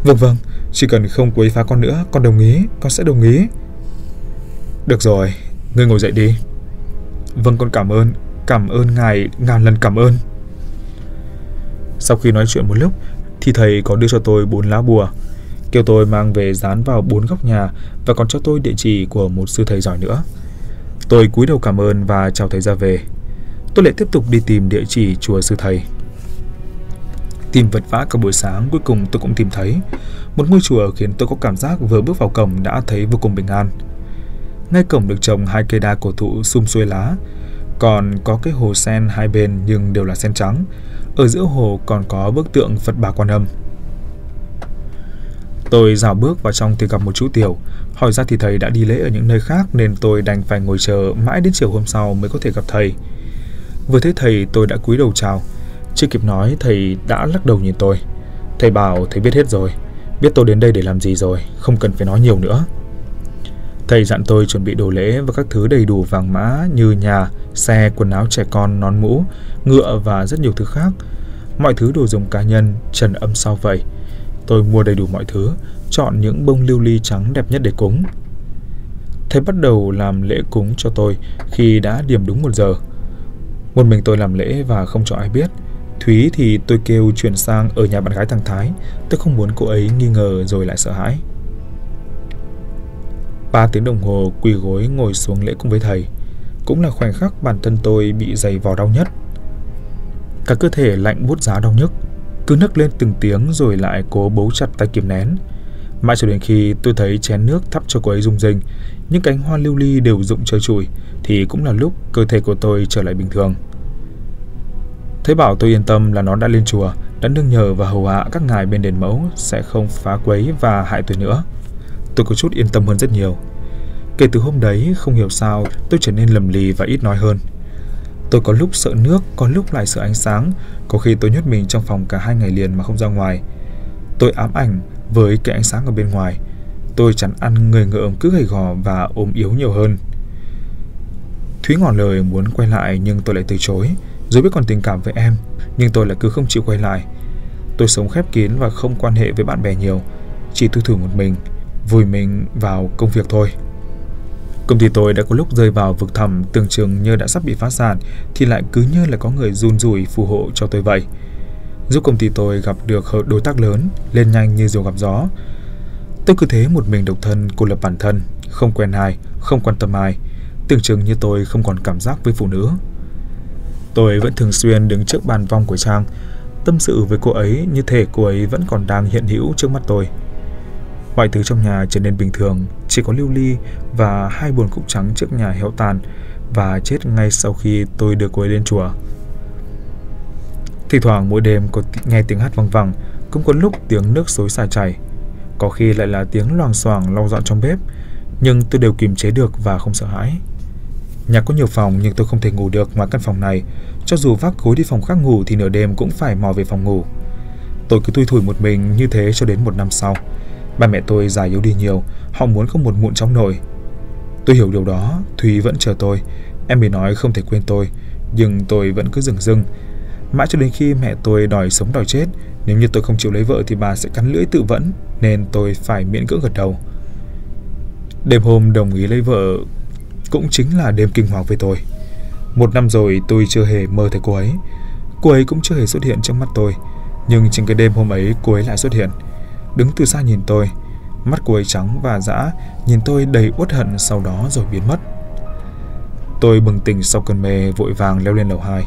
Vâng vâng, chỉ cần không quấy phá con nữa, con đồng ý, con sẽ đồng ý. Được rồi, ngươi ngồi dậy đi. Vâng con cảm ơn, cảm ơn ngài ngàn lần cảm ơn. Sau khi nói chuyện một lúc, thì thầy có đưa cho tôi bốn lá bùa, kêu tôi mang về dán vào bốn góc nhà và còn cho tôi địa chỉ của một sư thầy giỏi nữa. Tôi cúi đầu cảm ơn và chào thầy ra về. Tôi lại tiếp tục đi tìm địa chỉ chùa sư thầy. Tìm vật vã cả buổi sáng, cuối cùng tôi cũng tìm thấy Một ngôi chùa khiến tôi có cảm giác vừa bước vào cổng đã thấy vô cùng bình an Ngay cổng được trồng hai cây đa cổ thụ sum xuôi lá, Còn có cái hồ sen hai bên nhưng đều là sen trắng Ở giữa hồ còn có bức tượng Phật Bà Quan Âm Tôi dạo bước vào trong thì gặp một chú Tiểu Hỏi ra thì thầy đã đi lễ ở những nơi khác Nên tôi đành phải ngồi chờ mãi đến chiều hôm sau mới có thể gặp thầy Vừa thấy thầy tôi đã cúi đầu chào chưa kịp nói thầy đã lắc đầu nhìn tôi. Thầy bảo thầy biết hết rồi, biết tôi đến đây để làm gì rồi, không cần phải nói nhiều nữa. Thầy dặn tôi chuẩn bị đồ lễ và các thứ đầy đủ vàng mã như nhà, xe, quần áo trẻ con, nón mũ, ngựa và rất nhiều thứ khác. Mọi thứ đồ dùng cá nhân, trần âm sau vậy. Tôi mua đầy đủ mọi thứ, chọn những bông lưu ly trắng đẹp nhất để cúng. Thầy bắt đầu làm lễ cúng cho tôi khi đã điểm đúng một giờ. Một mình tôi làm lễ và không cho ai biết. Thúy thì tôi kêu chuyển sang ở nhà bạn gái thằng Thái. Tôi không muốn cô ấy nghi ngờ rồi lại sợ hãi. Ba tiếng đồng hồ quỳ gối ngồi xuống lễ cùng với thầy. Cũng là khoảnh khắc bản thân tôi bị dày vò đau nhất. Cả cơ thể lạnh bút giá đau nhức. Cứ nấc lên từng tiếng rồi lại cố bấu chặt tay kiềm nén. Mãi cho đến khi tôi thấy chén nước thắp cho cô ấy rung rinh, những cánh hoa lưu ly đều rụng trơ trụi, thì cũng là lúc cơ thể của tôi trở lại bình thường. Thấy bảo tôi yên tâm là nó đã lên chùa, đã nương nhờ và hầu hạ các ngài bên đền mẫu sẽ không phá quấy và hại tôi nữa. Tôi có chút yên tâm hơn rất nhiều. Kể từ hôm đấy, không hiểu sao tôi trở nên lầm lì và ít nói hơn. Tôi có lúc sợ nước, có lúc lại sợ ánh sáng, có khi tôi nhốt mình trong phòng cả hai ngày liền mà không ra ngoài. Tôi ám ảnh với cái ánh sáng ở bên ngoài. Tôi chẳng ăn người ngợm cứ gầy gò và ốm yếu nhiều hơn. Thúy ngỏ lời muốn quay lại nhưng tôi lại từ chối. Dù biết còn tình cảm với em, nhưng tôi lại cứ không chịu quay lại. Tôi sống khép kín và không quan hệ với bạn bè nhiều, chỉ tư thử một mình, vùi mình vào công việc thôi. Công ty tôi đã có lúc rơi vào vực thẳm tưởng chừng như đã sắp bị phá sản thì lại cứ như là có người run rủi phù hộ cho tôi vậy. Giúp công ty tôi gặp được đối tác lớn, lên nhanh như diều gặp gió. Tôi cứ thế một mình độc thân cô lập bản thân, không quen ai, không quan tâm ai. Tưởng chừng như tôi không còn cảm giác với phụ nữ. Tôi vẫn thường xuyên đứng trước bàn vong của Trang, tâm sự với cô ấy như thể cô ấy vẫn còn đang hiện hữu trước mắt tôi. Mọi thứ trong nhà trở nên bình thường, chỉ có lưu ly và hai bồn cục trắng trước nhà héo tàn và chết ngay sau khi tôi đưa cô ấy lên chùa. Thì thoảng mỗi đêm có nghe tiếng hát vang vẳng, cũng có lúc tiếng nước xối xả chảy. Có khi lại là tiếng loàng xoàng lau dọn trong bếp, nhưng tôi đều kiềm chế được và không sợ hãi. Nhà có nhiều phòng nhưng tôi không thể ngủ được ngoài căn phòng này. Cho dù vác gối đi phòng khác ngủ thì nửa đêm cũng phải mò về phòng ngủ. Tôi cứ thui thủi một mình như thế cho đến một năm sau. Ba mẹ tôi già yếu đi nhiều, họ muốn có một muộn trong nội. Tôi hiểu điều đó, Thùy vẫn chờ tôi. Em ấy nói không thể quên tôi, nhưng tôi vẫn cứ dừng dưng. Mãi cho đến khi mẹ tôi đòi sống đòi chết, nếu như tôi không chịu lấy vợ thì bà sẽ cắn lưỡi tự vẫn, nên tôi phải miễn cưỡng gật đầu. Đêm hôm đồng ý lấy vợ cũng chính là đêm kinh hoàng với tôi. Một năm rồi tôi chưa hề mơ thấy cô ấy. Cô ấy cũng chưa hề xuất hiện trước mắt tôi. Nhưng chính cái đêm hôm ấy cô ấy lại xuất hiện. Đứng từ xa nhìn tôi. Mắt cô ấy trắng và dã, nhìn tôi đầy uất hận sau đó rồi biến mất. Tôi bừng tỉnh sau cơn mê vội vàng leo lên lầu 2.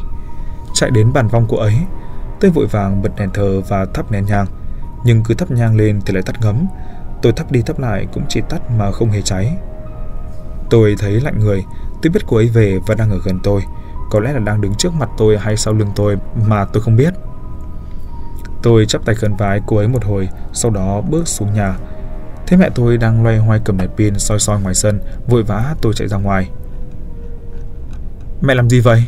Chạy đến bàn vong cô ấy. Tôi vội vàng bật đèn thờ và thắp nén nhang. Nhưng cứ thắp nhang lên thì lại tắt ngấm. Tôi thắp đi thắp lại cũng chỉ tắt mà không hề cháy. Tôi thấy lạnh người, tôi biết cô ấy về và đang ở gần tôi. Có lẽ là đang đứng trước mặt tôi hay sau lưng tôi mà tôi không biết. Tôi chắp tay khấn vái cô ấy một hồi, sau đó bước xuống nhà. Thế mẹ tôi đang loay hoay cầm đèn pin soi soi ngoài sân, vội vã tôi chạy ra ngoài. Mẹ làm gì vậy?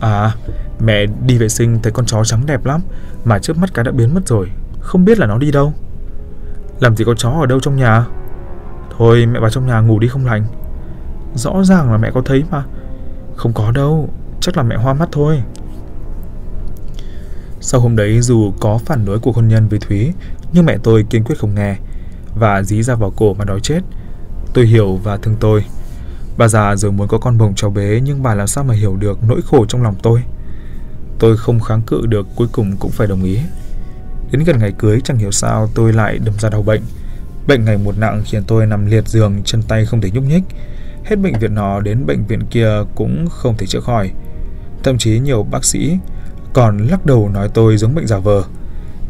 À, mẹ đi vệ sinh thấy con chó trắng đẹp lắm, mà trước mắt cái đã biến mất rồi, không biết là nó đi đâu. Làm gì có chó ở đâu trong nhà? Thôi mẹ vào trong nhà ngủ đi không lành Rõ ràng là mẹ có thấy mà Không có đâu Chắc là mẹ hoa mắt thôi sau hôm đấy dù có phản đối của hôn nhân với Thúy Nhưng mẹ tôi kiên quyết không nghe Và dí ra vào cổ mà đói chết Tôi hiểu và thương tôi Bà già rồi muốn có con bồng cháu bé Nhưng bà làm sao mà hiểu được nỗi khổ trong lòng tôi Tôi không kháng cự được Cuối cùng cũng phải đồng ý Đến gần ngày cưới chẳng hiểu sao tôi lại đâm ra đau bệnh. Bệnh ngày một nặng khiến tôi nằm liệt giường, chân tay không thể nhúc nhích. Hết bệnh viện nọ đến bệnh viện kia cũng không thể chữa khỏi. Thậm chí nhiều bác sĩ còn lắc đầu nói tôi giống bệnh giả vờ.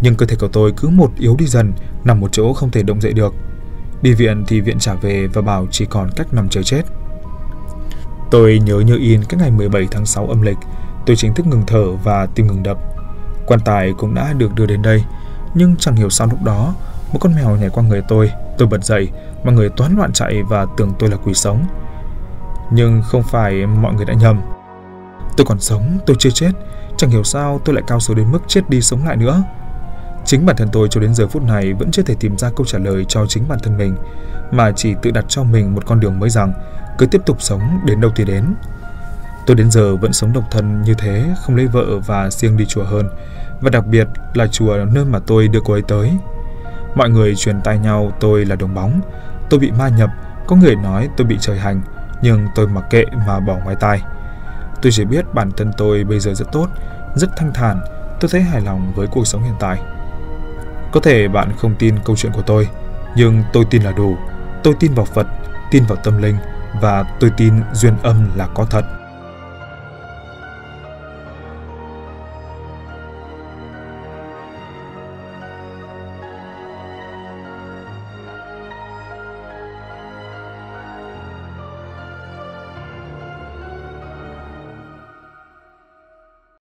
Nhưng cơ thể của tôi cứ một yếu đi dần, nằm một chỗ không thể động dậy được. Đi viện thì viện trả về và bảo chỉ còn cách nằm chờ chết. Tôi nhớ như in cái ngày 17 tháng 6 âm lịch, tôi chính thức ngừng thở và tim ngừng đập. Quan tài cũng đã được đưa đến đây, nhưng chẳng hiểu sao lúc đó, một con mèo nhảy qua người tôi, tôi bật dậy, mọi người toán loạn chạy và tưởng tôi là quỷ sống. Nhưng không phải mọi người đã nhầm. Tôi còn sống, tôi chưa chết, chẳng hiểu sao tôi lại cao số đến mức chết đi sống lại nữa. Chính bản thân tôi cho đến giờ phút này vẫn chưa thể tìm ra câu trả lời cho chính bản thân mình, mà chỉ tự đặt cho mình một con đường mới rằng cứ tiếp tục sống đến đâu thì đến. Tôi đến giờ vẫn sống độc thân như thế, không lấy vợ và riêng đi chùa hơn, và đặc biệt là chùa nơi mà tôi đưa cô ấy tới. Mọi người truyền tai nhau tôi là đồng bóng, tôi bị ma nhập, có người nói tôi bị trời hành, nhưng tôi mặc kệ mà bỏ ngoài tai. Tôi chỉ biết bản thân tôi bây giờ rất tốt, rất thanh thản, tôi thấy hài lòng với cuộc sống hiện tại. Có thể bạn không tin câu chuyện của tôi, nhưng tôi tin là đủ. Tôi tin vào Phật, tin vào tâm linh và tôi tin duyên âm là có thật.